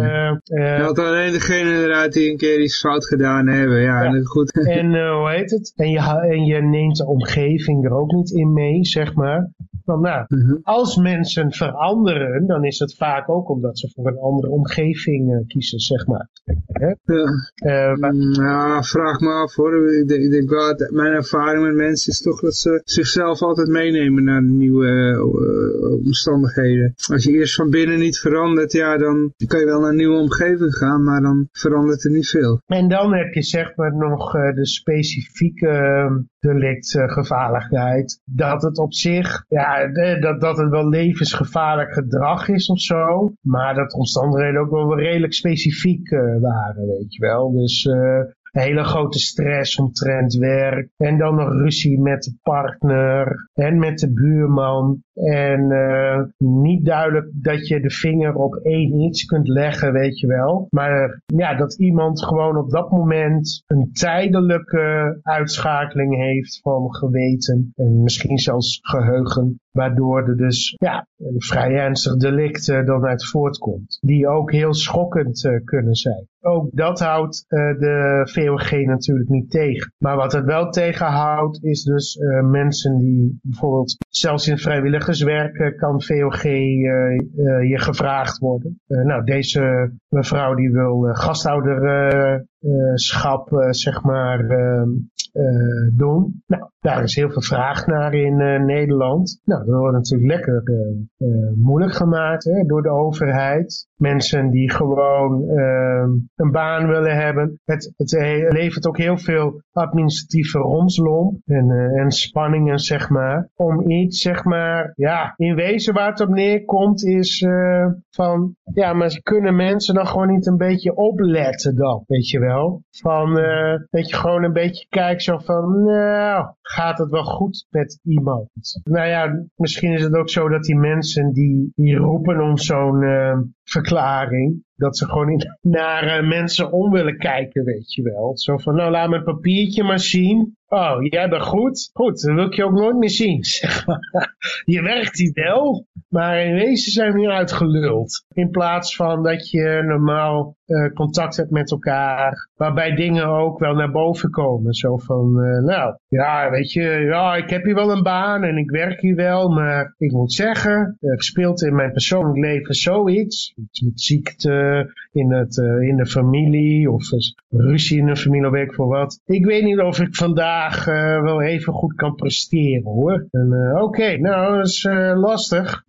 had alleen degene eruit die een keer iets fout gedaan hebben. Ja, Ja. en goed. en hoe heet En je, en je neemt de omgeving er ook niet in mee, zeg maar. Want nou, Mhm. als mensen veranderen, dan is het vaak ook omdat ze voor een andere omgeving eh, kiezen, zeg maar. Hè? Ja. Eh, maar- Mm, Ja, vraag me af hoor. Ik denk, ik denk wel, dat mijn ervaring met mensen is toch dat ze zichzelf altijd meenemen naar de nieuwe eh, omstandigheden. Als je eerst van binnen niet verandert, ja, dan kan je wel naar een nieuwe omgeving gaan, maar dan verandert er niet veel. En dan heb je zeg maar nog de specifieke uh, delictgevaarlijkheid. dat het op zich, ja, dat, dat het wel levensgevaarlijk gedrag is of zo. Maar dat de omstandigheden ook wel redelijk specifiek eh, waren, weet je wel. Dus een hele grote stress omtrent werk. En dan nog ruzie met de partner en met de buurman. En eh, niet duidelijk dat je de vinger op één iets kunt leggen, weet je wel. Maar ja, dat iemand gewoon op dat moment een tijdelijke uitschakeling heeft van geweten. En misschien zelfs geheugen. Waardoor er dus ja, een vrij ernstig delict eh, dan uit voortkomt. Die ook heel schokkend eh, kunnen zijn. Ook dat houdt eh, de VOG natuurlijk niet tegen. Maar wat het wel tegenhoudt is dus mensen die bijvoorbeeld zelfs in vrijwilligerswerk kan VOG eh, eh, je gevraagd worden. Eh, nou, deze mevrouw die wil gasthouderschap zeg maar ehm, eh, doen. Nou, daar is heel veel vraag naar in Nederland. Nou, dat wordt natuurlijk lekker moeilijk gemaakt hè, door de overheid. Mensen die gewoon ehm, een baan willen hebben. Het, het levert ook heel veel administratieve romslomp en, en spanningen, zeg maar. Om zeg maar, ja, in wezen waar het op neerkomt is eh, van, ja, maar kunnen mensen dan gewoon niet een beetje opletten dan, weet je wel? Van, eh, dat je gewoon een beetje kijkt zo van, nou, gaat het wel goed met iemand? Nou ja, misschien is het ook zo dat die mensen die, die roepen om zo'n eh, verklaring, dat ze gewoon [LAUGHS] naar eh, mensen om willen kijken, weet je wel. Zo van, nou laat een papiertje maar zien. Oh, jij bent goed? Goed, dan wil ik je ook nooit meer zien, [LAUGHS] zeg maar. Je werkt hier wel, maar in wezen zijn we nu uitgeluld. In plaats van dat je normaal eh, contact hebt met elkaar, waarbij dingen ook wel naar boven komen. Zo van, eh, nou, ja, weet je, ja, ik heb hier wel een baan en ik werk hier wel, maar ik moet zeggen, er speelt in mijn persoonlijk leven zoiets. Iets met ziekte in, het, eh, in de familie of dus ruzie in de familie, weet ik voor wat. Ik weet niet of ik vandaag eh, wel even goed kan presteren hoor. Oké, nou dat is lastig,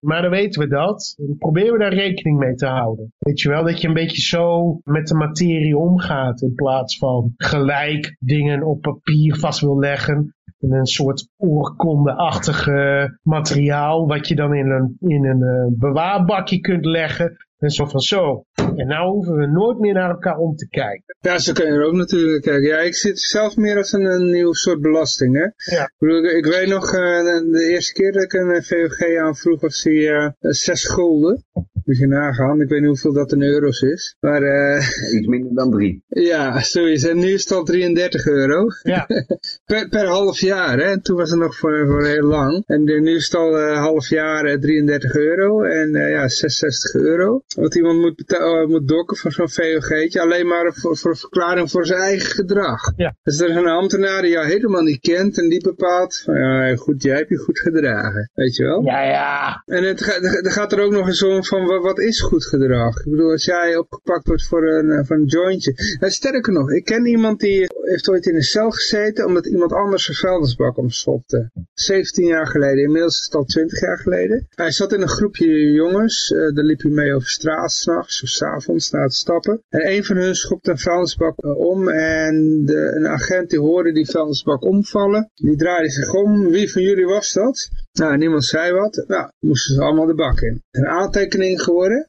maar dan weten we dat. Dan proberen we daar rekening mee te houden. Weet je wel, dat je een beetje zo met de materie omgaat in plaats van gelijk dingen op papier vast wil leggen in een soort oorkonde-achtige materiaal, wat je dan in een, in een eh, bewaarbakje kunt leggen. En zo van zo. En nou hoeven we nooit meer naar elkaar om te kijken. Ja, zo kun je er ook natuurlijk kijken. Ja, ik zie het zelf meer als een, een nieuw soort belasting, hè. Ja. Ik, bedoel, ik, ik weet nog, eh, de, eerste keer dat ik een VOG aanvroeg, was die eh, zes gulden. Moet je nagaan. Ik weet niet hoeveel dat in euro's is. Maar uh, iets minder dan drie. Ja, zoiets. En nu is het al 33 euro. Ja. [LAUGHS] per, per half jaar. Hè? En toen was het nog voor, voor heel lang. En nu is het al uh, half jaar 33 euro. En ja, 66 euro. Wat iemand moet, moet dokken voor zo'n VOG'tje. Alleen maar voor, voor verklaring voor zijn eigen gedrag. Ja. Dus er is een ambtenaar die jou helemaal niet kent. En die bepaalt van ja, goed, jij hebt je goed gedragen. Weet je wel? Ja, ja. En het, het gaat er ook nog eens om van wat is goed gedrag? Ik bedoel, als jij opgepakt wordt voor een, voor een jointje. En sterker nog, ik ken iemand die heeft ooit in een cel gezeten omdat iemand anders een vuilnisbak omschopte. 17 jaar geleden, inmiddels is het al 20 jaar geleden. Hij zat in een groepje jongens, uh, daar liep hij mee over straat s'nachts of s'avonds na het stappen. En een van hun schopte een vuilnisbak uh, om en de, een agent die hoorde die vuilnisbak omvallen. Die draaide zich om, wie van jullie was dat? Nou, niemand zei wat. Nou, moesten ze allemaal de bak in. Een aantekening geworden.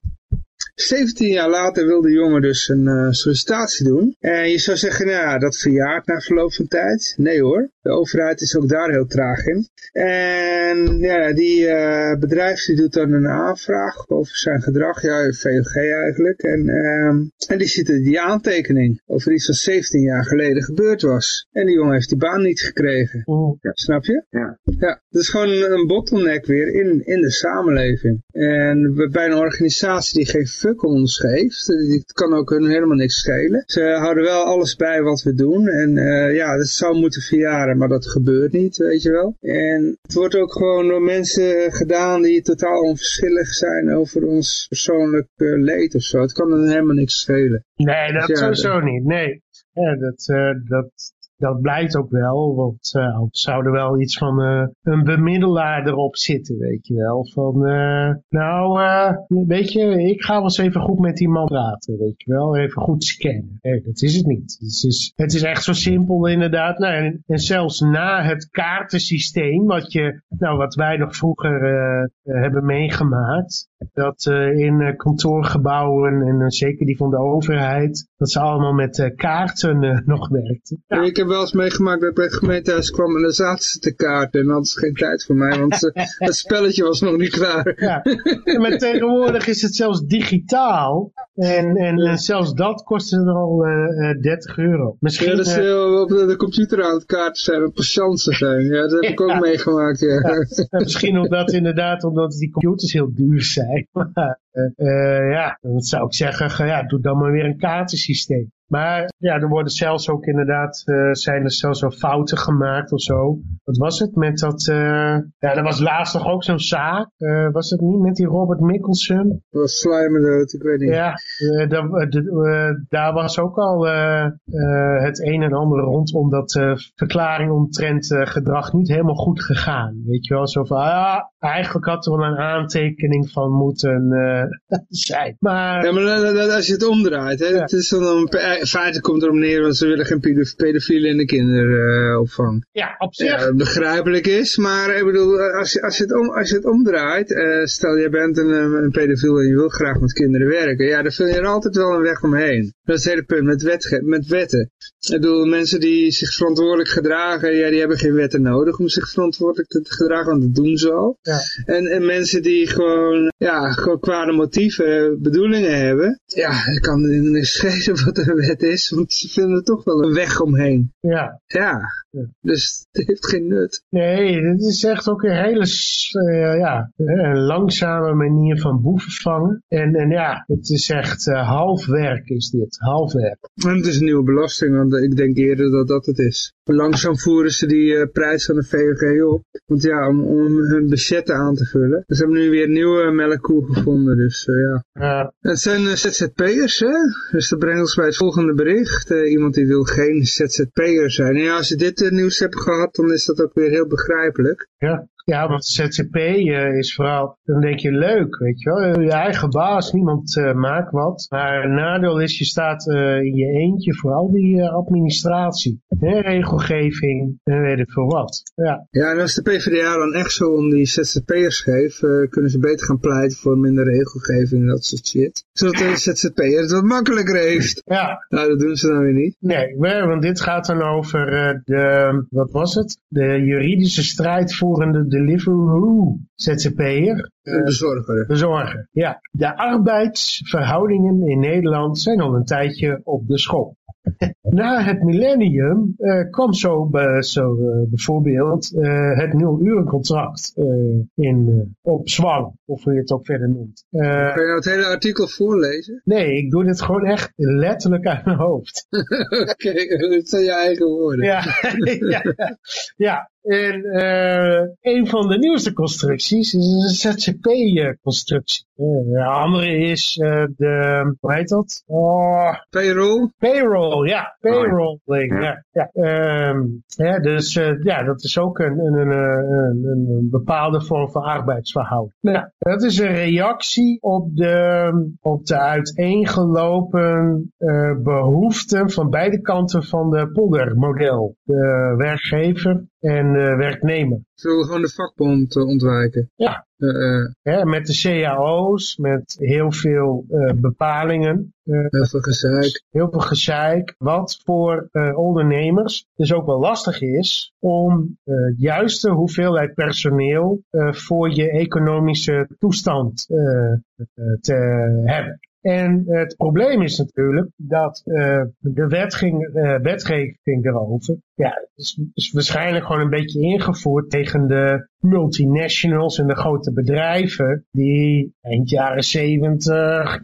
17 jaar later wil de jongen dus een uh, sollicitatie doen. En je zou zeggen, nou ja, dat verjaart na verloop van tijd. Nee hoor, de overheid is ook daar heel traag in. En ja, die uh, bedrijf die doet dan een aanvraag over zijn gedrag, ja, VOG eigenlijk. En, uh, en die ziet die aantekening over iets wat 17 jaar geleden gebeurd was. En die jongen heeft die baan niet gekregen. Oh. Ja, snap je? Ja. Ja, dat is gewoon een bottleneck weer in, in de samenleving. En bij een organisatie die geen fuck om ons geeft, het kan ook hun helemaal niks schelen. Ze houden wel alles bij wat we doen. En uh, ja, dat zou moeten verjaren, maar dat gebeurt niet, weet je wel. En het wordt ook gewoon door mensen gedaan die totaal onverschillig zijn over ons persoonlijk uh, leed of zo. Het kan dan helemaal niks schelen. Nee, dat Dus ja, sowieso niet. Nee. Ja, dat, uh, dat, dat blijkt ook wel, want er zou er wel iets van uh, een bemiddelaar erop zitten, weet je wel. Van, uh, nou, weet je, ik ga wel eens even goed met die man praten, weet je wel. Even goed scannen. Nee, dat is het niet. Het is, het is echt zo simpel inderdaad. Nou, en, en zelfs na het kaartensysteem, wat, je, nou, wat wij nog vroeger hebben meegemaakt, dat in kantoorgebouwen en zeker die van de overheid, dat ze allemaal met kaarten [LAUGHS] nog werkten. Ja. Ik heb wel eens meegemaakt dat ik bij het gemeentehuis kwam en dan zaten ze te kaarten en dan hadden ze geen tijd voor mij, want [LAUGHS] het spelletje was nog niet klaar. Ja. Maar tegenwoordig is het zelfs digitaal en, en, en zelfs dat kost er al uh, 30 euro. Misschien, ja, dat ze uh, op de, de, computer aan het kaarten zijn, op patiënten zijn. Ja, dat heb ik ook [LAUGHS] meegemaakt. Ja. Misschien omdat inderdaad, omdat die computers heel duur zijn. Maar, [LAUGHS] uh, ja, dan zou ik zeggen, ja, doe dan maar weer een kaartensysteem. Maar ja, er worden zelfs ook inderdaad, uh, zijn er zelfs wel fouten gemaakt of zo. Wat was het met dat, uh, ja, er was laatst nog ook zo'n zaak. Uh, was het niet met die Robert Mickelson? Dat was dood, ik weet niet. Ja, daar, daar was ook al het een en ander rondom dat verklaring omtrent gedrag niet helemaal goed gegaan. Weet je wel, zo van, ah, eigenlijk had er wel een aantekening van moeten [LAUGHS] zijn. Maar, ja, maar als je het omdraait, hè, ja. het is dan een feite komt erom neer, want ze willen geen pedofielen in de kinderopvang. Ja, op zich. Ja, begrijpelijk is, maar ik bedoel, als je, als je, het, om, als je het omdraait, uh, stel je bent een, een pedofiel en je wil graag met kinderen werken, ja, dan vind je er altijd wel een weg omheen. Dat is het hele punt met, wet, met wetten. Ik bedoel, mensen die zich verantwoordelijk gedragen, ja, die hebben geen wetten nodig om zich verantwoordelijk te gedragen, want dat doen ze al. Ja. En, en mensen die gewoon, ja, gewoon kwade motieven, bedoelingen hebben, ja, dat kan schelen [LAUGHS] wat er wet is, want ze vinden er toch wel een weg omheen. Ja. Ja, dus het heeft geen nut. Nee, dit is echt ook een hele uh, ja, een langzame manier van boeven vangen. En, en ja, het is echt uh, halfwerk is dit, halfwerk. En het is een nieuwe belasting, want ik denk eerder dat dat het is. Langzaam voeren ze die uh, prijs van de VOG op. Want ja, om, om hun budgetten aan te vullen. Dus ze hebben nu weer nieuwe melkkoe gevonden, dus ja. Ja. Het zijn ZZP'ers, hè? Dus dat brengt ons bij het volgende bericht. iemand die wil geen ZZP'er zijn. En ja, als je dit nieuws hebt gehad, dan is dat ook weer heel begrijpelijk. Ja, ja want ZZP uh, is vooral, dan denk je leuk, weet je wel. Je eigen baas, niemand uh, maakt wat. Maar het nadeel is, je staat uh, in je eentje voor al die administratie. Hè, regelgeving en weet ik veel wat. Ja. ja, en als de PvdA dan echt zo om die ZZP'ers geeft, kunnen ze beter gaan pleiten voor minder regelgeving en dat soort shit. Zodat de ZZP'er het wat makkelijker heeft. Ja. Nou, dat doen ze dan weer niet. Nee, want dit gaat dan over de, wat was het? De juridische strijd voerende de Deliveroo ZZP'er. Een bezorger. Bezorger, ja. De arbeidsverhoudingen in Nederland zijn al een tijdje op de schop. [LAUGHS] Na het millennium uh, kwam zo, zo uh, bijvoorbeeld het nul-urencontract in op zwang, of hoe je het ook verder noemt. Kun je nou het hele artikel voorlezen? Nee, ik doe dit gewoon echt letterlijk uit mijn hoofd. [LAUGHS] Oké, [LAUGHS] okay, het zijn je eigen woorden. Ja, ja, ja. En uh, een van de nieuwste constructies is een ZZP-constructie. Uh, de andere is uh, de, hoe heet dat? Oh, payroll? Payroll, ja. Payroll. Oh, ja. Ja, ja. Um, ja, dus ja, dat is ook een, een, een, een, een bepaalde vorm van arbeidsverhouding. Ja, dat is een reactie op de, op de uiteengelopen behoeften van beide kanten van de poldermodel. De werkgever en de werknemer. Zullen we gewoon de vakbond uh, ontwijken? Ja. Uh. ja. Met de cao's, met heel veel bepalingen. heel veel gezeik. Heel veel gezeik. Wat voor ondernemers dus ook wel lastig is om de juiste hoeveelheid personeel voor je economische toestand te hebben. En het probleem is natuurlijk dat uh, de wetging, uh, wetgeving erover ja, is, is waarschijnlijk gewoon een beetje ingevoerd tegen de multinationals en de grote bedrijven die eind jaren 70,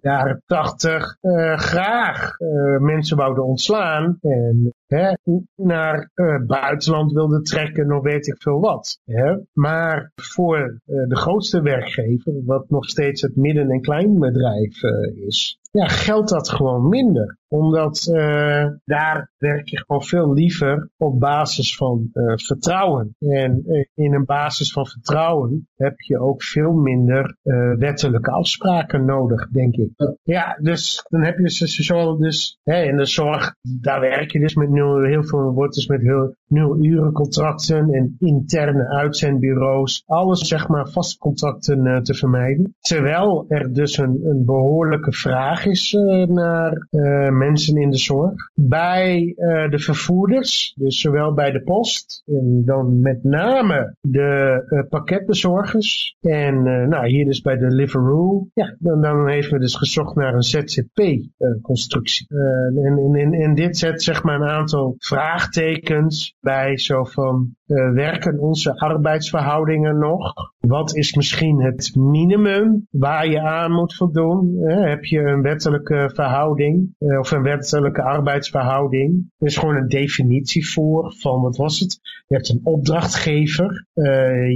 jaren 80 uh, graag uh, mensen wouden ontslaan en hè, naar uh, buitenland wilden trekken, nog weet ik veel wat. Hè. Maar voor de grootste werkgever, wat nog steeds het midden- en kleinbedrijf is, ja, geldt dat gewoon minder. Omdat uh, daar werk je gewoon veel liever op basis van uh, vertrouwen. En uh, in een basis van vertrouwen heb je ook veel minder wettelijke afspraken nodig, denk ik. Ja, dus dan heb je zo dus hè, in de zorg, daar werk je dus met nul, heel veel wordt dus met heel nul uren contracten en interne uitzendbureaus. Alles zeg maar vastcontracten te vermijden. Terwijl er dus een, een behoorlijke vraag is naar uh, mensen in de zorg. Bij uh, de vervoerders, dus zowel bij de post en dan met name de pakketbezorgers. En nou, hier dus bij de Deliveroo. Ja, dan, dan heeft men dus gezocht naar een ZZP-constructie. en, en, en dit zet zeg maar een aantal vraagtekens bij zo van uh, werken onze arbeidsverhoudingen nog? Wat is misschien het minimum waar je aan moet voldoen? Uh, heb je een wettelijke verhouding uh, of een wettelijke arbeidsverhouding? Er is gewoon een definitie voor van wat was het? Je hebt een opdrachtgever,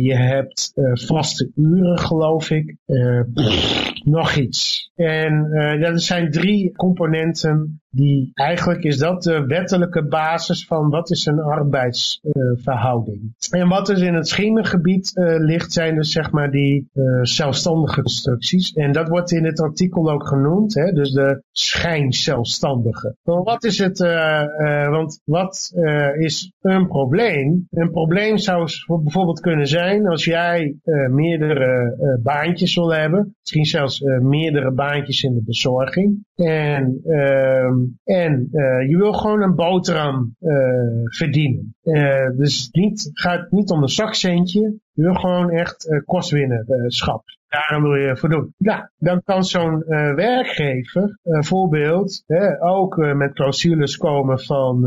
je hebt vaste uren geloof ik, nog iets. En dat zijn drie componenten die eigenlijk is dat de wettelijke basis van wat is een arbeidsverhouding. en wat dus in het schemengebied uh, ligt zijn dus zeg maar die uh, zelfstandige constructies. En dat wordt in het artikel ook genoemd, hè, dus de schijnzelfstandige. Maar wat is het, uh, want wat is een probleem? Een probleem zou bijvoorbeeld kunnen zijn als jij meerdere baantjes wil hebben, misschien zelfs meerdere baantjes in de bezorging. En ehm, en uh, je wil gewoon een boterham uh, verdienen. Uh, dus niet, gaat niet om een zakcentje. Je wil gewoon echt kostwinnerschap. Daarom wil je voor doen. Dan kan zo'n uh, werkgever uh, ook uh, met clausules komen van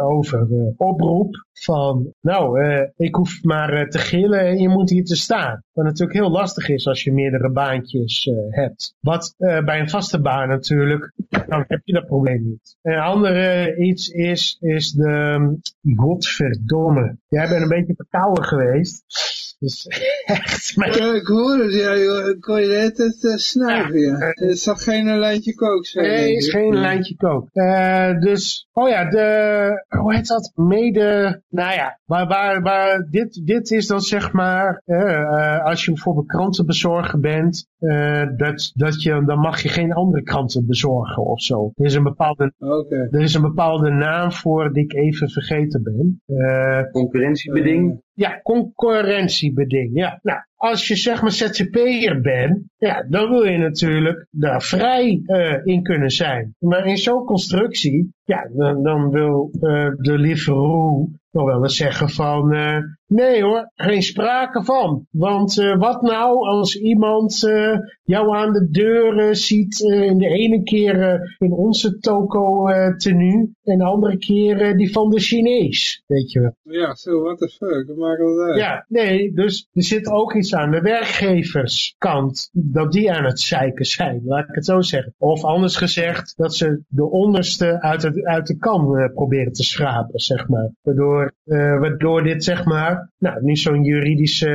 over oproep. Van nou, ik hoef maar te gillen en je moet hier te staan. Wat natuurlijk heel lastig is als je meerdere baantjes hebt. Wat bij een vaste baan natuurlijk, dan heb je dat probleem niet. Een andere iets is, is de, godverdomme. Jij bent een beetje verkouden geweest. Dus [LAUGHS] echt. Maar... Ja, ik hoor het, ja, ik kon je net het uh, snuiven, ja. Het is toch geen lijntje kook zijn? Nee, is geen lijntje kook. Uh, dus, oh ja, de, hoe heet dat? Mede, nou ja, maar waar, waar dit, dit is dan zeg maar, uh, als je bijvoorbeeld krantenbezorger bent, uh, dat, dat je, dan mag je geen andere kranten bezorgen of zo. Er is een bepaalde, okay. er is een bepaalde naam voor die ik even vergeten ben. Uh, Concurrentiebeding? Ja, concurrentiebeding. Ja, nou, als je zeg maar ZZP'er bent, ja, dan wil je natuurlijk daar vrij uh, in kunnen zijn. Maar in zo'n constructie, ja, dan, dan wil uh, de Liveroo nog wel eens zeggen van, uh, nee hoor, geen sprake van. Want wat nou als iemand jou aan de deur ziet in de ene keer in onze toko tenue en de andere keer die van de Chinees, weet je wel. Ja, zo, what the fuck, dat maakt wel uit. Ja, nee, dus er zit ook iets aan de werkgeverskant, dat die aan het zeiken zijn, laat ik het zo zeggen. Of anders gezegd, dat ze de onderste uit, het, uit de kan proberen te schrapen, zeg maar. Waardoor uh, waardoor dit zeg maar, nou, niet zo'n juridische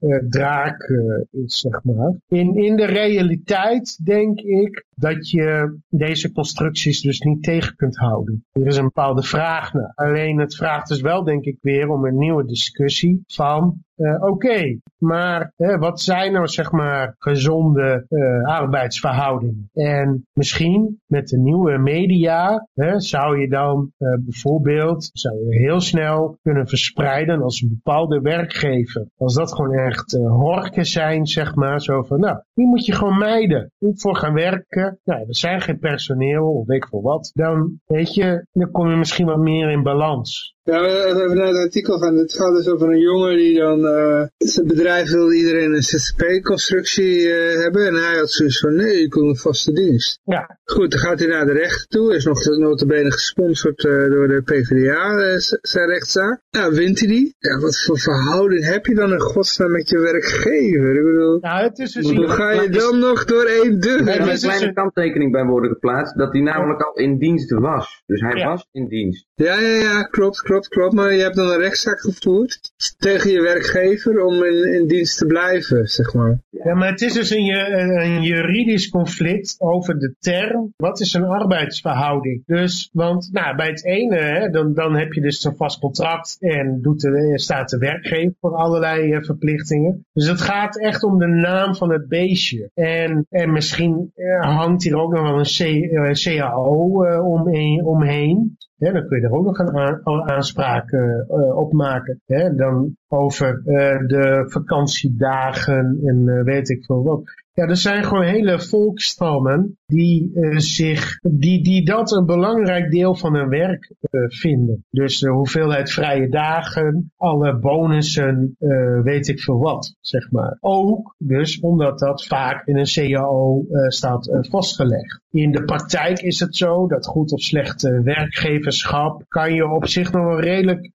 uh, draak is, zeg maar. In, in de realiteit denk ik dat je deze constructies dus niet tegen kunt houden. Er is een bepaalde vraag naar. Alleen het vraagt dus wel, denk ik, weer om een nieuwe discussie van uh, Oké, maar wat zijn nou zeg maar gezonde uh, arbeidsverhoudingen? En misschien met de nieuwe media zou je dan bijvoorbeeld zou je heel snel kunnen verspreiden als een bepaalde werkgever. Als dat gewoon echt horken zijn, zeg maar, zo van nou, die moet je gewoon mijden. Niet voor gaan werken. Nou, er zijn geen personeel of weet ik veel wat. Dan weet je, dan kom je misschien wat meer in balans. Ja, we hebben naar het artikel gaan. Het gaat dus over een jongen die dan, uh, zijn bedrijf wilde iedereen een ZZP-constructie uh, hebben. En hij had zoiets van, nee, ik wil een vaste dienst. Ja. Goed, dan gaat hij naar de rechter toe. Is nog notabene gesponsord uh, door de PvdA, zijn rechtszaak. Nou, wint hij die. Ja, wat voor verhouding heb je dan in godsnaam met je werkgever? Ik bedoel, nou, het is dus hoe ga je dan nog door één deur? Er is een kleine kanttekening bij worden geplaatst, dat hij namelijk al in dienst was. Dus hij Ja. was in dienst. Ja, ja, ja, klopt, klopt, klopt. Maar je hebt dan een rechtszaak gevoerd tegen je werkgever om in, in dienst te blijven, zeg maar. Ja, maar het is dus een, een juridisch conflict over de term. Wat is een arbeidsverhouding? Dus, want nou, bij het ene, dan, dan heb je dus een vast contract en doet de, staat de werkgever voor allerlei eh, verplichtingen. Dus het gaat echt om de naam van het beestje. En, en misschien eh, hangt hier ook nog wel een C, eh, CAO omheen. omheen. Hè, dan kun je er ook nog een aan- een aanspraak eh, eh, op maken. Dan over eh, de vakantiedagen en weet ik veel wat. Ja, er zijn gewoon hele volkstammen die eh, zich, die, die dat een belangrijk deel van hun werk eh, vinden. Dus de hoeveelheid vrije dagen, alle bonussen, eh, weet ik veel wat, zeg maar. Ook dus omdat dat vaak in een CAO staat vastgelegd. In de praktijk is het zo dat goed of slecht werkgeverschap kan je op zich nog wel redelijk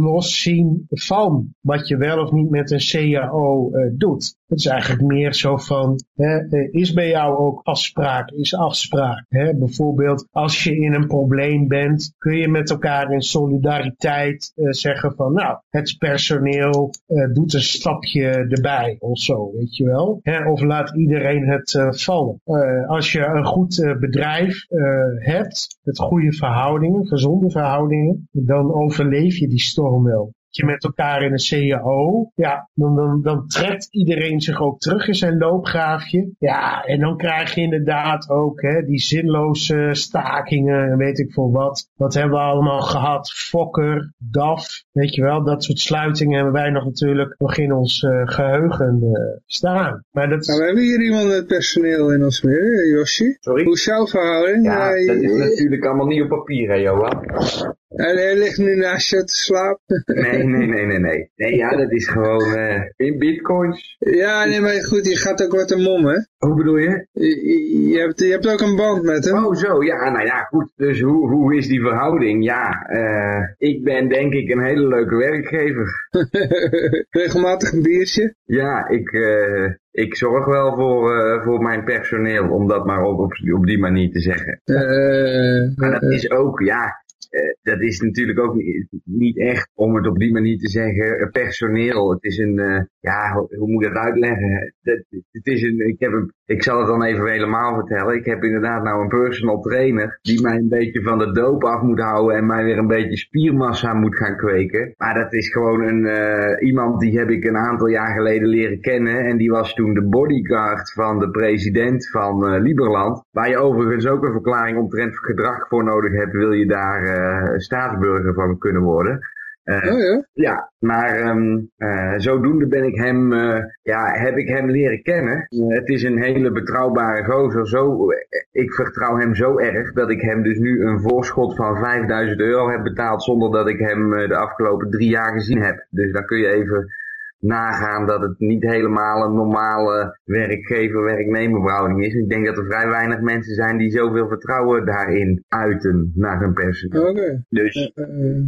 los zien van wat je wel of niet met een CAO doet. Het is eigenlijk meer zo van, hè, eh, is bij jou ook afspraak, is afspraak. Hè? Bijvoorbeeld als je in een probleem bent, kun je met elkaar in solidariteit eh, zeggen van, nou, het personeel eh, doet een stapje erbij of zo, weet je wel. Hè? Of laat iedereen het eh, vallen. Als je een goed bedrijf hebt, met goede verhoudingen, gezonde verhoudingen, dan overleef je die storm wel je met elkaar in een CAO, ja, dan, dan, dan trekt iedereen zich ook terug in zijn loopgraafje. Ja, en dan krijg je inderdaad ook hè, die zinloze stakingen en weet ik veel wat. Wat hebben we allemaal gehad? Fokker, DAF, weet je wel, dat soort sluitingen hebben wij nog natuurlijk nog in ons eh, geheugen eh, staan. Maar dat, Nou, we hebben hier iemand met personeel in ons meer, eh, Yoshi. Sorry? Hoe is jouw verhouding? Ja, Eh, dat is natuurlijk allemaal niet op papier, hè, Johan? Hij, hij ligt nu naast je te slapen. Nee, nee, nee, nee, nee. Nee, ja, dat is gewoon eh, in bitcoins. ja, nee, maar goed, je gaat ook wat te mommen. Hoe bedoel je? Je, je- hebt, je hebt ook een band met hem. Oh, zo, ja, nou ja, goed. Dus hoe, hoe is die verhouding? Ja, eh, ik ben denk ik een hele leuke werkgever. [LAUGHS] Regelmatig een biertje. Ja, ik, eh, ik zorg wel voor, eh, voor mijn personeel, om dat maar op, op, op die manier te zeggen. Eh, Maar dat is ook, ja, dat is natuurlijk ook niet, niet echt, om het op die manier te zeggen, eh, personeel. Het is een, eh, ja, hoe, moet ik dat uitleggen? Het is een, ik, heb een, ik zal het dan even helemaal vertellen. Ik heb inderdaad nou een personal trainer die mij een beetje van de doop af moet houden en mij weer een beetje spiermassa moet gaan kweken. Maar dat is gewoon een, eh, iemand die heb ik een aantal jaar geleden leren kennen en die was toen de bodyguard van de president van eh, Liberland. Waar je overigens ook een verklaring omtrent gedrag voor nodig hebt, wil je daar eh, staatsburger van kunnen worden. Eh, Oh ja? ja, maar ehm, eh, zodoende ben ik hem, eh, ja, heb ik hem leren kennen. Het is een hele betrouwbare gozer. Zo, ik vertrouw hem zo erg dat ik hem dus nu een voorschot van 5000 euro heb betaald zonder dat ik hem de afgelopen drie jaar gezien heb. Dus daar kun je even nagaan dat het niet helemaal een normale werkgever-werknemer verhouding is. Ik denk dat er vrij weinig mensen zijn die zoveel vertrouwen daarin uiten naar hun personeel. Oké. Dus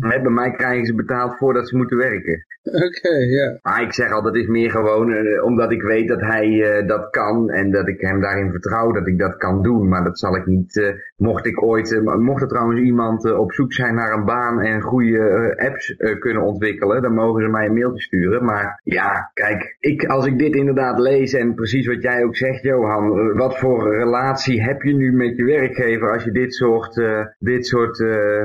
hè, bij mij krijgen ze betaald voordat ze moeten werken. Oké, ja. Maar ik zeg altijd, het is meer gewoon omdat ik weet dat hij dat kan en dat ik hem daarin vertrouw dat ik dat kan doen. Maar dat zal ik niet, mocht ik ooit, mocht er trouwens iemand op zoek zijn naar een baan en goede apps kunnen ontwikkelen, dan mogen ze mij een mailtje sturen. Maar ja, kijk, ik, als ik dit inderdaad lees en precies wat jij ook zegt, Johan, eh, wat voor relatie heb je nu met je werkgever als je dit soort, eh, dit soort eh,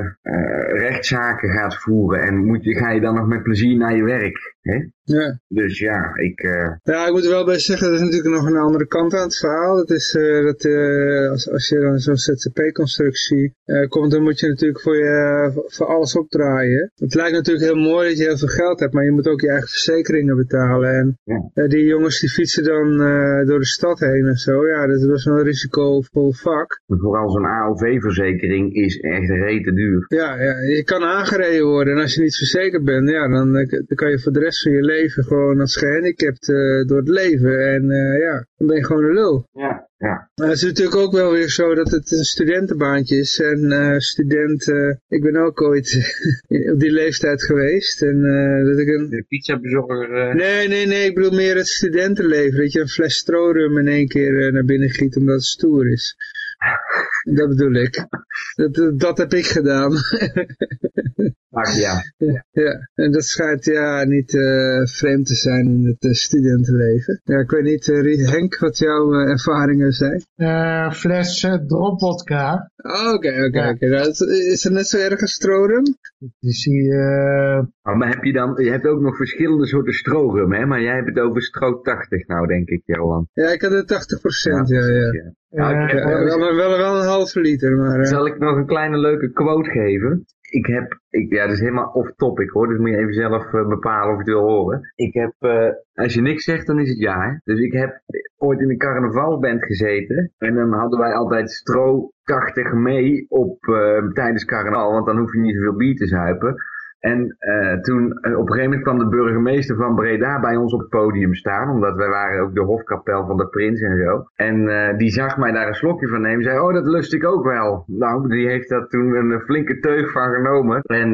rechtszaken gaat voeren en moet je, ga je dan nog met plezier naar je werk? Hè? Ja. Dus ja, ik... eh, Ja, ik moet er wel bij zeggen, er is natuurlijk nog een andere kant aan het verhaal. Dat is eh, dat eh, als, als je dan zo'n ZZP-constructie komt, dan moet je natuurlijk voor, je, voor alles opdraaien. Het lijkt natuurlijk heel mooi dat je heel veel geld hebt, maar je moet ook je eigen verzekeringen betalen. En Ja. die jongens die fietsen dan door de stad heen en zo. Ja, dat is best wel een risicovol vak. vooral zo'n AOV-verzekering is echt rete duur. Ja, ja, je kan aangereden worden en als je niet verzekerd bent, ja, dan, dan kan je voor de rest van je leven gewoon als gehandicapt eh, door het leven. En eh, ja, dan ben je gewoon een lul. Ja, ja. Maar het is natuurlijk ook wel weer zo dat het een studentenbaantje is. En eh student, ik ben ook ooit [LAUGHS] op die leeftijd geweest. En dat ik een... De pizzabezorger... eh, Nee, nee, nee, ik bedoel meer het studentenleven. Dat je een fles strorum in één keer naar binnen giet omdat het stoer is. Dat bedoel ik. Dat, heb ik gedaan. Ach [LAUGHS] ja. ja, en dat schijnt ja niet eh, vreemd te zijn in het eh, studentenleven. Ja, ik weet niet, eh, Henk, wat jouw ervaringen zijn. Eh, fles uh, dropvodka. Oh, Oké, oké, oké. Nou, Is het net zo erg als strorum? Die zie je... Oh, maar heb je dan... Je hebt ook nog verschillende soorten strorum, hè? Maar jij hebt het over stro 80 nou, denk ik, Johan. Ja, ik had het 80 procent, ja, ja. ja. Nou, ik heb Ja, wel- wel, wel, wel een halve liter, maar... eh, Zal ik nog een kleine leuke quote geven? Ik heb, ik, ja, dat is helemaal off topic hoor, dus moet je even zelf eh, bepalen of je het wil horen. Ik heb, eh, als je niks zegt, dan is het ja. Hè? Dus ik heb ooit in een carnavalband gezeten en dan hadden wij altijd stro 80 mee op, tijdens carnaval, want dan hoef je niet zoveel bier te zuipen. En eh, toen, eh, op een gegeven moment kwam de burgemeester van Breda bij ons op het podium staan. Omdat wij waren ook de hofkapel van de prins en zo. En eh, die zag mij daar een slokje van nemen. Zei, oh dat lust ik ook wel. Nou, die heeft daar toen een flinke teug van genomen. En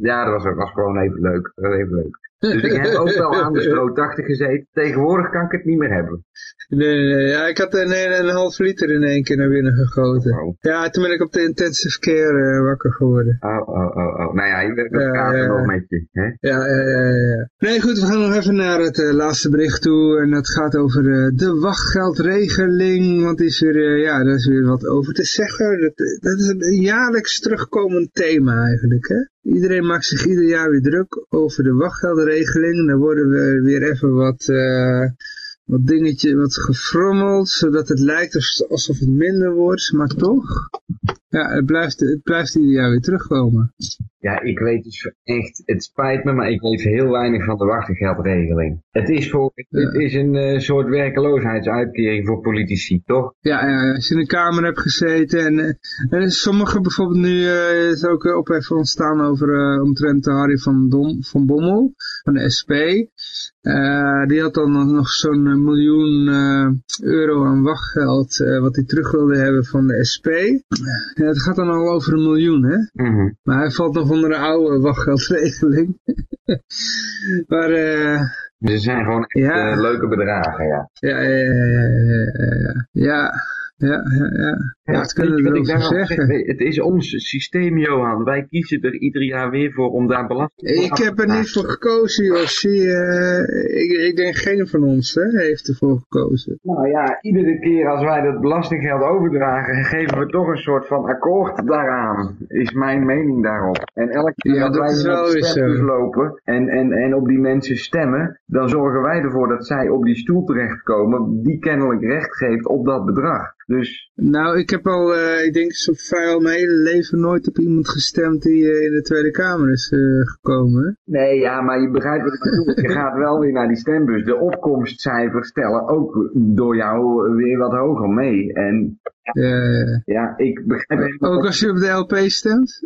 ja, dat was, was gewoon even leuk. Even leuk. Dus ik heb ook wel aan de [LAUGHS] stro 80 gezeten. Tegenwoordig kan ik het niet meer hebben. Nee, nee, nee. Ja, ik had een, een, een half liter in één keer naar binnen gegoten. Oh, Ja, toen ben ik op de intensive care eh, wakker geworden. oh, oh, oh. oh. Nou ja, ik ben Ja, praten ja, nog met je. Hè? Ja, ja, ja, ja. Nee, goed, we gaan nog even naar het eh, laatste bericht toe. En dat gaat over eh, de wachtgeldregeling. Want is weer, ja, daar is weer wat over te zeggen. Dat, dat is een jaarlijks terugkomend thema eigenlijk, hè. Iedereen maakt zich ieder jaar weer druk over de wachtgeldregeling. Dan worden we weer even wat, eh, wat dingetje, wat gefrommeld. Zodat het lijkt alsof- het minder wordt. Maar toch, ja, het blijft, het blijft ieder weer terugkomen. Ja, ik weet dus echt, het spijt me, maar ik weet heel weinig van de wachtengeldregeling. Het is, voor, het is een eh, soort werkeloosheidsuitkering voor politici, toch? Ja, ja, als je in de Kamer hebt gezeten en, eh, en sommigen bijvoorbeeld nu eh, is ook eh, ophef ontstaan over eh, omtrent Harry van, Dom, van Bommel van de SP. Eh, die had dan nog zo'n eh, miljoen eh, euro aan wachtgeld eh, wat hij terug wilde hebben van de SP. Het gaat dan al over een miljoen, hè? Mhm. Maar hij valt nog onder de oude wachtgeldregeling. [LAUGHS] maar eh, Dus het zijn gewoon echt Ja. eh, leuke bedragen, ja. ja, ja, ja, ja, ja, ja, ja, ja, wat kunnen we daarop zeggen? zeg? Het is ons systeem, Johan. Wij kiezen er ieder jaar weer voor om daar belasting voor Ik heb te er niet voor gekozen, Jossie. Eh, ik, ik denk geen van ons hè, heeft ervoor gekozen. Nou ja, iedere keer als wij dat belastinggeld overdragen, geven we toch een soort van akkoord daaraan. Is mijn mening daarop. En elke keer Ja, dat, dat wij is naar wel de lopen en, en, en op die mensen stemmen, dan zorgen wij ervoor dat zij op die stoel terechtkomen die kennelijk recht geeft op dat bedrag. Dus Nou, ik heb al, eh, ik denk zo vrijwel mijn hele leven nooit op iemand gestemd die eh, in de Tweede Kamer is eh, gekomen. Nee, ja, maar je begrijpt wat ik bedoel. Je gaat wel weer naar die stembus. De opkomstcijfers tellen ook door jou weer wat hoger mee. En Eh, ja, ik begrijp helemaal ook als je op de LP stemt?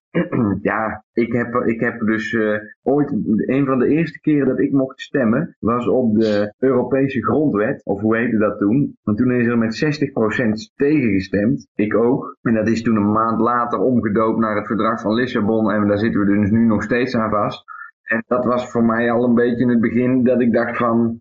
[CLEARS THROAT] ja, ik heb, ik heb dus eh, ooit, een van de eerste keren dat ik mocht stemmen, was op de Europese grondwet, of hoe heette dat toen? Want toen is er met 60% tegen gestemd, ik ook. En dat is toen een maand later omgedoopt naar het verdrag van Lissabon en daar zitten we dus nu nog steeds aan vast. En dat was voor mij al een beetje in het begin dat ik dacht van,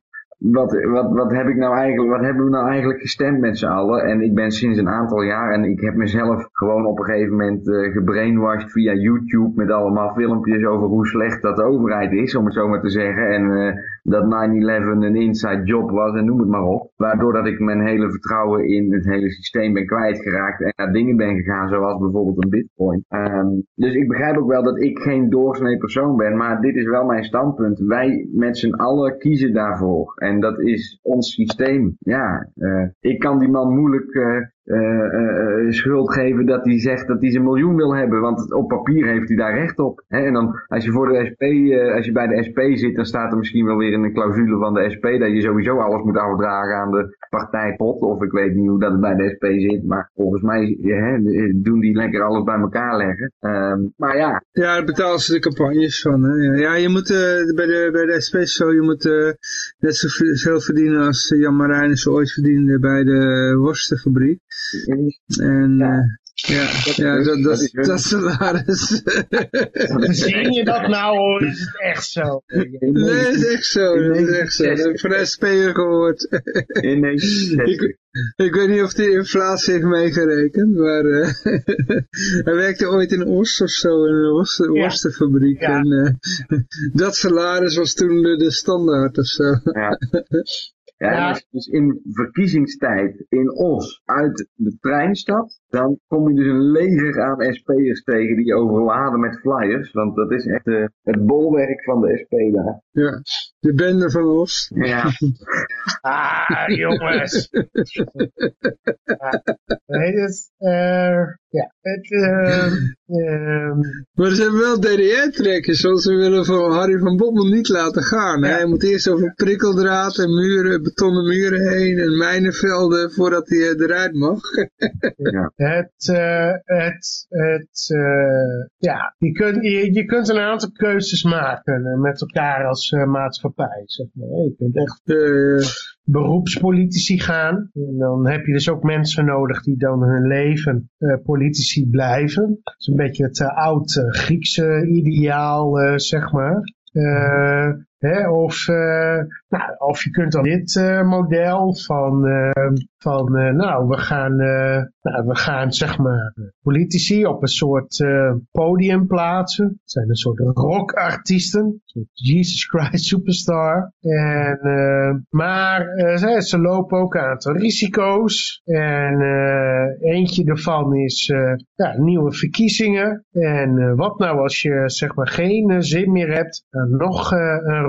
wat, wat, wat, heb ik nou eigenlijk, wat hebben we nou eigenlijk gestemd met z'n allen? En ik ben sinds een aantal jaar en ik heb mezelf gewoon op een gegeven moment eh gebrainwashed via YouTube met allemaal filmpjes over hoe slecht dat de overheid is, om het zo maar te zeggen. En eh, dat 9-11 een inside job was en noem het maar op. Waardoor dat ik mijn hele vertrouwen in het hele systeem ben kwijtgeraakt en naar dingen ben gegaan zoals bijvoorbeeld een bitcoin. Ehm, dus ik begrijp ook wel dat ik geen doorsnee persoon ben, maar dit is wel mijn standpunt. Wij met z'n allen kiezen daarvoor. En dat is ons systeem. Ja, eh, ik kan die man moeilijk eh, eh, schuld geven dat hij zegt dat hij zijn miljoen wil hebben. Want op papier heeft hij daar recht op. Hè? En dan als je voor de SP, eh, als je bij de SP zit, dan staat er misschien wel weer in een clausule van de SP dat je sowieso alles moet afdragen aan de partijpot. Of ik weet niet hoe dat bij de SP zit. Maar volgens mij hè, doen die lekker alles bij elkaar leggen. Ehm, maar ja, Ja, daar betalen ze de campagnes van. Hè? Ja. je moet eh, bij, de, bij de SP zo, je moet net zoveel verdienen als Jan Marijnissen ooit verdiende bij de worstenfabriek. En Ja. ja, ja, Dat ja is- dat, dat, salaris. Zie je dat nou of is het echt zo? nee, dat is echt zo. Dat is echt zo. Dat heb ik van de gehoord. in 1960. [LAUGHS] ik, ik weet niet of die inflatie heeft meegerekend, maar eh, [LAUGHS] hij werkte ooit in Oost of zo, in een worstenfabriek. Ja. En eh, [LAUGHS] dat salaris was toen de, de standaard of zo. Ja. Ja, je dus in verkiezingstijd in Os uit de trein stapt, dan kom je dus een leger aan SP'ers tegen die je overladen met flyers. Want dat is echt eh, het bolwerk van de SP daar. Ja, de bende van Oost. Ja, [LAUGHS] Ah, jongens. ja, weet het? eh, ja, het, ehm, ehm, Maar ze hebben wel DDR-trekkers, want ze willen van Harry van Bommel niet laten gaan. Ja. Hij moet eerst over prikkeldraad en muren, betonnen muren heen en mijnenvelden voordat hij eh, eruit mag. ja. Het, eh, het, het, eh, ja, je kunt, je, je kunt een aantal keuzes maken met elkaar als eh, maatschappij. Zeg maar. Je kunt echt beroepspolitici gaan. En dan heb je dus ook mensen nodig die dan hun leven politici blijven. Dat is een beetje het uh, oud uh, Griekse ideaal, zeg maar. Of, uh, nou, of je kunt dan dit uh, model van, van nou, we gaan, nou, we gaan zeg maar politici op een soort podium plaatsen. Het zijn een soort rockartiesten, soort Jesus Christ superstar. En, maar ze, ze lopen ook een aantal risico's. En eentje daarvan is ja, nieuwe verkiezingen. En wat nou als je zeg maar geen zin meer hebt aan nog een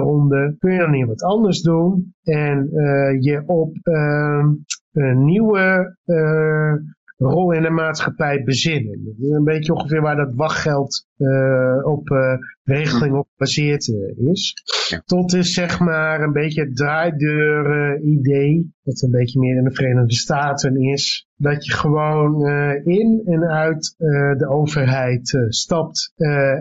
kun je dan niet wat anders doen. En uh, je op uh, een nieuwe uh, rol in de maatschappij bezinnen. Dat is een beetje ongeveer waar dat wachtgeld uh, op regeling op gebaseerd is. Tot is zeg maar een beetje het draaideur idee, dat een beetje meer in de Verenigde Staten is. Dat je gewoon uh, in en uit uh, de overheid uh, stapt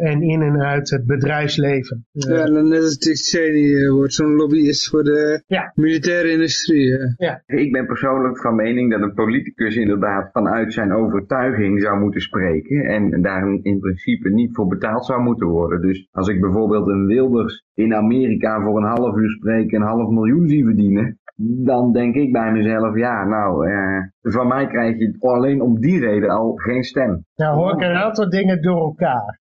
en in en uit het bedrijfsleven. ja, dan net als Dick Cheney wordt zo'n lobbyist voor de ja. militaire industrie. Ja. Ik ben persoonlijk van mening dat een politicus inderdaad vanuit zijn overtuiging zou moeten spreken en daar in principe niet voor betaald zou moeten worden. Dus als ik bijvoorbeeld een Wilders in Amerika voor een half uur spreek en een half miljoen zie verdienen, dan denk ik bij mezelf, ja, nou, eh, van mij krijg je alleen om die reden al geen stem. Nou hoor ik een aantal dingen door elkaar.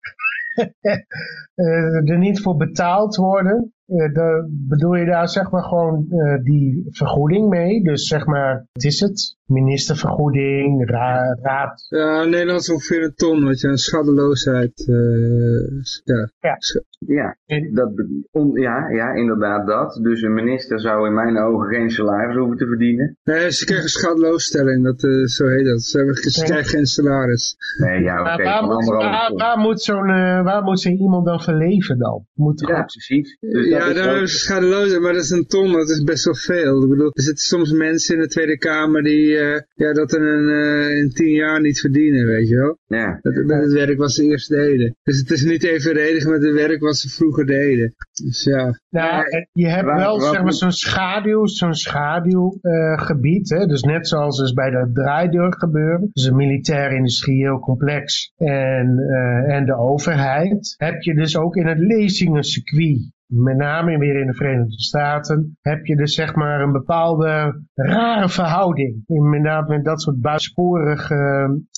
uh, [LAUGHS] er niet voor betaald worden. Eh, de, bedoel je daar zeg maar gewoon eh, die vergoeding mee? Dus zeg maar, wat is het? Ministervergoeding, ra raad? Ja, in Nederland is ongeveer een ton, wat je, een schaddeloosheid. eh, ja. Ja. Ja, dat, on- ja, ja, inderdaad dat. Dus een minister zou in mijn ogen geen salaris hoeven te verdienen. Nee, ze krijgen schadeloosstelling, dat, eh, zo heet dat. Ze, hebben, ze krijgen geen salaris. Nee, ja, oké, Maar waar, waar, moet zo'n waar moet zo iemand dan van leven dan? Moet Ja, precies. Dus ja, is hebben ze schadeloosheid, maar dat is een ton, dat is best wel veel. Ik bedoel, er zitten soms mensen in de Tweede Kamer die eh, ja, dat in, een, eh, in tien jaar niet verdienen, weet je wel. ja. Dat, met het werk wat ze eerst deden. Dus het is niet evenredig met het werk wat ze vroeger deden. Dus ja, Nou, je hebt wel zeg maar, zo'n schaduw, zo'n schaduwgebied. hè? Dus net zoals dus bij de draaideur gebeuren. Dus een militair-industrieel complex en, eh, en de overheid. Heb je dus ook in het lezingencircuit. Met name weer in de Verenigde Staten heb je dus zeg maar een bepaalde rare verhouding. Met name met dat soort buitensporige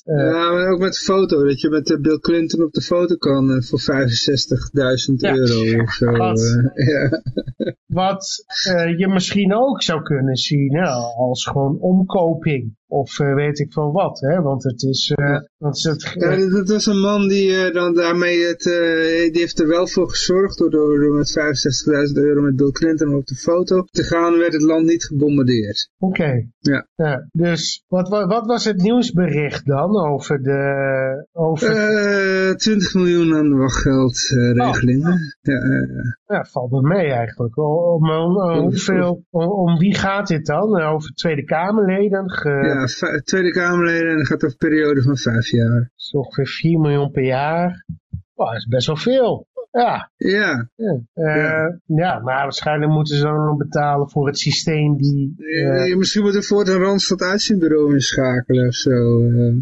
eh, ja, maar ook met de foto, dat je met eh, Bill Clinton op de foto kan eh, voor 65.000 Ja. euro of zo. Wat? eh, [LAUGHS] ja. Wat eh, je misschien ook zou kunnen zien hè, als gewoon omkoping. Of eh, weet ik veel wat. Hè? Want het is... eh, want het, Ja, dat, was een man die eh, dan daarmee het, die heeft er wel voor gezorgd door, door, met 65.000 euro met Bill Clinton op de foto te gaan, werd het land niet gebombardeerd. Oké. Ja. Dus wat, wa- wat was het nieuwsbericht dan over de... Over, Eh 20 miljoen aan de wachtgeldregelingen. Ja, eh, ja, valt me mee eigenlijk. Om, om, om- hoeveel, om, om wie gaat dit dan? Over Tweede Kamerleden? Ge, ja, Tweede Kamerleden en dat gaat over een periode van vijf jaar. is ongeveer 4 miljoen per jaar. Oh, dat is best wel veel. Ja, Ja, ja. Eh, Ja. ja, maar waarschijnlijk moeten ze dan nog betalen voor het systeem die... Eh, misschien moet er voor een Randstad uitzendbureau inschakelen of zo. eh.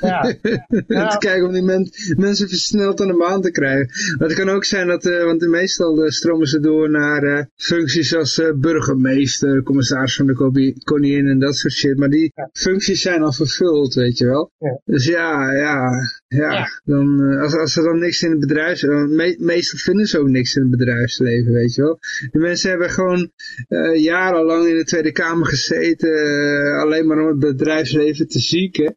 Ja, [LAUGHS] Ja. te kijken om die men- mensen versneld aan de baan te krijgen. Maar het kan ook zijn dat, eh, want meestal eh, stromen ze door naar eh, functies als burgemeester, commissaris van de koningin en dat soort shit. Maar die functies zijn al vervuld, weet je wel. Ja. Dus ja, ja, ja. Ja. Dan, als, als er dan niks in het bedrijf, me, meestal vinden ze ook niks in het bedrijfsleven, weet je wel. Die mensen hebben gewoon jarenlang in de Tweede Kamer gezeten, alleen maar om het bedrijfsleven te zieken.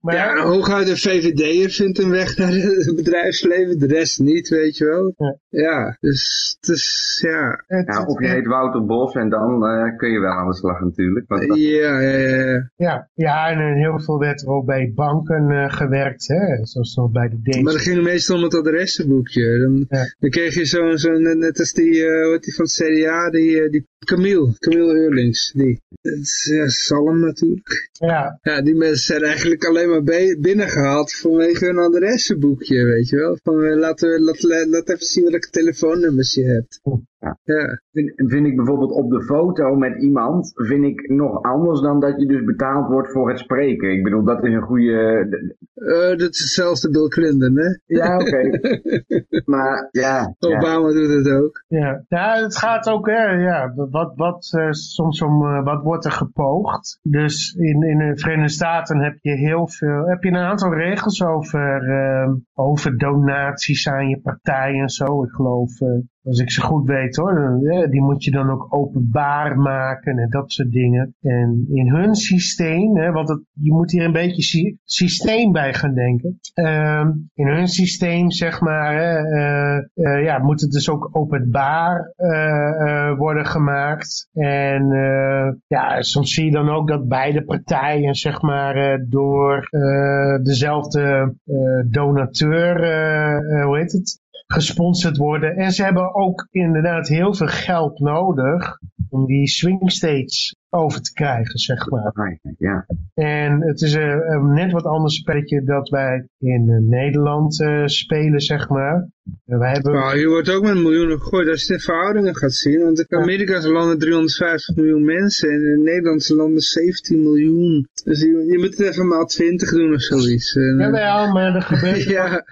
maar Hooguit een VVD'er vindt een weg naar het [LAUGHS] bedrijfsleven, de rest niet, weet je wel. Ja. Ja, dus, dus ja. het, Ja, of je heet Wouter Bos en dan eh, kun je wel aan de slag natuurlijk. Want dat- Ja, ja, ja. Ja, ja, en heel veel werd er ook bij banken eh, gewerkt, hè? zoals nog bij de Deense. Maar dat ging meestal om het adressenboekje. Dan, Ja. dan kreeg je zo'n, zo, net, als die, eh, hoe heet die van het CDA, die, die Camille, Camille Eurlings. Die, dat is, ja, Salm natuurlijk. Ja, Ja, die mensen zijn eigenlijk alleen maar be- binnengehaald vanwege hun adressenboekje, weet je wel. Van, eh, laten we, laat, laat, even zien welke telefoonnummers je hebt. Ja. Ja. vind, vind ik bijvoorbeeld op de foto met iemand, vind ik nog anders dan dat je dus betaald wordt voor het spreken. Ik bedoel, dat is een goede... Eh, dat is hetzelfde Bill Clinton, hè? Ja, oké. [LAUGHS] maar ja, ja. Obama doet het ook. ja. ja, het gaat ook, hè, ja, wat, wat, eh, soms om, eh, wat wordt er gepoogd? Dus in, in de Verenigde Staten heb je heel veel, heb je een aantal regels over, eh, over donaties aan je partij en zo. Ik geloof, eh, als ik ze goed weet hoor, die moet je dan ook openbaar maken en dat soort dingen. En in hun systeem, hè, want het, je moet hier een beetje sy- systeem bij gaan denken. Ehm, in hun systeem, zeg maar, hè, eh, eh, ja, moet het dus ook openbaar eh, worden gemaakt. En ja, soms zie je dan ook dat beide partijen, zeg maar, door dezelfde donateur, hoe heet het? Gesponsord worden. En ze hebben ook inderdaad heel veel geld nodig om die swing states over te krijgen, zeg maar. ja. En het is een, een net wat anders spelletje dat wij in eh, Nederland eh, spelen, zeg maar. Wij hebben... Nou, hier wordt ook met miljoenen gegooid als je de verhoudingen gaat zien. Want in Amerika landen 350 miljoen mensen en in Nederland landen 17 miljoen. Dus je, je moet het even maal 20 doen of zoiets. En, eh, Jawel, maar er gebeurt... [LAUGHS] ja,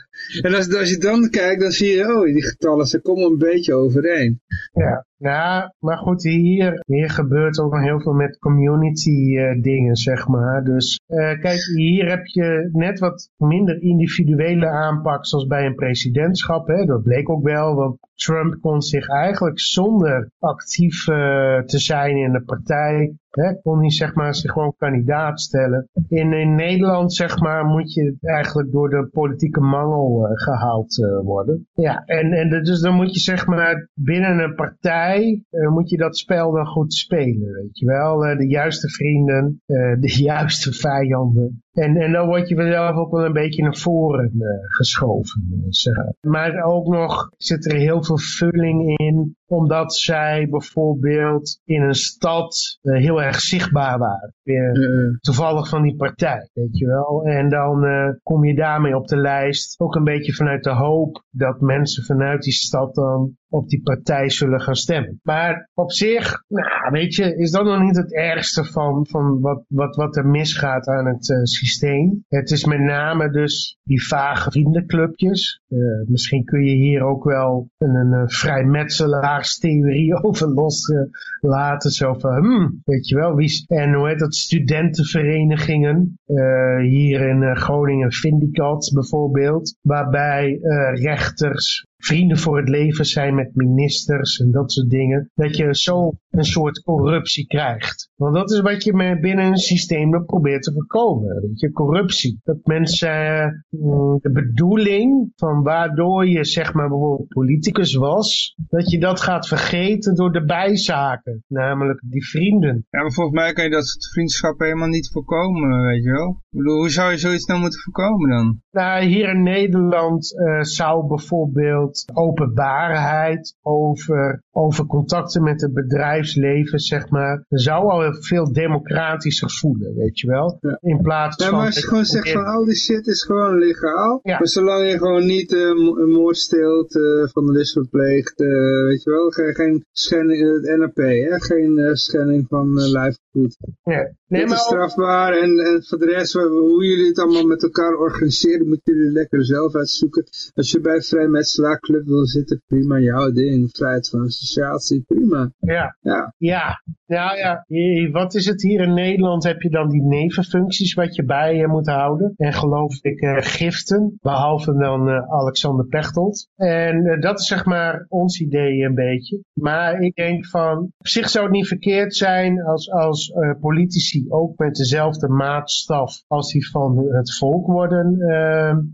en als, als je dan kijkt, dan zie je, oh, die getallen, ze komen een beetje overeen. Ja, nou, maar goed, hier, hier gebeurt ook nog heel veel met community eh, dingen, zeg maar. Dus eh, kijk, hier heb je net wat minder individuele aanpak zoals bij een presidentschap. Hè. Dat bleek ook wel, want Trump kon zich eigenlijk zonder actief uh, te zijn in de partij, kon hij zeg maar zich gewoon kandidaat stellen. In, Nederland zeg maar moet je eigenlijk door de politieke mangel uh, gehaald uh, worden. Ja, en, en dus dan moet je zeg maar binnen een partij, moet je dat spel dan goed spelen, weet je wel. de juiste vrienden, de [LAUGHS] juiste vijanden. En, en dan word je vanzelf ook wel een beetje naar voren geschoven. Zeg. Maar ook nog zit er heel veel vulling in omdat zij bijvoorbeeld in een stad uh, heel erg zichtbaar waren. Uh, toevallig van die partij, weet je wel. En dan kom je daarmee op de lijst. Ook een beetje vanuit de hoop dat mensen vanuit die stad dan op die partij zullen gaan stemmen. Maar op zich, nou, weet je, is dat nog niet het ergste van, van wat, wat, wat er misgaat aan het uh, systeem. Het is met name dus die vage vriendenclubjes. Uh, misschien kun je hier ook wel een, een vrijmetselaarstheorie [LAUGHS] over loslaten. Zo van, hmm, weet je wel, wie, en hoe heet dat, studentenverenigingen. Uh, hier in Groningen Vindicat bijvoorbeeld. Waarbij rechters vrienden voor het leven zijn met ministers en dat soort dingen. Dat je zo een soort corruptie krijgt. Want dat is wat je binnen een systeem probeert te voorkomen. Weet je, corruptie. Dat mensen mm, de bedoeling van waardoor je zeg maar bijvoorbeeld politicus was, dat je dat gaat vergeten door de bijzaken. Namelijk die vrienden. Ja, maar volgens mij kan je dat soort vriendschappen helemaal niet voorkomen, weet je wel. Bedoel, hoe zou je zoiets nou moeten voorkomen dan? Nou, hier in Nederland uh, zou bijvoorbeeld openbaarheid over, over contacten met het bedrijfsleven, zeg maar, zou al veel democratischer voelen, weet je wel. Ja. In plaats ja, van... maar als je gewoon zegt van al die shit is gewoon legaal, ja. maar zolang je gewoon niet uh, een moord steelt, uh, vandalisme pleegt, weet je wel, geen, geen schending, het NRP, hè? geen schending van uh, lijfgoed. Ja. Nee, Dit is strafbaar en, en voor de rest, hoe jullie het allemaal met elkaar organiseren, moeten jullie lekker zelf uitzoeken. Als je bij vrijmetselaarclub wil zitten, prima, jouw ding. Vrijheid van associatie, prima. Ja. Ja. Ja. Ja, wat is het hier in Nederland? Heb je dan die nevenfuncties wat je bij je moet houden. En geloof ik uh, giften, behalve dan uh, Alexander Pechtold. En uh, dat is zeg maar ons idee een beetje. Maar ik denk van, op zich zou het niet verkeerd zijn als, als politici ook met dezelfde maatstaf als van het volk worden,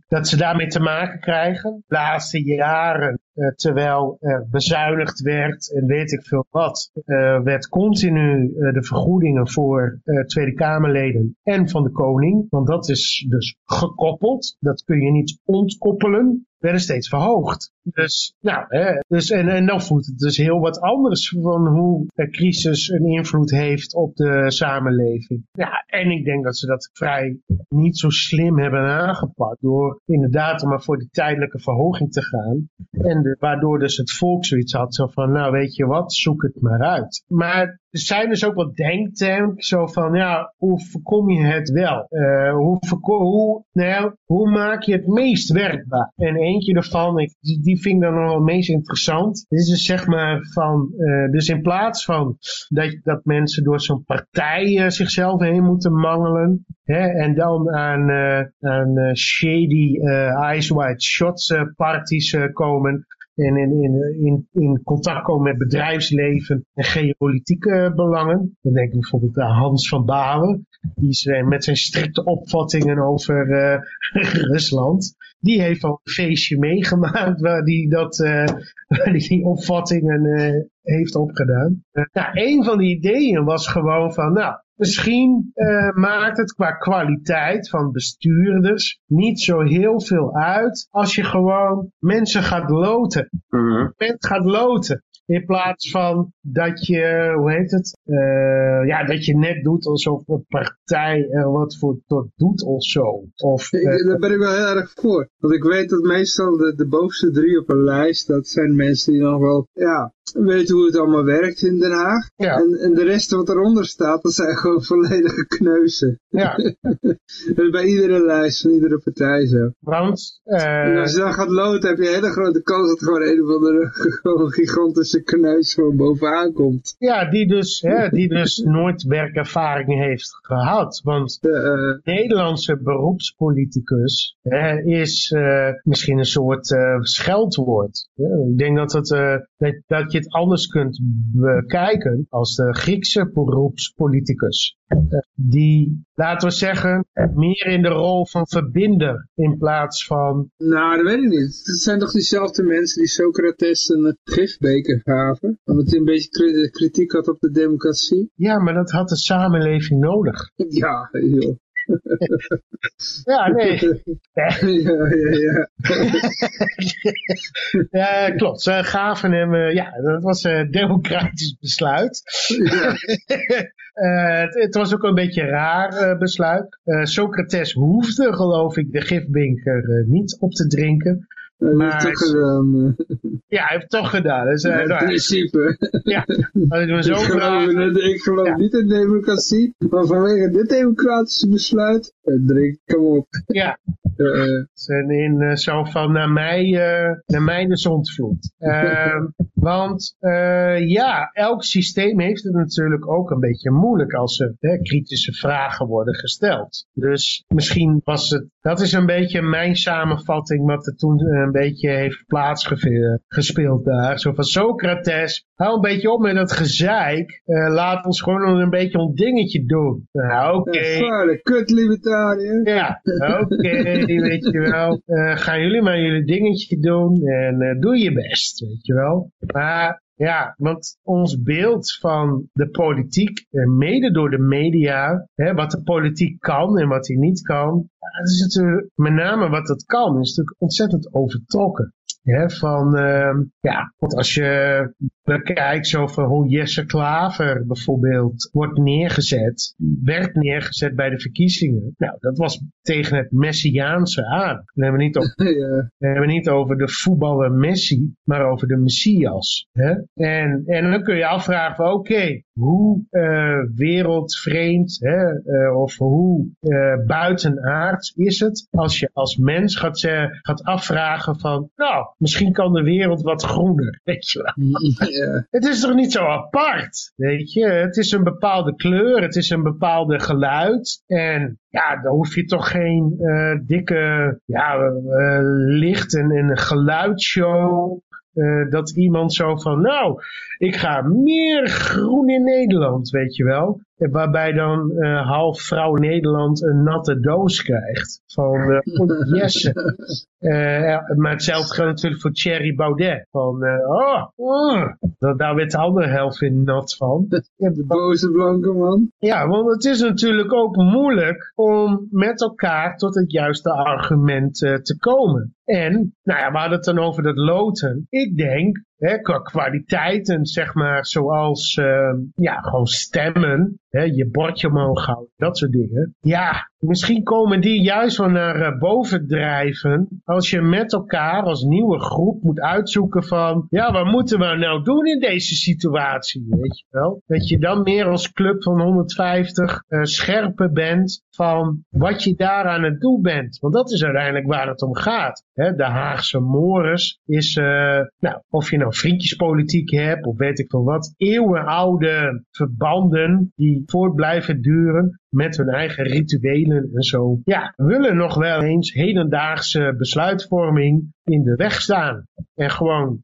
dat ze daarmee te maken krijgen. De laatste jaren terwijl er bezuinigd werd en weet ik veel wat, uh, werd continu de vergoedingen voor Tweede Kamerleden en van de koning, want dat is dus gekoppeld, dat kun je niet ontkoppelen, werden steeds verhoogd. Dus, nou, hè, dus, en, en dan voelt het dus heel wat anders van hoe de crisis een invloed heeft op de samenleving. Ja, en ik denk dat ze dat vrij niet zo slim hebben aangepakt door inderdaad maar voor die tijdelijke verhoging te gaan. En waardoor dus het volk zoiets had, zo van, nou weet je wat, zoek het maar uit. Maar er zijn dus ook wat denktanks, zo van, ja, hoe voorkom je het wel? Uh, hoe, hoe, nou, hoe maak je het meest werkbaar? En eentje daarvan, ik, die, die vind ik dan nog wel het meest interessant. Dit is dus zeg maar van, uh, dus in plaats van dat, dat mensen door zo'n partij uh, zichzelf heen moeten mangelen, hè, en dan aan, aan shady Eyes Wide Shots parties komen, en in, in, in, in contact komen met bedrijfsleven en geopolitieke belangen. Dan denk ik bijvoorbeeld aan Hans van Balen, die zijn met zijn strikte opvattingen over uh, [LAUGHS] Rusland. Die heeft al een feestje meegemaakt waar die, dat, waar die opvattingen heeft opgedaan. nou, een van die ideeën was gewoon van, nou, Misschien uh, maakt het qua kwaliteit van bestuurders niet zo heel veel uit als je gewoon mensen gaat loten. Mm -hmm. Mensen gaat loten. In plaats van dat je, hoe heet het, uh, ja, dat je net doet alsof een partij er wat voor tot doet of zo. Of, uh, Daar ben ik wel heel erg voor. Want ik weet dat meestal de, de bovenste drie op een lijst, dat zijn mensen die nog wel, ja, weten hoe het allemaal werkt in Den Haag. Ja. En, en de rest wat eronder staat, dat zijn gewoon volledige kneuzen. Ja, [LAUGHS] Bij iedere lijst van iedere partij zo. want... Eh als je dan gaat loten, heb je een hele grote kans dat gewoon een of andere [LAUGHS] gigantische kneus gewoon bovenaan komt. ja, die dus, hè, die dus nooit werkervaring heeft gehad. Want Eh, eh, Nederlandse beroepspoliticus hè, is eh, misschien een soort scheldwoord. Ik denk dat, het, dat, dat je het anders kunt bekijken als de Griekse beroepspoliticus. Die, laten we zeggen, meer in de rol van verbinder in plaats van... nou, dat weet ik niet. Het zijn toch diezelfde mensen die Socrates een gifbeker gaven? Omdat hij een beetje kri- kritiek had op de democratie. Ja, maar dat had de samenleving nodig. Ja, joh. [LAUGHS] Ja, nee. [LAUGHS] ja, ja, ja. [LAUGHS] Ja, klopt. Ze gaven hem, eh, ja, dat was een democratisch besluit. ja. Eh, het, het was ook een beetje een raar eh, besluit. Eh, Socrates hoefde, geloof ik, de gifbinker eh, niet op te drinken. Heeft Maar- toch gedaan. eh. Ja, hij heeft het toch gedaan. Dus, eh, in nou, principe. ja, als zo ik geloof, ik geloof Ja. niet in democratie, maar vanwege dit democratische besluit, eh, drink, kom op. ja, Eh, eh, En in eh, zo van naar mij, eh, naar mij de zondvloed. Want eh, ja, elk systeem heeft het natuurlijk ook een beetje moeilijk als er hè, kritische vragen worden gesteld. Dus misschien was het, dat is een beetje mijn samenvatting wat er toen eh, een beetje heeft plaatsgespeeld daar. Zo van Socrates, hou een beetje op met dat gezeik. Eh, laat ons gewoon een beetje ons dingetje doen. Nou, oké. Vader, kut libertariër. Ja, oké, weet je wel. Eh, gaan jullie maar jullie dingetje doen en eh, doe je best, weet je wel. Maar ja, want ons beeld van de politiek, eh, mede door de media, hè, wat de politiek kan en wat hij niet kan, is natuurlijk, met name wat het kan, is natuurlijk ontzettend overtrokken. Hè, van, ehm, ja, want als je bekijkt zo van hoe Jesse Klaver bijvoorbeeld wordt neergezet, werd neergezet bij de verkiezingen. Nou, dat was tegen het Messiaanse aan. We hebben niet [LAUGHS] over, Ja. we hebben niet over de voetballer Messi, maar over de Messias. Hè? En, en dan kun je afvragen van oké, hoe eh, wereldvreemd hè, eh, of hoe eh, buitenaards is het als je als mens gaat, gaat afvragen van nou, misschien kan de wereld wat groener, [LAUGHS] weet je wel. Ja. Het is toch niet zo apart, weet je. Het is een bepaalde kleur, het is een bepaalde geluid. En ja, dan hoef je toch geen eh, dikke ja, eh, licht en, en een geluidsshow. eh, dat iemand zo van, nou, ik ga meer groen in Nederland, weet je wel. Waarbij dan eh, half vrouw Nederland een natte doos krijgt. Van, eh oh, [LAUGHS] Jesse. Eh, maar hetzelfde geldt natuurlijk voor Thierry Baudet. Van, oh, oh, daar- daar werd de andere helft weer nat van. De boze blanke man. Ja, want het is natuurlijk ook moeilijk om met elkaar tot het juiste argument te komen. En, nou ja, we hadden het dan over dat loten. Ik denk, hè, qua kwaliteiten, zeg maar, zoals, eh, ja, gewoon stemmen, hè, je bordje omhoog houden, dat soort dingen. Ja, misschien komen die juist wel naar eh, boven drijven als je met elkaar als nieuwe groep moet uitzoeken van, ja, wat moeten we nou doen in deze situatie, weet je wel? Dat je dan meer als club van 150 eh, scherper bent van wat je daar aan het doen bent. Want dat is uiteindelijk waar het om gaat. De Haagse Morris is, eh, nou, of je nou vriendjespolitiek hebt of weet ik veel wat, eeuwenoude verbanden die voort blijven duren met hun eigen rituelen en zo. Ja, willen nog wel eens hedendaagse besluitvorming in de weg staan. En gewoon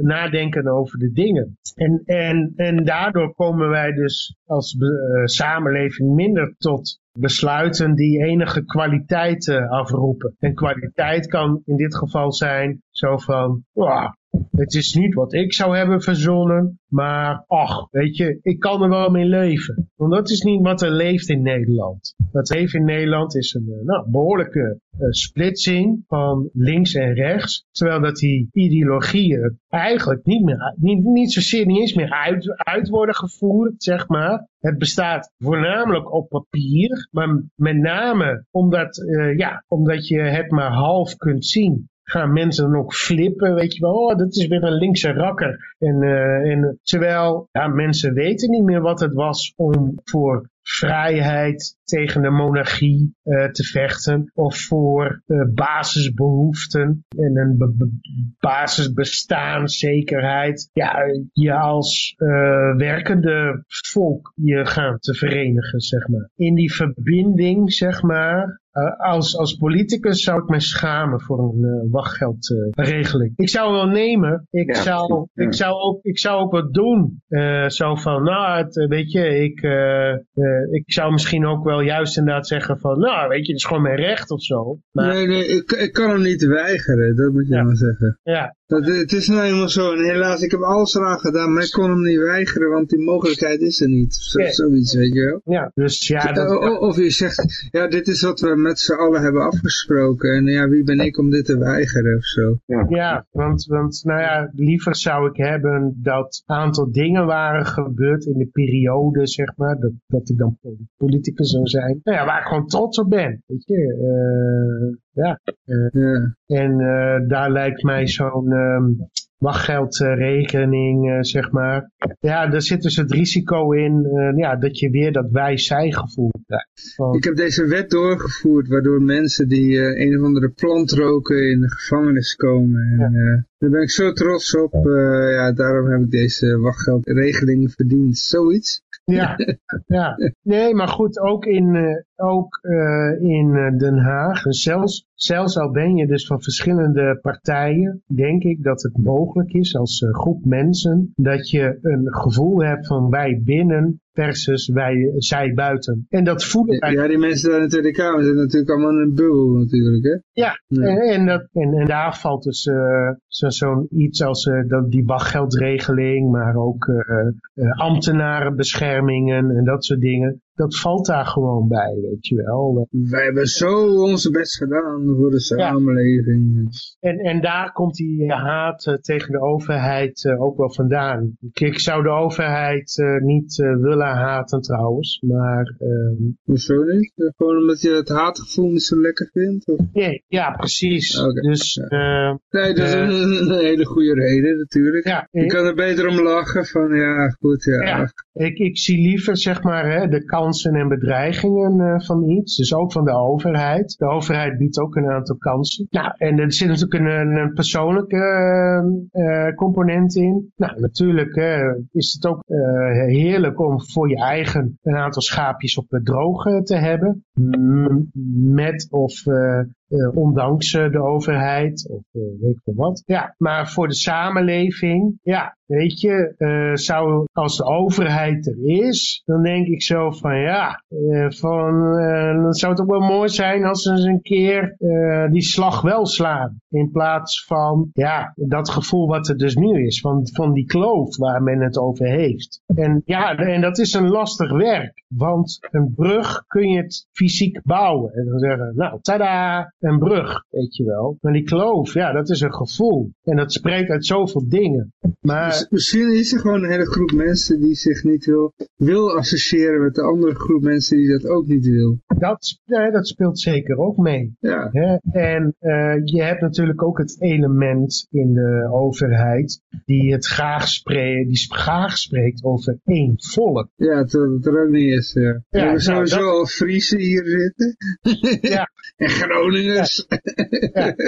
nadenken, over de dingen. En, en, en daardoor komen wij dus als eh, samenleving minder tot besluiten die enige kwaliteit afroepen. En kwaliteit kan in dit geval zijn zo van, "Wah, het is niet wat ik zou hebben verzonnen, maar ach, weet je, ik kan er wel mee leven. Want dat is niet wat er leeft in Nederland. Wat leeft in Nederland is een eh, nou, behoorlijke eh, splitsing van links en rechts. Terwijl dat die ideologieën eigenlijk niet meer, niet, niet zozeer niet eens meer uit, uit worden gevoerd, zeg maar. Het bestaat voornamelijk op papier, maar met name omdat, eh, ja, omdat je het maar half kunt zien gaan mensen dan ook flippen, weet je wel, oh, dat is weer een linkse rakker. En, eh, en terwijl ja, mensen weten niet meer wat het was om voor vrijheid tegen de monarchie uh, te vechten of voor uh, basisbehoeften en een be be basisbestaanszekerheid. Ja, je als uh, werkende volk je gaan te verenigen, zeg maar. In die verbinding, zeg maar, uh, als, als politicus zou ik me schamen voor een uh, wachtgeldregeling. Uh, ik zou wel nemen. Ik, ja, zou, ja. ik, zou ook, ik zou ook wat doen. zo van, nou, het, weet je, ik, ik zou misschien ook wel juist inderdaad zeggen van, nou, weet je, het is gewoon mijn recht of zo. Maar, nee, nee, ik, ik kan hem niet weigeren, dat moet je ja. maar zeggen. Ja. Dat, het is nou helemaal zo. En helaas, ik heb alles eraan gedaan, maar ik kon hem niet weigeren, want die mogelijkheid is er niet. Zo. Zoiets, weet je wel. Ja, dus ja. Dat, Of je zegt, ja, dit is wat we met z'n allen hebben afgesproken. En ja, wie ben ik om dit te weigeren of zo. ja, want, want nou ja, liever zou ik hebben dat aantal dingen waren gebeurd in de periode, zeg maar, dat, dat ik dan politicus zou zijn. Nou ja, waar ik gewoon trots op ben, weet je. Uh, ja. Ja. En uh, daar lijkt mij zo'n um, wachtgeldrekening, uh, zeg maar. Ja, daar zit dus het risico in ja, dat je weer dat wij-zij gevoel krijgt. Ik heb deze wet doorgevoerd waardoor mensen die een of andere plant roken in de gevangenis komen. En, ja. daar ben ik zo trots op. ja, daarom heb ik deze wachtgeldregeling verdiend. Zoiets. Ja, [LAUGHS] ja. Nee, maar goed, ook in, uh, ook, uh, in Den Haag, zelfs, zelfs al ben je dus van verschillende partijen, denk ik dat het mogelijk is als uh, groep mensen, dat je een gevoel hebt van wij binnen versus wij, zij buiten. En dat voelen wij. Ja, die mensen daar in de Tweede Kamer zitten natuurlijk allemaal in een bubbel natuurlijk, hè? Ja, ja. En, en, dat, en, en, daar valt dus uh, zo'n zo iets als uh, dat, die wachtgeldregeling, maar ook uh, ambtenarenbeschermingen en dat soort dingen. Dat valt daar gewoon bij, weet je wel. Wij hebben zo onze best gedaan voor de samenleving. Ja. En, en daar komt die haat tegen de overheid ook wel vandaan. Ik zou de overheid niet willen haten trouwens, maar... Um... Hoezo niet? Gewoon omdat je het haatgevoel niet zo lekker vindt? Of? Nee, ja, precies. Okay. Dus, ja. uh, nee, dat is uh, een, een, hele goede reden natuurlijk. Ja, je kan er beter om lachen van, ja, goed, ja. ja ik, ik zie liever, zeg maar, hè, de kansen en bedreigingen uh, van iets. Dus ook van de overheid. De overheid biedt ook een aantal kansen. Nou, en er zit natuurlijk een, een persoonlijke uh, component in. Nou, natuurlijk is het ook heerlijk om voor je eigen een aantal schaapjes op het droog te hebben. Met of uh, ondanks uh, de overheid of uh, weet ik wat. Ja, maar voor de samenleving, ja, weet je, zou als de overheid er is, dan denk ik zo van ja, van, dan zou het ook wel mooi zijn als ze eens een keer die slag wel slaan. In plaats van, ja, dat gevoel wat er dus nu is, van, van die kloof waar men het over heeft. En ja, en dat is een lastig werk, want een brug kun je het fysiek bouwen. En dan zeggen, nou, tada, een brug, weet je wel. Maar die kloof, ja, dat is een gevoel. En dat spreekt uit zoveel dingen. Maar... Misschien is er gewoon een hele groep mensen die zich niet wil, wil associëren met de andere groep mensen die dat ook niet wil. Dat, ja, dat speelt zeker ook mee. Ja. Hè? En uh, je hebt natuurlijk ook het element in de overheid die het graag, spreekt, die graag spreekt over één volk. Ja, terwijl het er ook niet is. Ja. ja we hebben sowieso nou, dat... al Friese hier zitten. ja. [LAUGHS] en Groningers. Ja. Ja. [LAUGHS]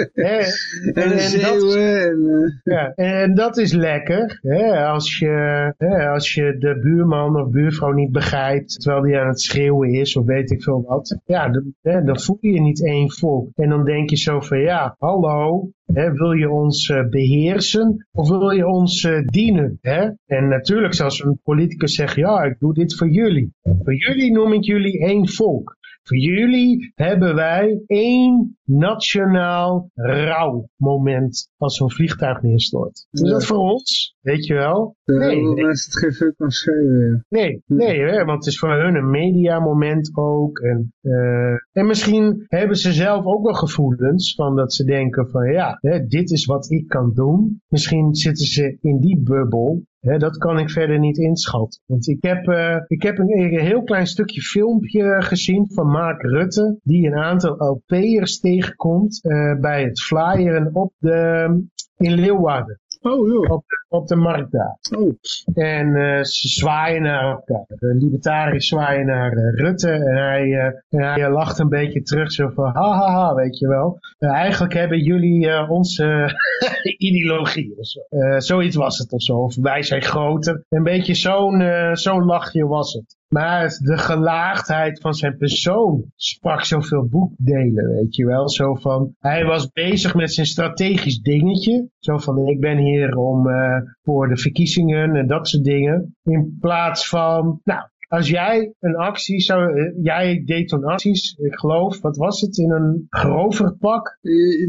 En, en, en, Zeeuwen. En, ja. en dat is lekker. Hè? Als, je, hè, als je de buurman of buurvrouw niet begrijpt terwijl die aan het schreeuwen is of weet ik veel wat. Ja, dan, hè, dan voel je je niet één volk. En dan denk je zo van ja, hallo, wil je ons uh, beheersen of wil je ons uh, dienen? Hè? En natuurlijk zoals een politicus zegt, ja, ik doe dit voor jullie. Voor jullie noem ik jullie één volk. Voor jullie hebben wij één nationaal rouwmoment als zo'n vliegtuig neerstort. Is ja. dat voor ons? Weet je wel? Nee, nee. het geen fuck schrijven. Nee, nee hè, want het is voor hun een mediamoment ook. En, uh, en misschien hebben ze zelf ook wel gevoelens van dat ze denken van ja, hè, dit is wat ik kan doen. Misschien zitten ze in die bubbel He, dat kan ik verder niet inschatten. Want ik heb, uh, ik heb een, een, heel klein stukje filmpje gezien van Mark Rutte. Die een aantal LP'ers tegenkomt uh, bij het flyeren op de, in Leeuwarden. Oh joh. Op de, op de markt daar. Oh. En uh, ze zwaaien naar elkaar. De libertariërs zwaaien naar uh, Rutte en hij, uh, en hij lacht een beetje terug zo van ha ha ha, weet je wel. eigenlijk hebben jullie onze [LAUGHS] ideologie of zo. zoiets was het of zo. Of wij zijn groter. Een beetje zo'n zo'n lachje was het. Maar de gelaagdheid van zijn persoon sprak zoveel boekdelen, weet je wel. Zo van, hij was bezig met zijn strategisch dingetje. Zo van, ik ben hier om uh, voor de verkiezingen en dat soort dingen. In plaats van, nou, als jij een actie zou, eh, jij deed toen acties, ik geloof, wat was het, in een grover pak?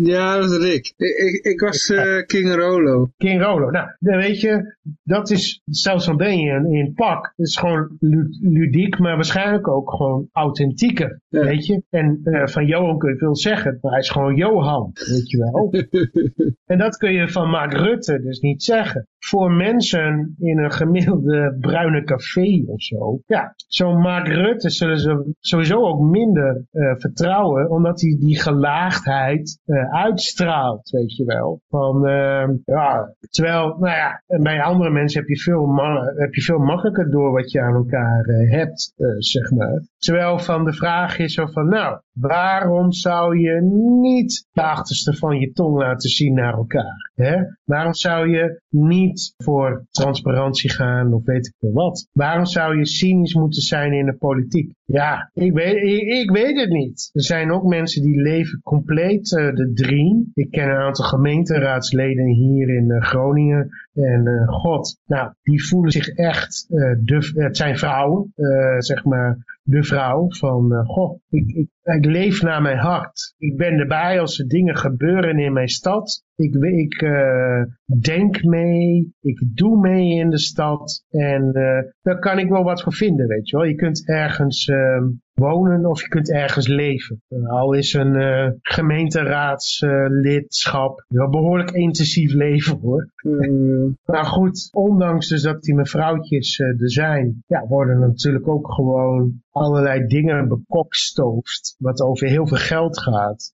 Ja, dat is Rick. Ik, ik, ik was uh, King Rolo. King Rolo, nou, weet je, dat is, zelfs al ben je in, in pak, het is gewoon ludiek, maar waarschijnlijk ook gewoon authentieker, ja. weet je. En uh, van Johan kun je veel zeggen, maar hij is gewoon Johan, weet je wel. [LAUGHS] en dat kun je van Mark Rutte dus niet zeggen. Voor mensen in een gemiddelde bruine café of zo, ja, zo'n Mark Rutte zullen ze sowieso ook minder uh, vertrouwen, omdat hij die gelaagdheid uh, uitstraalt, weet je wel. Van, uh, ja, terwijl, nou ja, bij andere mensen heb je veel, heb je veel makkelijker door wat je aan elkaar hebt, zeg maar. Terwijl van de vraag is zo van, nou, waarom zou je niet de achterste van je tong laten zien naar elkaar? Hè? Waarom zou je niet voor transparantie gaan of weet ik veel wat? Waarom zou je cynisch moeten zijn in de politiek? Ja, ik weet, ik, weet het niet. Er zijn ook mensen die leven compleet uh, de dream. Ik ken een aantal gemeenteraadsleden hier in uh, Groningen. En uh, god, nou, die voelen zich echt, de, het zijn vrouwen, zeg maar, de vrouw van, goh, ik, ik, ik, leef naar mijn hart. Ik ben erbij als er dingen gebeuren in mijn stad. Ik, ik uh, denk mee, ik doe mee in de stad en uh, daar kan ik wel wat voor vinden, weet je wel. Je kunt ergens uh, wonen of je kunt ergens leven. Al is een uh, gemeenteraadslidschap uh, behoorlijk intensief leven hoor. Mm. [LAUGHS] maar goed, ondanks dus dat die mevrouwtjes er zijn, ja, worden natuurlijk ook gewoon allerlei dingen bekokstoofd, wat over heel veel geld gaat.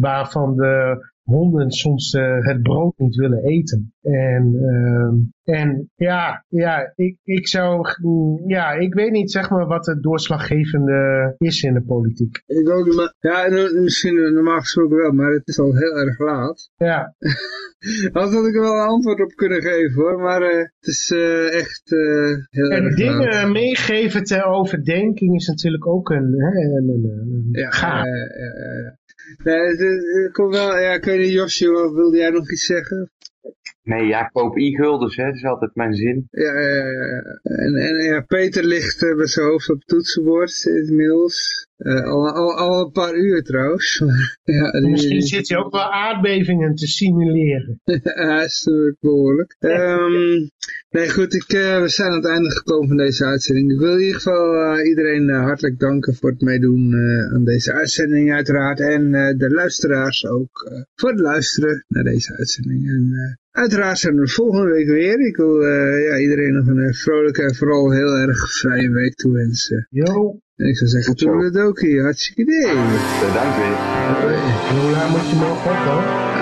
waarvan de honden soms uh, het brood niet willen eten. En, uh, en ja, ja ik, ik zou, ja, ik weet niet zeg maar wat het doorslaggevende is in de politiek. Ik ook maar, ja, misschien normaal gesproken wel, maar het is al heel erg laat. Ja. [LAUGHS] Anders had ik wel een antwoord op kunnen geven hoor, maar uh, het is echt heel en erg En dingen laat. meegeven ter overdenking is natuurlijk ook een, hè, een, een, een ja, ja, ja, Nee, het, komt wel, ja, ik weet niet, Joshua, wilde jij nog iets zeggen? Nee, ja, koop e-guldens, hè. Dat is altijd mijn zin. Ja, ja, ja. En, en ja, Peter ligt uh, met zijn hoofd op het toetsenbord inmiddels. Uh, al, al, al een paar uur trouwens. [LAUGHS] ja, die, Misschien zit hij ook wel aardbevingen te simuleren. [LAUGHS] ja, is natuurlijk behoorlijk. Um, nee, goed, ik, uh, we zijn aan het einde gekomen van deze uitzending. Ik wil in ieder geval uh, iedereen hartelijk danken voor het meedoen aan deze uitzending uiteraard. En de luisteraars ook voor het luisteren naar deze uitzending. En Uiteraard zijn we volgende week weer. Ik wil uh, ja, iedereen nog een vrolijke en vooral heel erg vrije week toewensen. Jo. En ik zou zeggen, toedeledokie, hartstikke idee. Bedankt weer. Hoe lang moet je nog op?